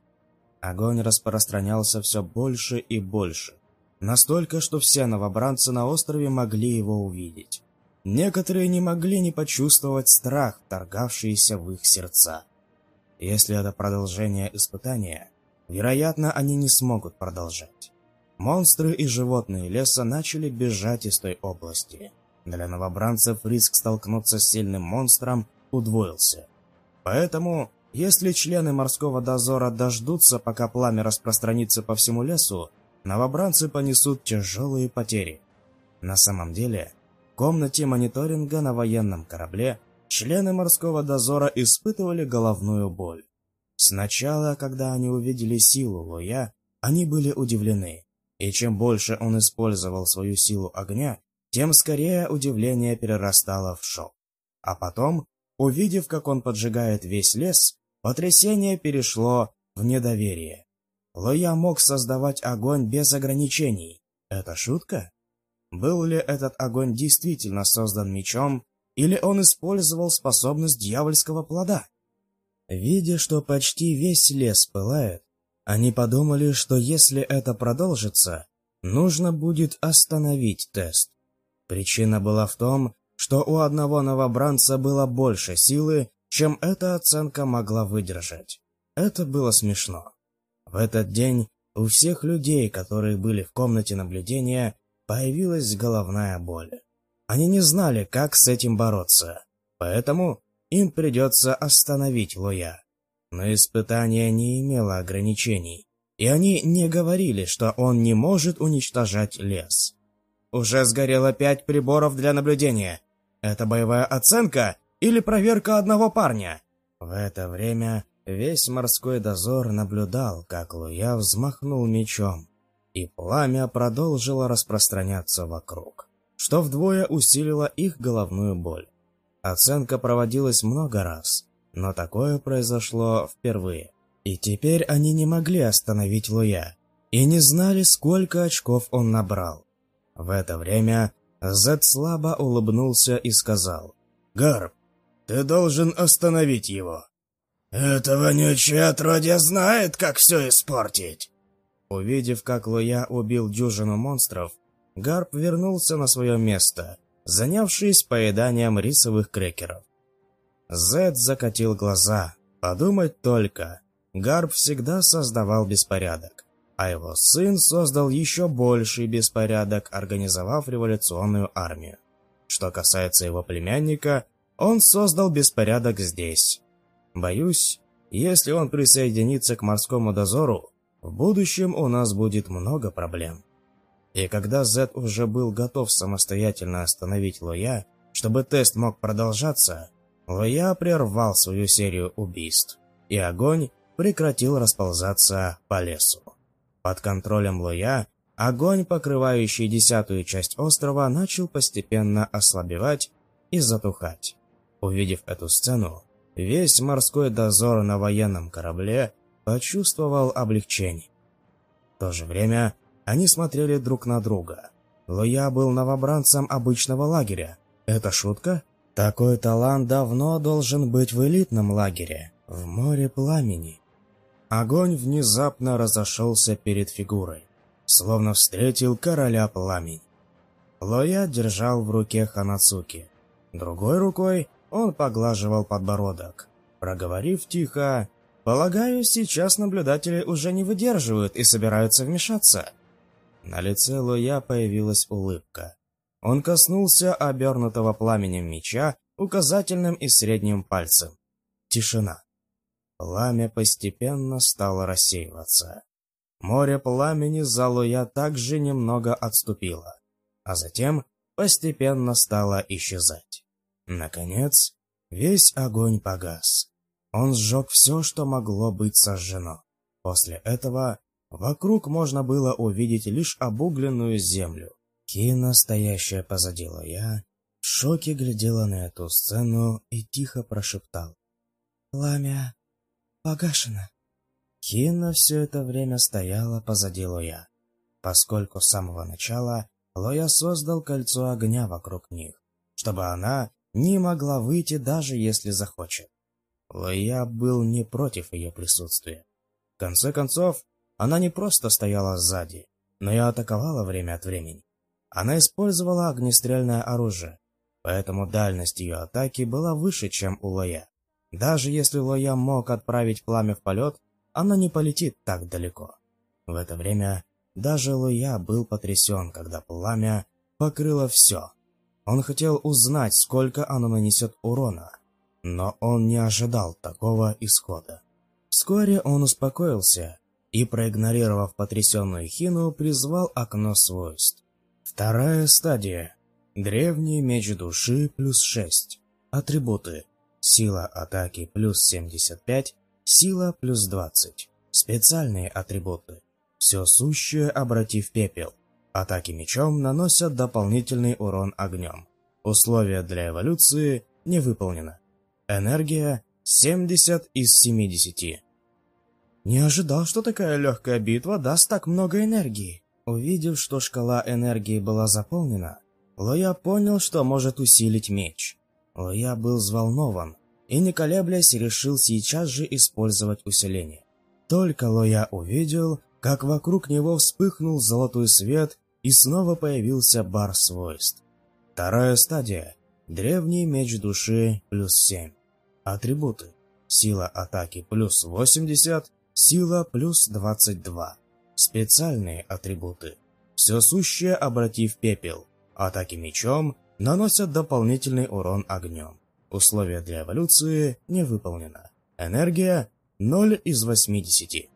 Speaker 1: Огонь распространялся все больше и больше. Настолько, что все новобранцы на острове могли его увидеть. Некоторые не могли не почувствовать страх, торгавшийся в их сердца. Если это продолжение испытания, вероятно, они не смогут продолжать. Монстры и животные леса начали бежать из той области. Для новобранцев риск столкнуться с сильным монстром удвоился. Поэтому Если члены морского дозора дождутся, пока пламя распространится по всему лесу, новобранцы понесут тяжелые потери. На самом деле, в комнате мониторинга на военном корабле члены морского дозора испытывали головную боль. Сначала, когда они увидели силу Луя, они были удивлены, и чем больше он использовал свою силу огня, тем скорее удивление перерастало в шок. А потом, увидев, как он поджигает весь лес, потрясение перешло в недоверие. Лоя мог создавать огонь без ограничений. Это шутка? Был ли этот огонь действительно создан мечом, или он использовал способность дьявольского плода? Видя, что почти весь лес пылает, они подумали, что если это продолжится, нужно будет остановить тест. Причина была в том, что у одного новобранца было больше силы, чем эта оценка могла выдержать. Это было смешно. В этот день у всех людей, которые были в комнате наблюдения, появилась головная боль. Они не знали, как с этим бороться, поэтому им придется остановить Лоя. Но испытание не имело ограничений, и они не говорили, что он не может уничтожать лес. Уже сгорело пять приборов для наблюдения. Это боевая оценка или проверка одного парня? В это время весь морской дозор наблюдал, как Луя взмахнул мечом, и пламя продолжило распространяться вокруг, что вдвое усилило их головную боль. Оценка проводилась много раз, но такое произошло впервые. И теперь они не могли остановить Луя, и не знали, сколько очков он набрал. В это время Зед слабо улыбнулся и сказал, «Гарп, ты должен остановить его».
Speaker 2: «Этого вонючее отродье знает, как все испортить!»
Speaker 1: Увидев, как Луя убил дюжину монстров, Гарп вернулся на свое место, занявшись поеданием рисовых крекеров. Зед закатил глаза. Подумать только, Гарп всегда создавал беспорядок а его сын создал еще больший беспорядок, организовав революционную армию. Что касается его племянника, он создал беспорядок здесь. Боюсь, если он присоединится к морскому дозору, в будущем у нас будет много проблем. И когда Зет уже был готов самостоятельно остановить Лоя, чтобы тест мог продолжаться, Лоя прервал свою серию убийств, и огонь прекратил расползаться по лесу. Под контролем Лоя огонь, покрывающий десятую часть острова, начал постепенно ослабевать и затухать. Увидев эту сцену, весь морской дозор на военном корабле почувствовал облегчение. В то же время они смотрели друг на друга. Лоя был новобранцем обычного лагеря. Это шутка? Такой талант давно должен быть в элитном лагере, в море пламени. Огонь внезапно разошелся перед фигурой, словно встретил короля пламень. Лоя держал в руке Ханацуки. Другой рукой он поглаживал подбородок, проговорив тихо «Полагаю, сейчас наблюдатели уже не выдерживают и собираются вмешаться». На лице Лоя появилась улыбка. Он коснулся обернутого пламенем меча указательным и средним пальцем. Тишина. Пламя постепенно стало рассеиваться. Море пламени за Луя также немного отступило, а затем постепенно стало исчезать. Наконец, весь огонь погас. Он сжег все, что могло быть сожжено. После этого вокруг можно было увидеть лишь обугленную землю. Кина, стоящая позади Лоя, в шоке глядела на эту сцену и тихо прошептал. «Пламя погашена. Хина все это время стояла позади Лоя, поскольку с самого начала Лоя создал кольцо огня вокруг них, чтобы она не могла выйти даже если захочет. Лоя был не против ее присутствия. В конце концов, она не просто стояла сзади, но и атаковала время от времени. Она использовала огнестрельное оружие, поэтому дальность ее атаки была выше, чем у Лоя. Даже если Лоя мог отправить пламя в полет, оно не полетит так далеко. В это время даже Лоя был потрясен, когда пламя покрыло все. Он хотел узнать, сколько оно нанесет урона. но он не ожидал такого исхода. Вскоре он успокоился и, проигнорировав потрясенную Хину, призвал окно свойств. Вторая стадия. Древний меч души плюс 6. Атрибуты. Сила атаки плюс 75, сила плюс 20. Специальные атрибуты. Все сущее обрати в пепел. Атаки мечом наносят дополнительный урон огнем. Условия для эволюции не выполнено. Энергия 70 из 70. Не ожидал, что такая легкая битва даст так много энергии. Увидев, что шкала энергии была заполнена, Лоя понял, что может усилить меч. Лоя был взволнован и, не колеблясь, решил сейчас же использовать усиление. Только Лоя увидел, как вокруг него вспыхнул золотой свет и снова появился бар свойств. Вторая стадия. Древний меч души плюс 7. Атрибуты. Сила атаки плюс 80, сила плюс 22. Специальные атрибуты. Все сущее обрати в пепел. Атаки мечом наносят дополнительный урон огнем. Условие для эволюции не выполнено. Энергия 0 из 80.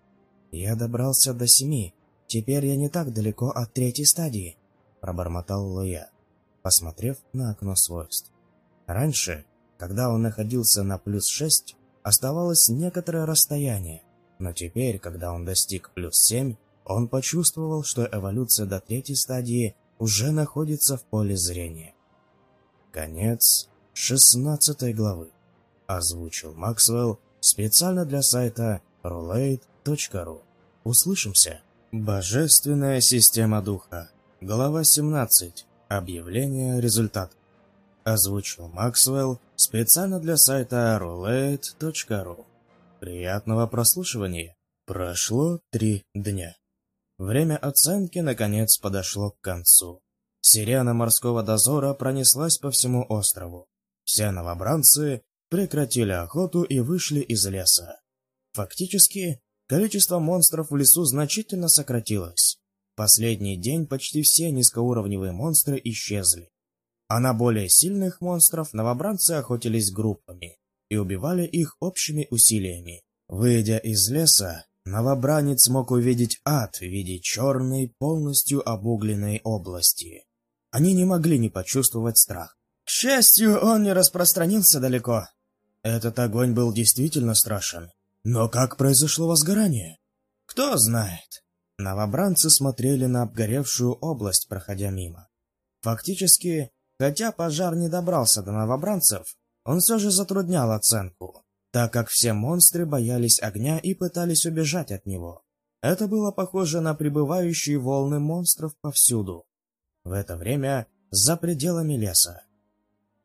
Speaker 1: Я добрался до 7. Теперь я не так далеко от третьей стадии, пробормотал Лоя, посмотрев на окно свойств. Раньше когда он находился на плюс 6, оставалось некоторое расстояние, но теперь, когда он достиг плюс 7, он почувствовал, что эволюция до третьей стадии уже находится в поле зрения. Конец 16 главы. Озвучил Максвелл специально для сайта roulette.ru. Услышимся. Божественная система духа. Глава 17. Объявление результатов. Озвучил Максвелл специально для сайта roulette.ru. Приятного прослушивания. Прошло три дня. Время оценки наконец подошло к концу. Сирена морского дозора пронеслась по всему острову. Все новобранцы прекратили охоту и вышли из леса. Фактически, количество монстров в лесу значительно сократилось. Последний день почти все низкоуровневые монстры исчезли. А на более сильных монстров новобранцы охотились группами и убивали их общими усилиями. Выйдя из леса, новобранец мог увидеть ад в виде черной, полностью обугленной области. Они не могли не почувствовать страх. К счастью, он не распространился далеко. Этот огонь был действительно страшен. Но как произошло возгорание? Кто знает. Новобранцы смотрели на обгоревшую область, проходя мимо. Фактически, Хотя пожар не добрался до новобранцев, он все же затруднял оценку, так как все монстры боялись огня и пытались убежать от него. Это было похоже на прибывающие волны монстров повсюду. В это время за пределами леса.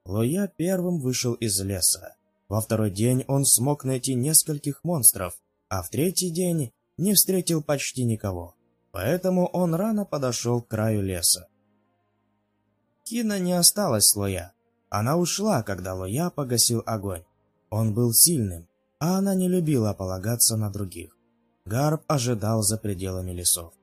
Speaker 1: Лоя первым вышел из леса. Во второй день он смог найти нескольких монстров, а в третий день не встретил почти никого. Поэтому он рано подошел к краю леса. Кина не осталась с Лоя. Она ушла, когда Лоя погасил огонь. Он был сильным, а она не любила полагаться на других. Гарб ожидал за пределами лесов.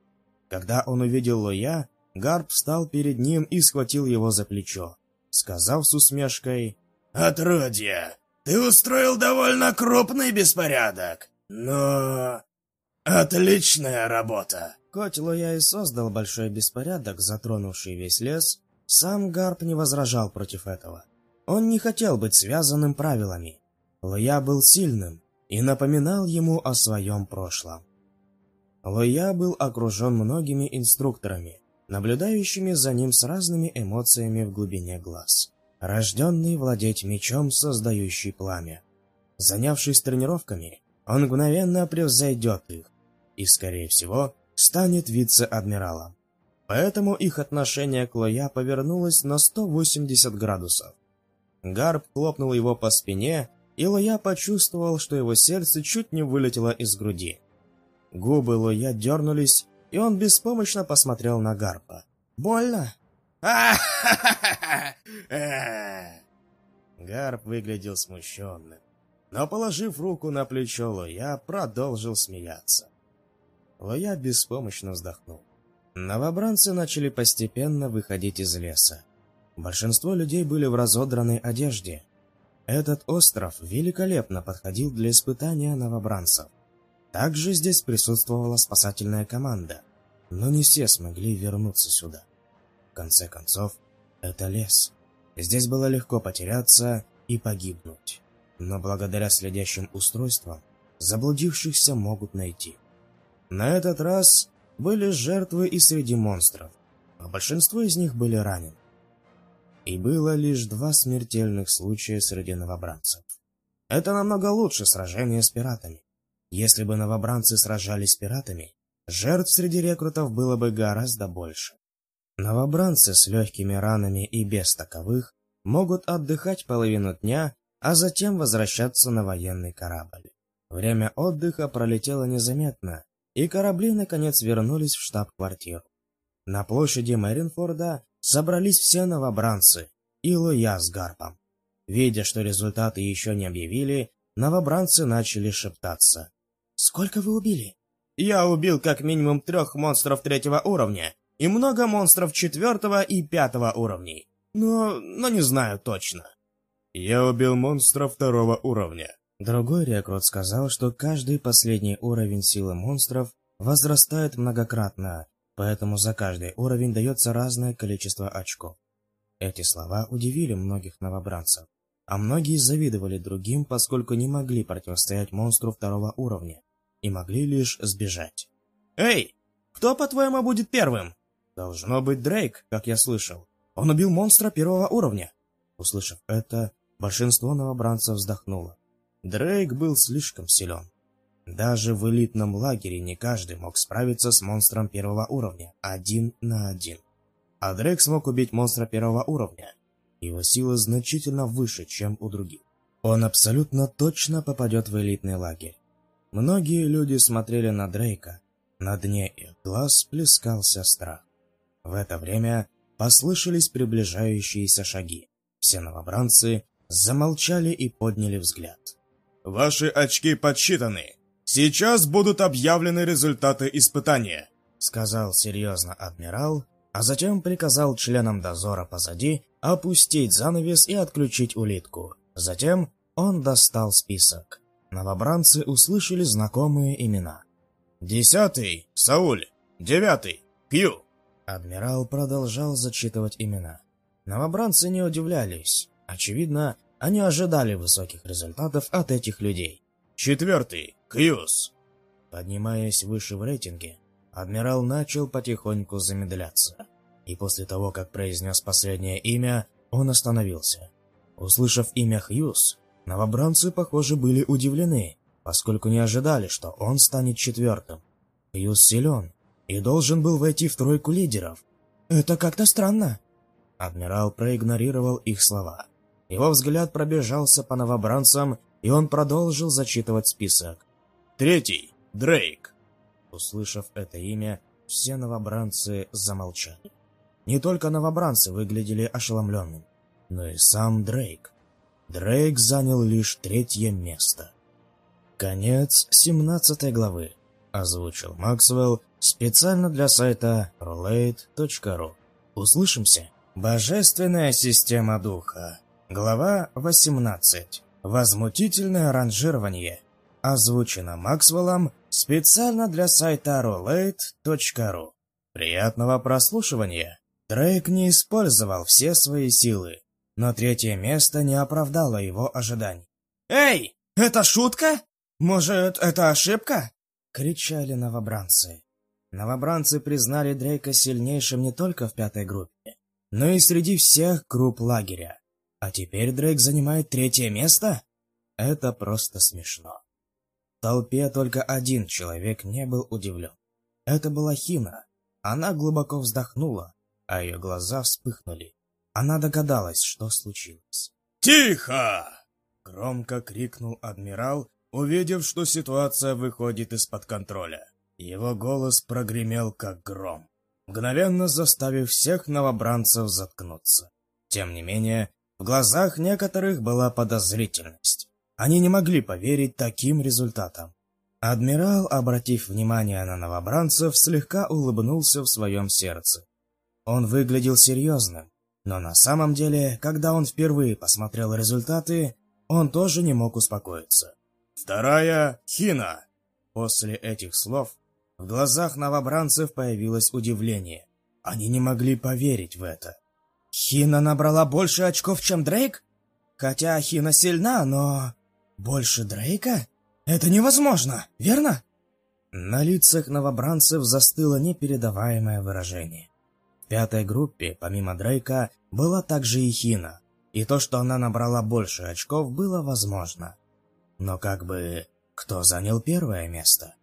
Speaker 1: Когда он увидел Лоя, Гарб встал перед ним и схватил его за плечо, сказав с усмешкой
Speaker 2: «Отродье, ты устроил довольно крупный беспорядок, но... отличная работа!»
Speaker 1: Хоть Лоя и создал большой беспорядок, затронувший весь лес, сам Гарп не возражал против этого. Он не хотел быть связанным правилами. Лоя был сильным и напоминал ему о своем прошлом. Лоя был окружен многими инструкторами, наблюдающими за ним с разными эмоциями в глубине глаз. Рожденный владеть мечом, создающий пламя. Занявшись тренировками, он мгновенно превзойдет их и, скорее всего, станет вице-адмиралом. Поэтому их отношение к Лоя повернулось на 180 градусов. Гарп хлопнул его по спине, и Лоя почувствовал, что его сердце чуть не вылетело из груди. Губы Лоя дернулись, и он беспомощно посмотрел на Гарпа. «Больно?» Гарп выглядел смущенным, но, положив руку на плечо Лоя, продолжил смеяться. Лоя беспомощно вздохнул. Новобранцы начали постепенно выходить из леса. Большинство людей были в разодранной одежде. Этот остров великолепно подходил для испытания новобранцев. Также здесь присутствовала спасательная команда, но не все смогли вернуться сюда. Конце концов, это лес. Здесь было легко потеряться и погибнуть. Но благодаря следящим устройствам, заблудившихся могут найти. На этот раз были жертвы и среди монстров, а большинство из них были ранены. И было лишь два смертельных случая среди новобранцев. Это намного лучше сражения с пиратами. Если бы новобранцы сражались с пиратами, жертв среди рекрутов было бы гораздо больше. Новобранцы с легкими ранами и без таковых могут отдыхать половину дня, а затем возвращаться на военный корабль. Время отдыха пролетело незаметно, и корабли наконец вернулись в штаб-квартиру. На площади Мэринфорда собрались все новобранцы и Луя с Гарпом. Видя, что результаты еще не объявили, новобранцы начали шептаться.
Speaker 3: «Сколько вы убили?»
Speaker 1: «Я убил как минимум трех монстров третьего уровня и много монстров четвертого и пятого уровней, но, но не знаю точно». «Я убил монстра второго уровня». Другой рекрут сказал, что каждый последний уровень силы монстров возрастает многократно, поэтому за каждый уровень дается разное количество очков. Эти слова удивили многих новобранцев, а многие завидовали другим, поскольку не могли противостоять монстру второго уровня и могли лишь сбежать. «Эй, кто, по-твоему, будет первым?» «Должно быть Дрейк, как я слышал. Он убил монстра первого уровня». Услышав это, большинство новобранцев вздохнуло. Дрейк был слишком силен. Даже в элитном лагере не каждый мог справиться с монстром первого уровня, один на один. А Дрейк смог убить монстра первого уровня. Его сила значительно выше, чем у других. Он абсолютно точно попадет в элитный лагерь. Многие люди смотрели на Дрейка. На дне их глаз плескался страх. В это время послышались приближающиеся шаги. Все новобранцы замолчали и подняли взгляд.
Speaker 2: «Ваши очки подсчитаны. «Сейчас будут объявлены результаты испытания», —
Speaker 1: сказал серьезно адмирал, а затем приказал членам дозора позади опустить занавес и отключить улитку. Затем он достал список. Новобранцы услышали знакомые имена.
Speaker 2: «Десятый — Сауль, девятый — Кью».
Speaker 1: Адмирал продолжал зачитывать имена. Новобранцы не удивлялись. Очевидно, они ожидали высоких результатов от этих людей.
Speaker 2: «Четвертый Кьюс!»
Speaker 1: Поднимаясь выше в рейтинге, адмирал начал потихоньку замедляться. И после того, как произнес последнее имя, он остановился. Услышав имя Хьюз, новобранцы, похоже, были удивлены, поскольку не ожидали, что он станет четвертым. Хьюз силен и должен был войти в тройку лидеров.
Speaker 3: Это как-то странно.
Speaker 1: Адмирал проигнорировал их слова. Его взгляд пробежался по новобранцам, и он продолжил зачитывать список.
Speaker 2: Третий — Дрейк.
Speaker 1: Услышав это имя, все новобранцы замолчали. Не только новобранцы выглядели ошеломленным, но и сам Дрейк. Дрейк занял лишь третье место. Конец 17 главы. Озвучил Максвелл специально для сайта roulette.ru. Услышимся. Божественная система духа. Глава 18. Возмутительное ранжирование. Озвучено Максвеллом специально для сайта roulette.ru. Приятного прослушивания. Дрейк не использовал все свои силы, но третье место не оправдало его ожиданий.
Speaker 3: «Эй, это шутка? Может, это ошибка?»
Speaker 1: — кричали новобранцы. Новобранцы признали Дрейка сильнейшим не только в пятой группе, но и среди всех групп лагеря. А теперь Дрейк занимает третье место? Это просто смешно. В толпе только один человек не был удивлен. Это была Хина. Она глубоко вздохнула, а ее глаза вспыхнули. Она догадалась, что случилось.
Speaker 2: «Тихо!» — громко крикнул адмирал, увидев, что ситуация выходит из-под контроля. Его голос прогремел, как гром, мгновенно заставив всех новобранцев заткнуться. Тем не менее, в глазах некоторых была подозрительность. Они не могли поверить таким результатам. Адмирал, обратив внимание на новобранцев, слегка улыбнулся в своем сердце. Он выглядел серьезным, но на самом деле, когда он впервые посмотрел результаты,
Speaker 1: он тоже не мог успокоиться. Вторая — Хина. После этих слов в глазах новобранцев появилось удивление. Они не могли поверить в это. Хина набрала больше очков, чем Дрейк? Хотя Хина сильна, но... Больше Дрейка? Это невозможно, верно? На лицах новобранцев застыло непередаваемое выражение. В пятой группе, помимо Дрейка, была также и Хина, и то, что она набрала больше очков, было возможно. Но как бы, кто занял первое место?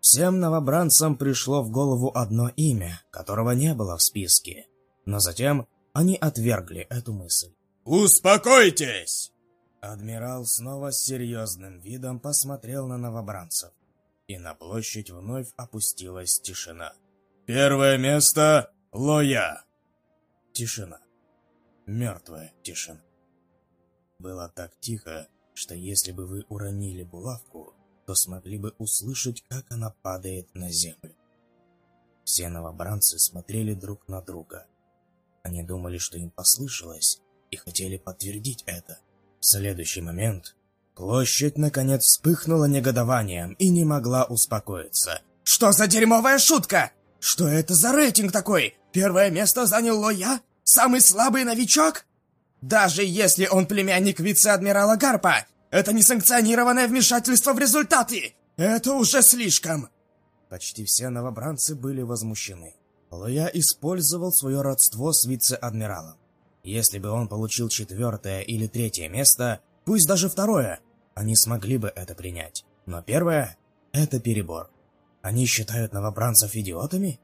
Speaker 1: Всем новобранцам пришло в голову одно имя, которого не было в списке. Но затем они отвергли эту мысль.
Speaker 2: «Успокойтесь!»
Speaker 1: Адмирал снова с серьезным видом посмотрел на новобранцев, и на площадь вновь опустилась тишина.
Speaker 2: «Первое место — Лоя!»
Speaker 1: Тишина. Мертвая тишина. Было так тихо, что если бы вы уронили булавку, то смогли бы услышать, как она падает на землю. Все новобранцы смотрели друг на друга. Они думали, что им послышалось, и хотели подтвердить это. В следующий момент площадь наконец вспыхнула негодованием и не могла успокоиться.
Speaker 3: Что за дерьмовая шутка? Что это за рейтинг такой? Первое место занял Лоя? Самый слабый новичок? Даже если он племянник вице-адмирала Гарпа, это несанкционированное вмешательство в результаты. Это уже слишком.
Speaker 1: Почти все новобранцы были возмущены. Лоя использовал свое родство с вице-адмиралом. Если бы он получил четвертое или третье место, пусть даже второе, они смогли бы это принять. Но первое — это перебор. Они считают новобранцев идиотами?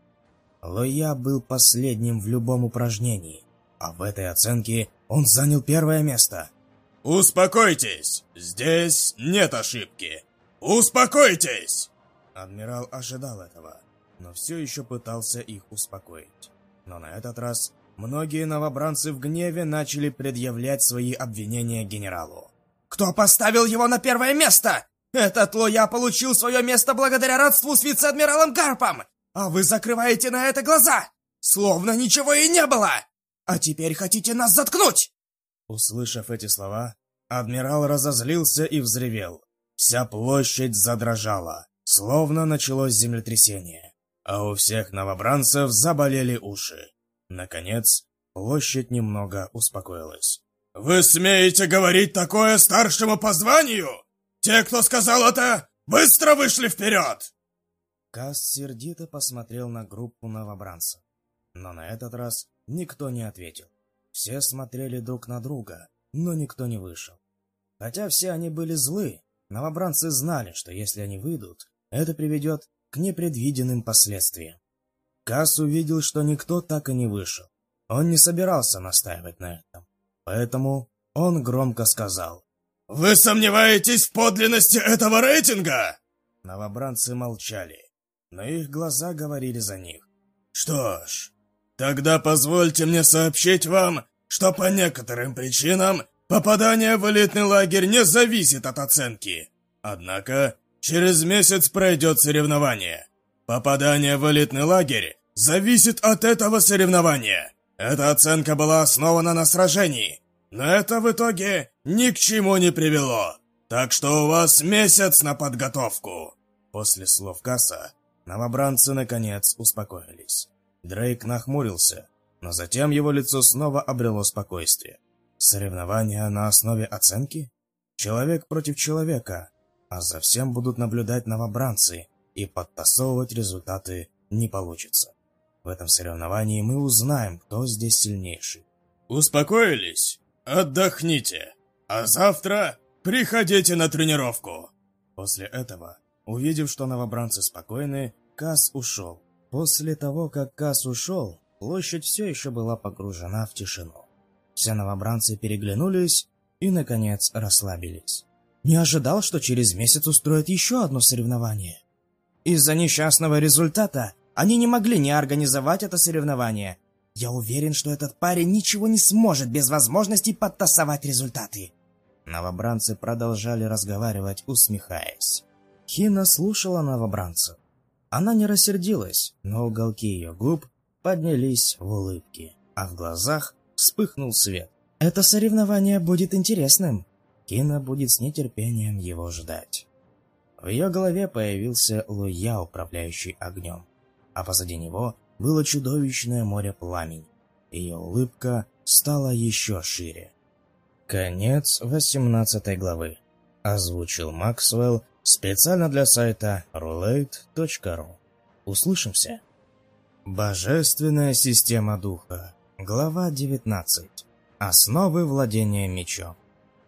Speaker 1: Лоя был последним в любом упражнении, а в этой оценке он занял первое место.
Speaker 2: «Успокойтесь! Здесь нет ошибки! Успокойтесь!»
Speaker 1: Адмирал ожидал этого, но все еще пытался их успокоить. Но на этот раз Многие новобранцы в гневе начали предъявлять свои обвинения генералу.
Speaker 3: «Кто поставил его на первое место? Этот Лоя получил свое место благодаря родству с вице-адмиралом Гарпом! А вы закрываете на это глаза! Словно ничего и не было! А теперь хотите нас заткнуть!»
Speaker 1: Услышав эти слова, адмирал разозлился и взревел. Вся площадь задрожала, словно началось землетрясение, а у всех новобранцев заболели уши. Наконец, площадь немного успокоилась.
Speaker 2: «Вы смеете говорить такое старшему по званию? Те, кто сказал это, быстро вышли вперед!»
Speaker 1: Касс сердито посмотрел на группу новобранцев. Но на этот раз никто не ответил. Все смотрели друг на друга, но никто не вышел. Хотя все они были злы, новобранцы знали, что если они выйдут, это приведет к непредвиденным последствиям. Касс увидел, что никто так и не вышел. Он не собирался настаивать на этом. Поэтому он громко сказал.
Speaker 2: «Вы сомневаетесь в подлинности этого рейтинга?»
Speaker 1: Новобранцы молчали, но их глаза говорили за них.
Speaker 2: «Что ж, тогда позвольте мне сообщить вам, что по некоторым причинам попадание в элитный лагерь не зависит от оценки. Однако, через месяц пройдет соревнование. Попадание в элитный лагерь зависит от этого соревнования. Эта оценка была основана на сражении, но это в итоге ни к чему не привело. Так что у вас месяц на подготовку.
Speaker 1: После слов Касса новобранцы наконец успокоились. Дрейк нахмурился, но затем его лицо снова обрело спокойствие. Соревнования на основе оценки? Человек против человека, а за всем будут наблюдать новобранцы, и подтасовывать результаты не получится. В этом соревновании мы узнаем, кто здесь сильнейший.
Speaker 2: Успокоились? Отдохните. А завтра приходите на тренировку.
Speaker 1: После этого, увидев, что новобранцы спокойны, Кас ушел. После того, как Кас ушел, площадь все еще была погружена в тишину. Все новобранцы переглянулись и, наконец, расслабились. Не ожидал, что через месяц устроят еще одно соревнование. Из-за несчастного результата они не могли не организовать это соревнование. Я уверен, что этот парень ничего не сможет без возможности подтасовать результаты. Новобранцы продолжали разговаривать, усмехаясь. Хина слушала новобранцев. Она не рассердилась, но уголки ее губ поднялись в улыбке, а в глазах вспыхнул свет. «Это соревнование будет интересным. Кина будет с нетерпением его ждать. В ее голове появился Луя, управляющий огнем, а позади него было чудовищное море пламени. Ее улыбка стала еще шире. Конец 18 главы. Озвучил Максвелл специально для сайта roulette.ru. Услышимся. Божественная система духа. Глава 19. Основы владения мечом.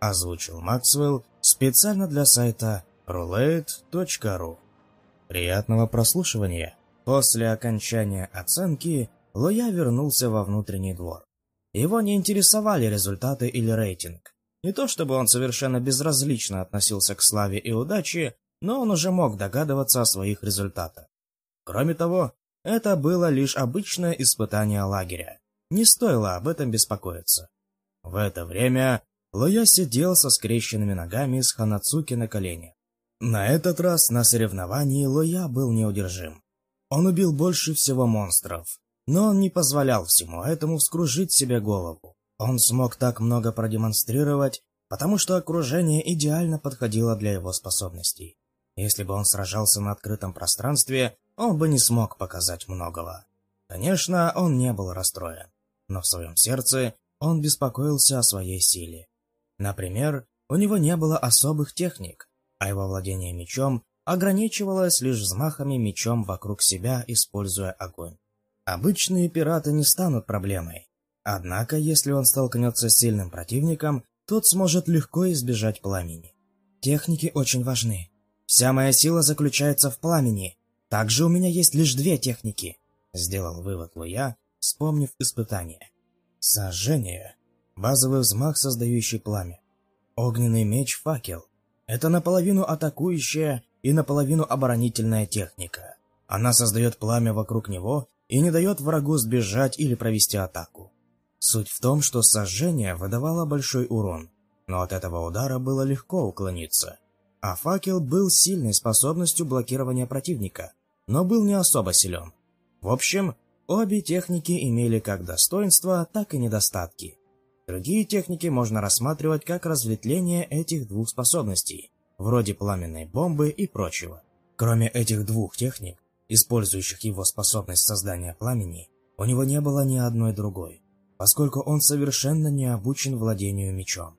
Speaker 1: Озвучил Максвелл специально для сайта roulette.ru. Приятного прослушивания. После окончания оценки Лоя вернулся во внутренний двор. Его не интересовали результаты или рейтинг. Не то чтобы он совершенно безразлично относился к славе и удаче, но он уже мог догадываться о своих результатах. Кроме того, это было лишь обычное испытание лагеря. Не стоило об этом беспокоиться. В это время Лоя сидел со скрещенными ногами с Ханацуки на коленях. На этот раз на соревновании Лоя был неудержим. Он убил больше всего монстров, но он не позволял всему этому вскружить себе голову. Он смог так много продемонстрировать, потому что окружение идеально подходило для его способностей. Если бы он сражался на открытом пространстве, он бы не смог показать многого. Конечно, он не был расстроен, но в своем сердце он беспокоился о своей силе. Например, у него не было особых техник, а его владение мечом ограничивалось лишь взмахами мечом вокруг себя, используя огонь. Обычные пираты не станут проблемой. Однако, если он столкнется с сильным противником, тот сможет легко избежать пламени. Техники очень важны. Вся моя сила заключается в пламени. Также у меня есть лишь две техники. Сделал вывод Луя, вспомнив испытание. Сожжение. Базовый взмах, создающий пламя. Огненный меч-факел. Это наполовину атакующая и наполовину оборонительная техника. Она создает пламя вокруг него и не дает врагу сбежать или провести атаку. Суть в том, что сожжение выдавало большой урон, но от этого удара было легко уклониться. А факел был сильной способностью блокирования противника, но был не особо силен. В общем, обе техники имели как достоинства, так и недостатки. Другие техники можно рассматривать как разветвление этих двух способностей, вроде пламенной бомбы и прочего. Кроме этих двух техник, использующих его способность создания пламени, у него не было ни одной другой, поскольку он совершенно не обучен владению мечом.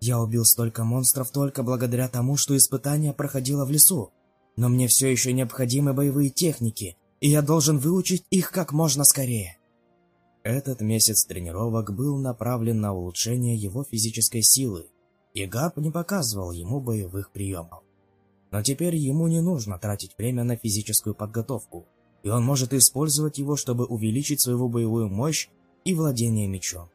Speaker 1: Я убил столько монстров только благодаря тому, что испытание проходило в лесу, но мне все еще необходимы боевые техники, и я должен выучить их как можно скорее. Этот месяц тренировок был направлен на улучшение его физической силы, и Габ не показывал ему боевых приемов. Но теперь ему не нужно тратить время на физическую подготовку, и он может использовать его, чтобы увеличить свою боевую мощь и владение мечом.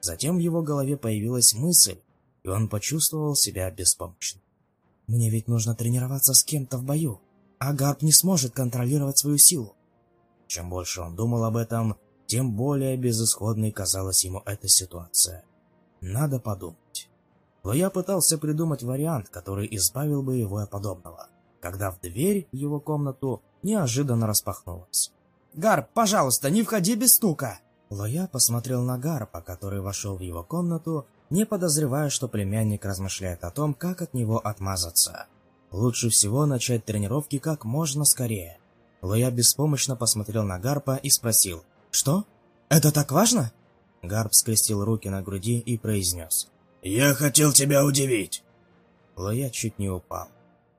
Speaker 1: Затем в его голове появилась мысль, и он почувствовал себя беспомощным. «Мне ведь нужно тренироваться с кем-то в бою, а Гарп не сможет контролировать свою силу». Чем больше он думал об этом, тем более безысходной казалась ему эта ситуация. Надо подумать. Но я пытался придумать вариант, который избавил бы его от подобного, когда в дверь в его комнату неожиданно распахнулась.
Speaker 3: «Гарп, пожалуйста, не входи без стука!»
Speaker 1: Лоя посмотрел на Гарпа, который вошел в его комнату, не подозревая, что племянник размышляет о том, как от него отмазаться. Лучше всего начать тренировки как можно скорее. Лоя беспомощно посмотрел на Гарпа и спросил, «Что? Это так важно?» Гарп скрестил руки на груди и произнес.
Speaker 2: «Я хотел тебя удивить!»
Speaker 1: Лоя чуть не упал.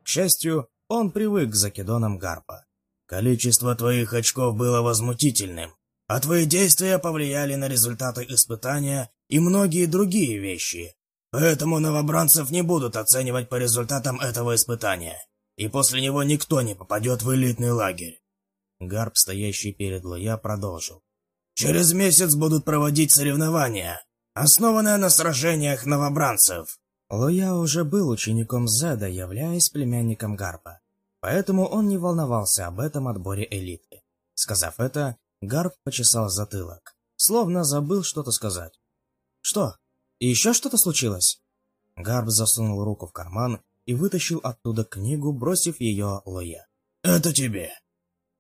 Speaker 1: К счастью, он привык к закидонам Гарпа.
Speaker 2: «Количество твоих очков было возмутительным, а твои действия повлияли на результаты испытания и многие другие вещи. Поэтому новобранцев не будут оценивать по результатам этого испытания, и после него никто не попадет в элитный лагерь.
Speaker 1: Гарп, стоящий перед Лоя, продолжил.
Speaker 2: «Через месяц будут проводить соревнования, основанные на сражениях новобранцев».
Speaker 1: Лоя уже был учеником Зеда, являясь племянником Гарпа, поэтому он не волновался об этом отборе элиты. Сказав это, Гарп почесал затылок, словно забыл что-то сказать. «Что? Еще что-то случилось?» Гарп засунул руку в карман и вытащил оттуда книгу, бросив ее Лоя.
Speaker 2: «Это тебе!»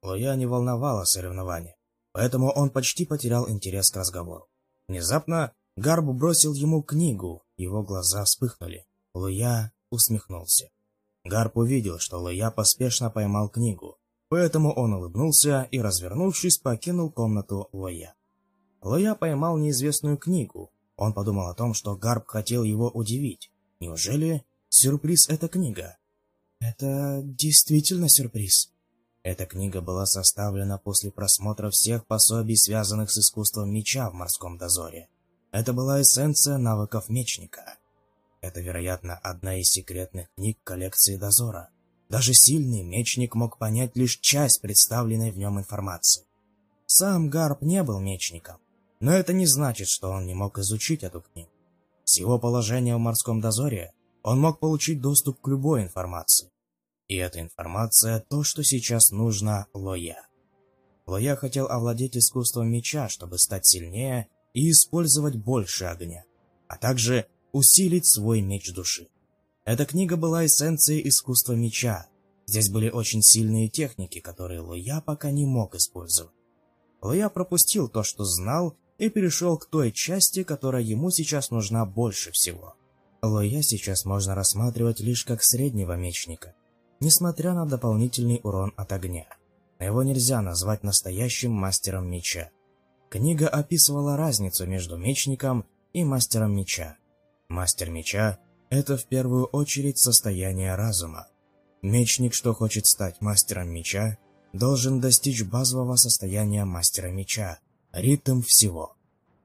Speaker 1: Лоя не волновало соревнование, поэтому он почти потерял интерес к разговору. Внезапно Гарб бросил ему книгу, его глаза вспыхнули. Луя усмехнулся. Гарп увидел, что Луя поспешно поймал книгу, поэтому он улыбнулся и, развернувшись, покинул комнату Луя. Луя поймал неизвестную книгу. Он подумал о том, что Гарп хотел его удивить. Неужели сюрприз — эта книга? Это действительно сюрприз. Эта книга была составлена после просмотра всех пособий, связанных с искусством меча в морском дозоре. Это была эссенция навыков мечника. Это, вероятно, одна из секретных книг коллекции дозора. Даже сильный мечник мог понять лишь часть представленной в нем информации. Сам Гарп не был мечником, но это не значит, что он не мог изучить эту книгу. С его положения в морском дозоре он мог получить доступ к любой информации. И эта информация – то, что сейчас нужно Лоя. Лоя хотел овладеть искусством меча, чтобы стать сильнее и использовать больше огня, а также усилить свой меч души. Эта книга была эссенцией искусства меча. Здесь были очень сильные техники, которые Лоя пока не мог использовать. Лоя пропустил то, что знал, и перешел к той части, которая ему сейчас нужна больше всего. Лоя сейчас можно рассматривать лишь как среднего мечника, несмотря на дополнительный урон от огня. Его нельзя назвать настоящим мастером меча. Книга описывала разницу между мечником и мастером меча. Мастер меча – это в первую очередь состояние разума. Мечник, что хочет стать мастером меча, должен достичь базового состояния мастера меча – ритм всего.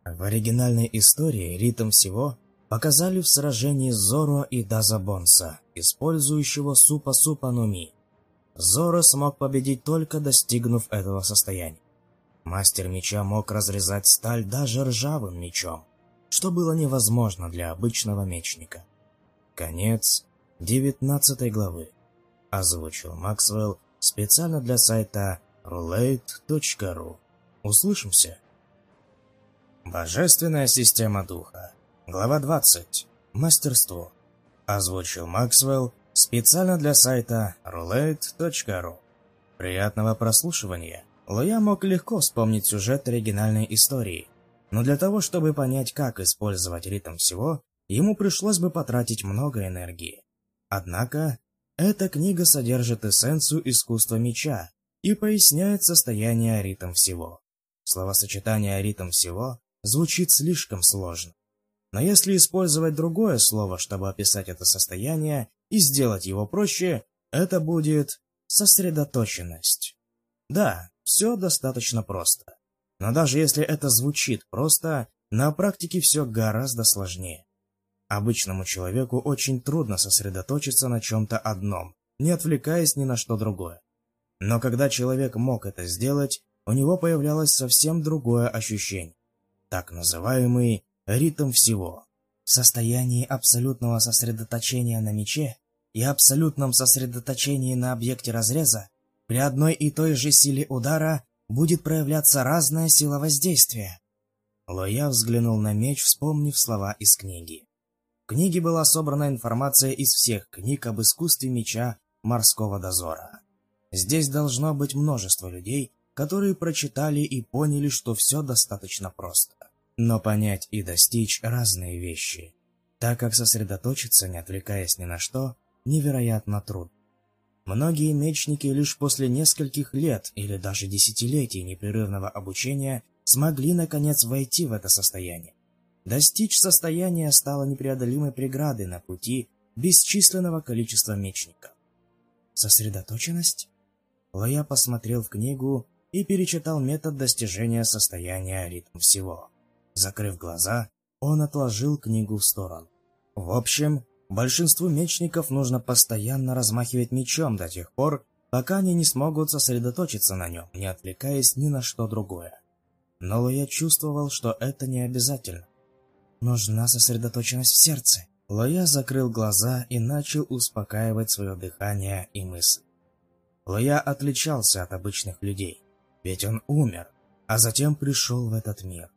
Speaker 1: В оригинальной истории ритм всего показали в сражении Зоро и Дазабонса, использующего Супа-Супа Нуми. Зоро смог победить только достигнув этого состояния. Мастер меча мог разрезать сталь даже ржавым мечом, что было невозможно для обычного мечника. Конец 19 главы. Озвучил Максвелл специально для сайта roulette.ru. Услышимся! Божественная система духа. Глава 20. Мастерство. Озвучил Максвелл специально для сайта roulette.ru. Приятного прослушивания. Лоя мог легко вспомнить сюжет оригинальной истории, но для того, чтобы понять, как использовать ритм всего, ему пришлось бы потратить много энергии. Однако, эта книга содержит эссенцию искусства меча и поясняет состояние ритм всего. Словосочетание ритм всего звучит слишком сложно. Но если использовать другое слово, чтобы описать это состояние и сделать его проще, это будет сосредоточенность. Да, все достаточно просто. Но даже если это звучит просто, на практике все гораздо сложнее. Обычному человеку очень трудно сосредоточиться на чем-то одном, не отвлекаясь ни на что другое. Но когда человек мог это сделать, у него появлялось совсем другое ощущение, так называемый ритм всего. В состоянии абсолютного сосредоточения на мече и абсолютном сосредоточении на объекте разреза при одной и той же силе удара будет проявляться разная сила воздействия. Лоя взглянул на меч, вспомнив слова из книги. Книге была собрана информация из всех книг об искусстве меча морского дозора. Здесь должно быть множество людей, которые прочитали и поняли, что все достаточно просто. Но понять и достичь разные вещи, так как сосредоточиться, не отвлекаясь ни на что, невероятно трудно. Многие мечники лишь после нескольких лет или даже десятилетий непрерывного обучения смогли наконец войти в это состояние. Достичь состояния стало непреодолимой преградой на пути бесчисленного количества мечников. Сосредоточенность? Лоя посмотрел в книгу и перечитал метод достижения состояния ритм всего. Закрыв глаза, он отложил книгу в сторону. В общем, Большинству мечников нужно постоянно размахивать мечом до тех пор, пока они не смогут сосредоточиться на нем, не отвлекаясь ни на что другое. Но я чувствовал, что это не обязательно. Нужна сосредоточенность в сердце. Лоя закрыл глаза и начал успокаивать свое дыхание и мысль. Лоя отличался от обычных людей, ведь он умер, а затем пришел в этот мир.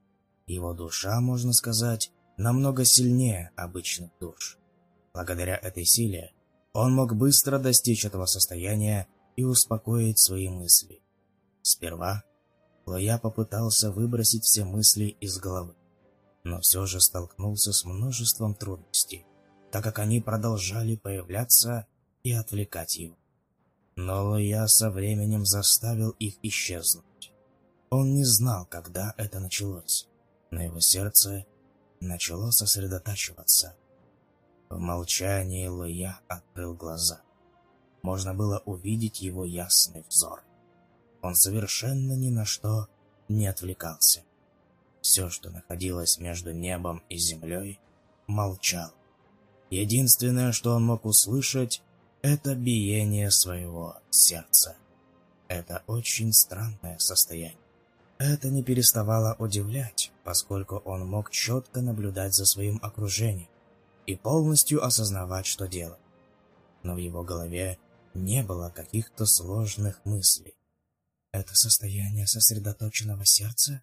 Speaker 1: Его душа, можно сказать, намного сильнее обычных душ. Благодаря этой силе он мог быстро достичь этого состояния и успокоить свои мысли. Сперва Лоя попытался выбросить все мысли из головы, но все же столкнулся с множеством трудностей. так как они продолжали появляться и отвлекать его. Но Луя со временем заставил их исчезнуть. Он не знал, когда это началось, но его сердце начало сосредотачиваться. В молчании Луя открыл глаза. Можно было увидеть его ясный взор. Он совершенно ни на что не отвлекался. Все, что находилось между небом и землей, молчал. Единственное, что он мог услышать, это биение своего сердца. Это очень странное состояние. Это не переставало удивлять, поскольку он мог четко наблюдать за своим окружением и полностью осознавать, что делать. Но в его голове не было каких-то сложных мыслей. Это состояние сосредоточенного сердца?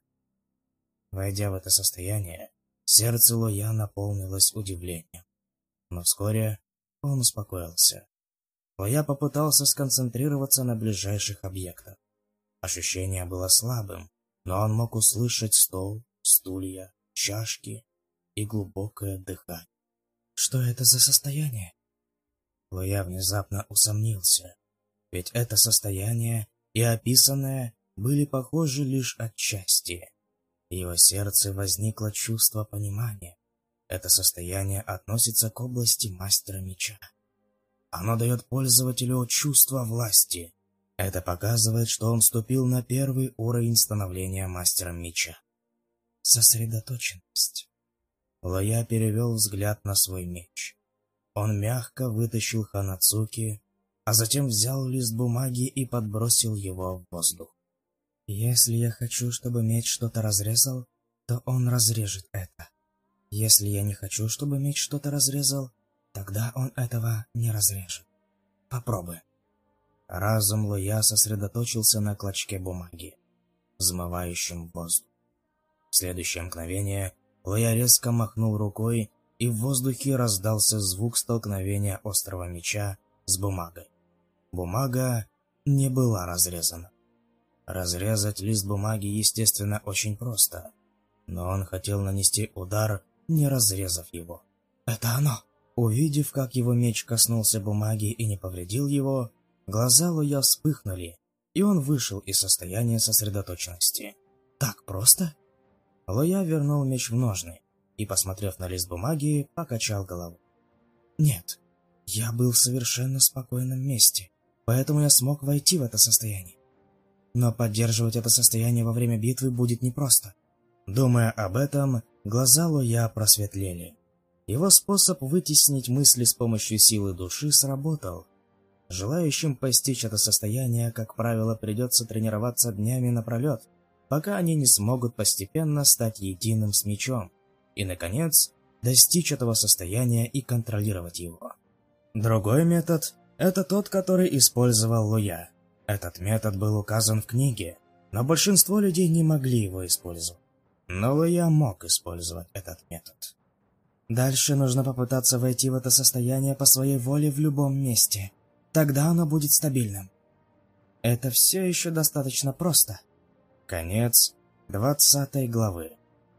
Speaker 1: Войдя в это состояние, сердце Лоя наполнилось удивлением. Но вскоре он успокоился. Лоя попытался сконцентрироваться на ближайших объектах. Ощущение было слабым, но он мог услышать стол, стулья, чашки и глубокое дыхание. Что это за состояние? Лоя внезапно усомнился, ведь это состояние и описанное были похожи лишь отчасти. В его сердце возникло чувство понимания. Это состояние относится к области мастера меча. Оно дает пользователю чувство власти. Это показывает, что он вступил на первый уровень становления мастером меча. Сосредоточенность. Лоя перевел взгляд на свой меч. Он мягко вытащил Ханацуки, а затем взял лист бумаги и подбросил его в воздух. Если я хочу, чтобы меч что-то разрезал, то он разрежет это. Если я не хочу, чтобы меч что-то разрезал, тогда он этого не разрежет. Попробуй. Разум Луя сосредоточился на клочке бумаги, взмывающем воздух. В следующее мгновение Луя резко махнул рукой, и в воздухе раздался звук столкновения острого меча с бумагой. Бумага не была разрезана. Разрезать лист бумаги, естественно, очень просто. Но он хотел нанести удар, не разрезав его. Это оно! Увидев, как его меч коснулся бумаги и не повредил его, глаза Луя вспыхнули, и он вышел из состояния сосредоточенности. Так просто? Луя вернул меч в ножны и, посмотрев на лист бумаги, покачал головой. Нет, я был в совершенно спокойном месте поэтому я смог войти в это состояние. Но поддерживать это состояние во время битвы будет непросто. Думая об этом, глаза Лоя просветлели. Его способ вытеснить мысли с помощью силы души сработал. Желающим постичь это состояние, как правило, придется тренироваться днями напролет, пока они не смогут постепенно стать единым с мечом, и, наконец, достичь этого состояния и контролировать его. Другой метод это тот, который использовал Луя. Этот метод был указан в книге, но большинство людей не могли его использовать. Но Луя мог использовать этот метод. Дальше нужно попытаться войти в это состояние по своей воле в любом месте. Тогда оно будет стабильным. Это все еще достаточно просто. Конец 20 главы.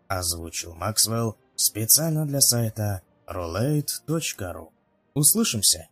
Speaker 1: Озвучил Максвелл специально для сайта roulette.ru. Услышимся!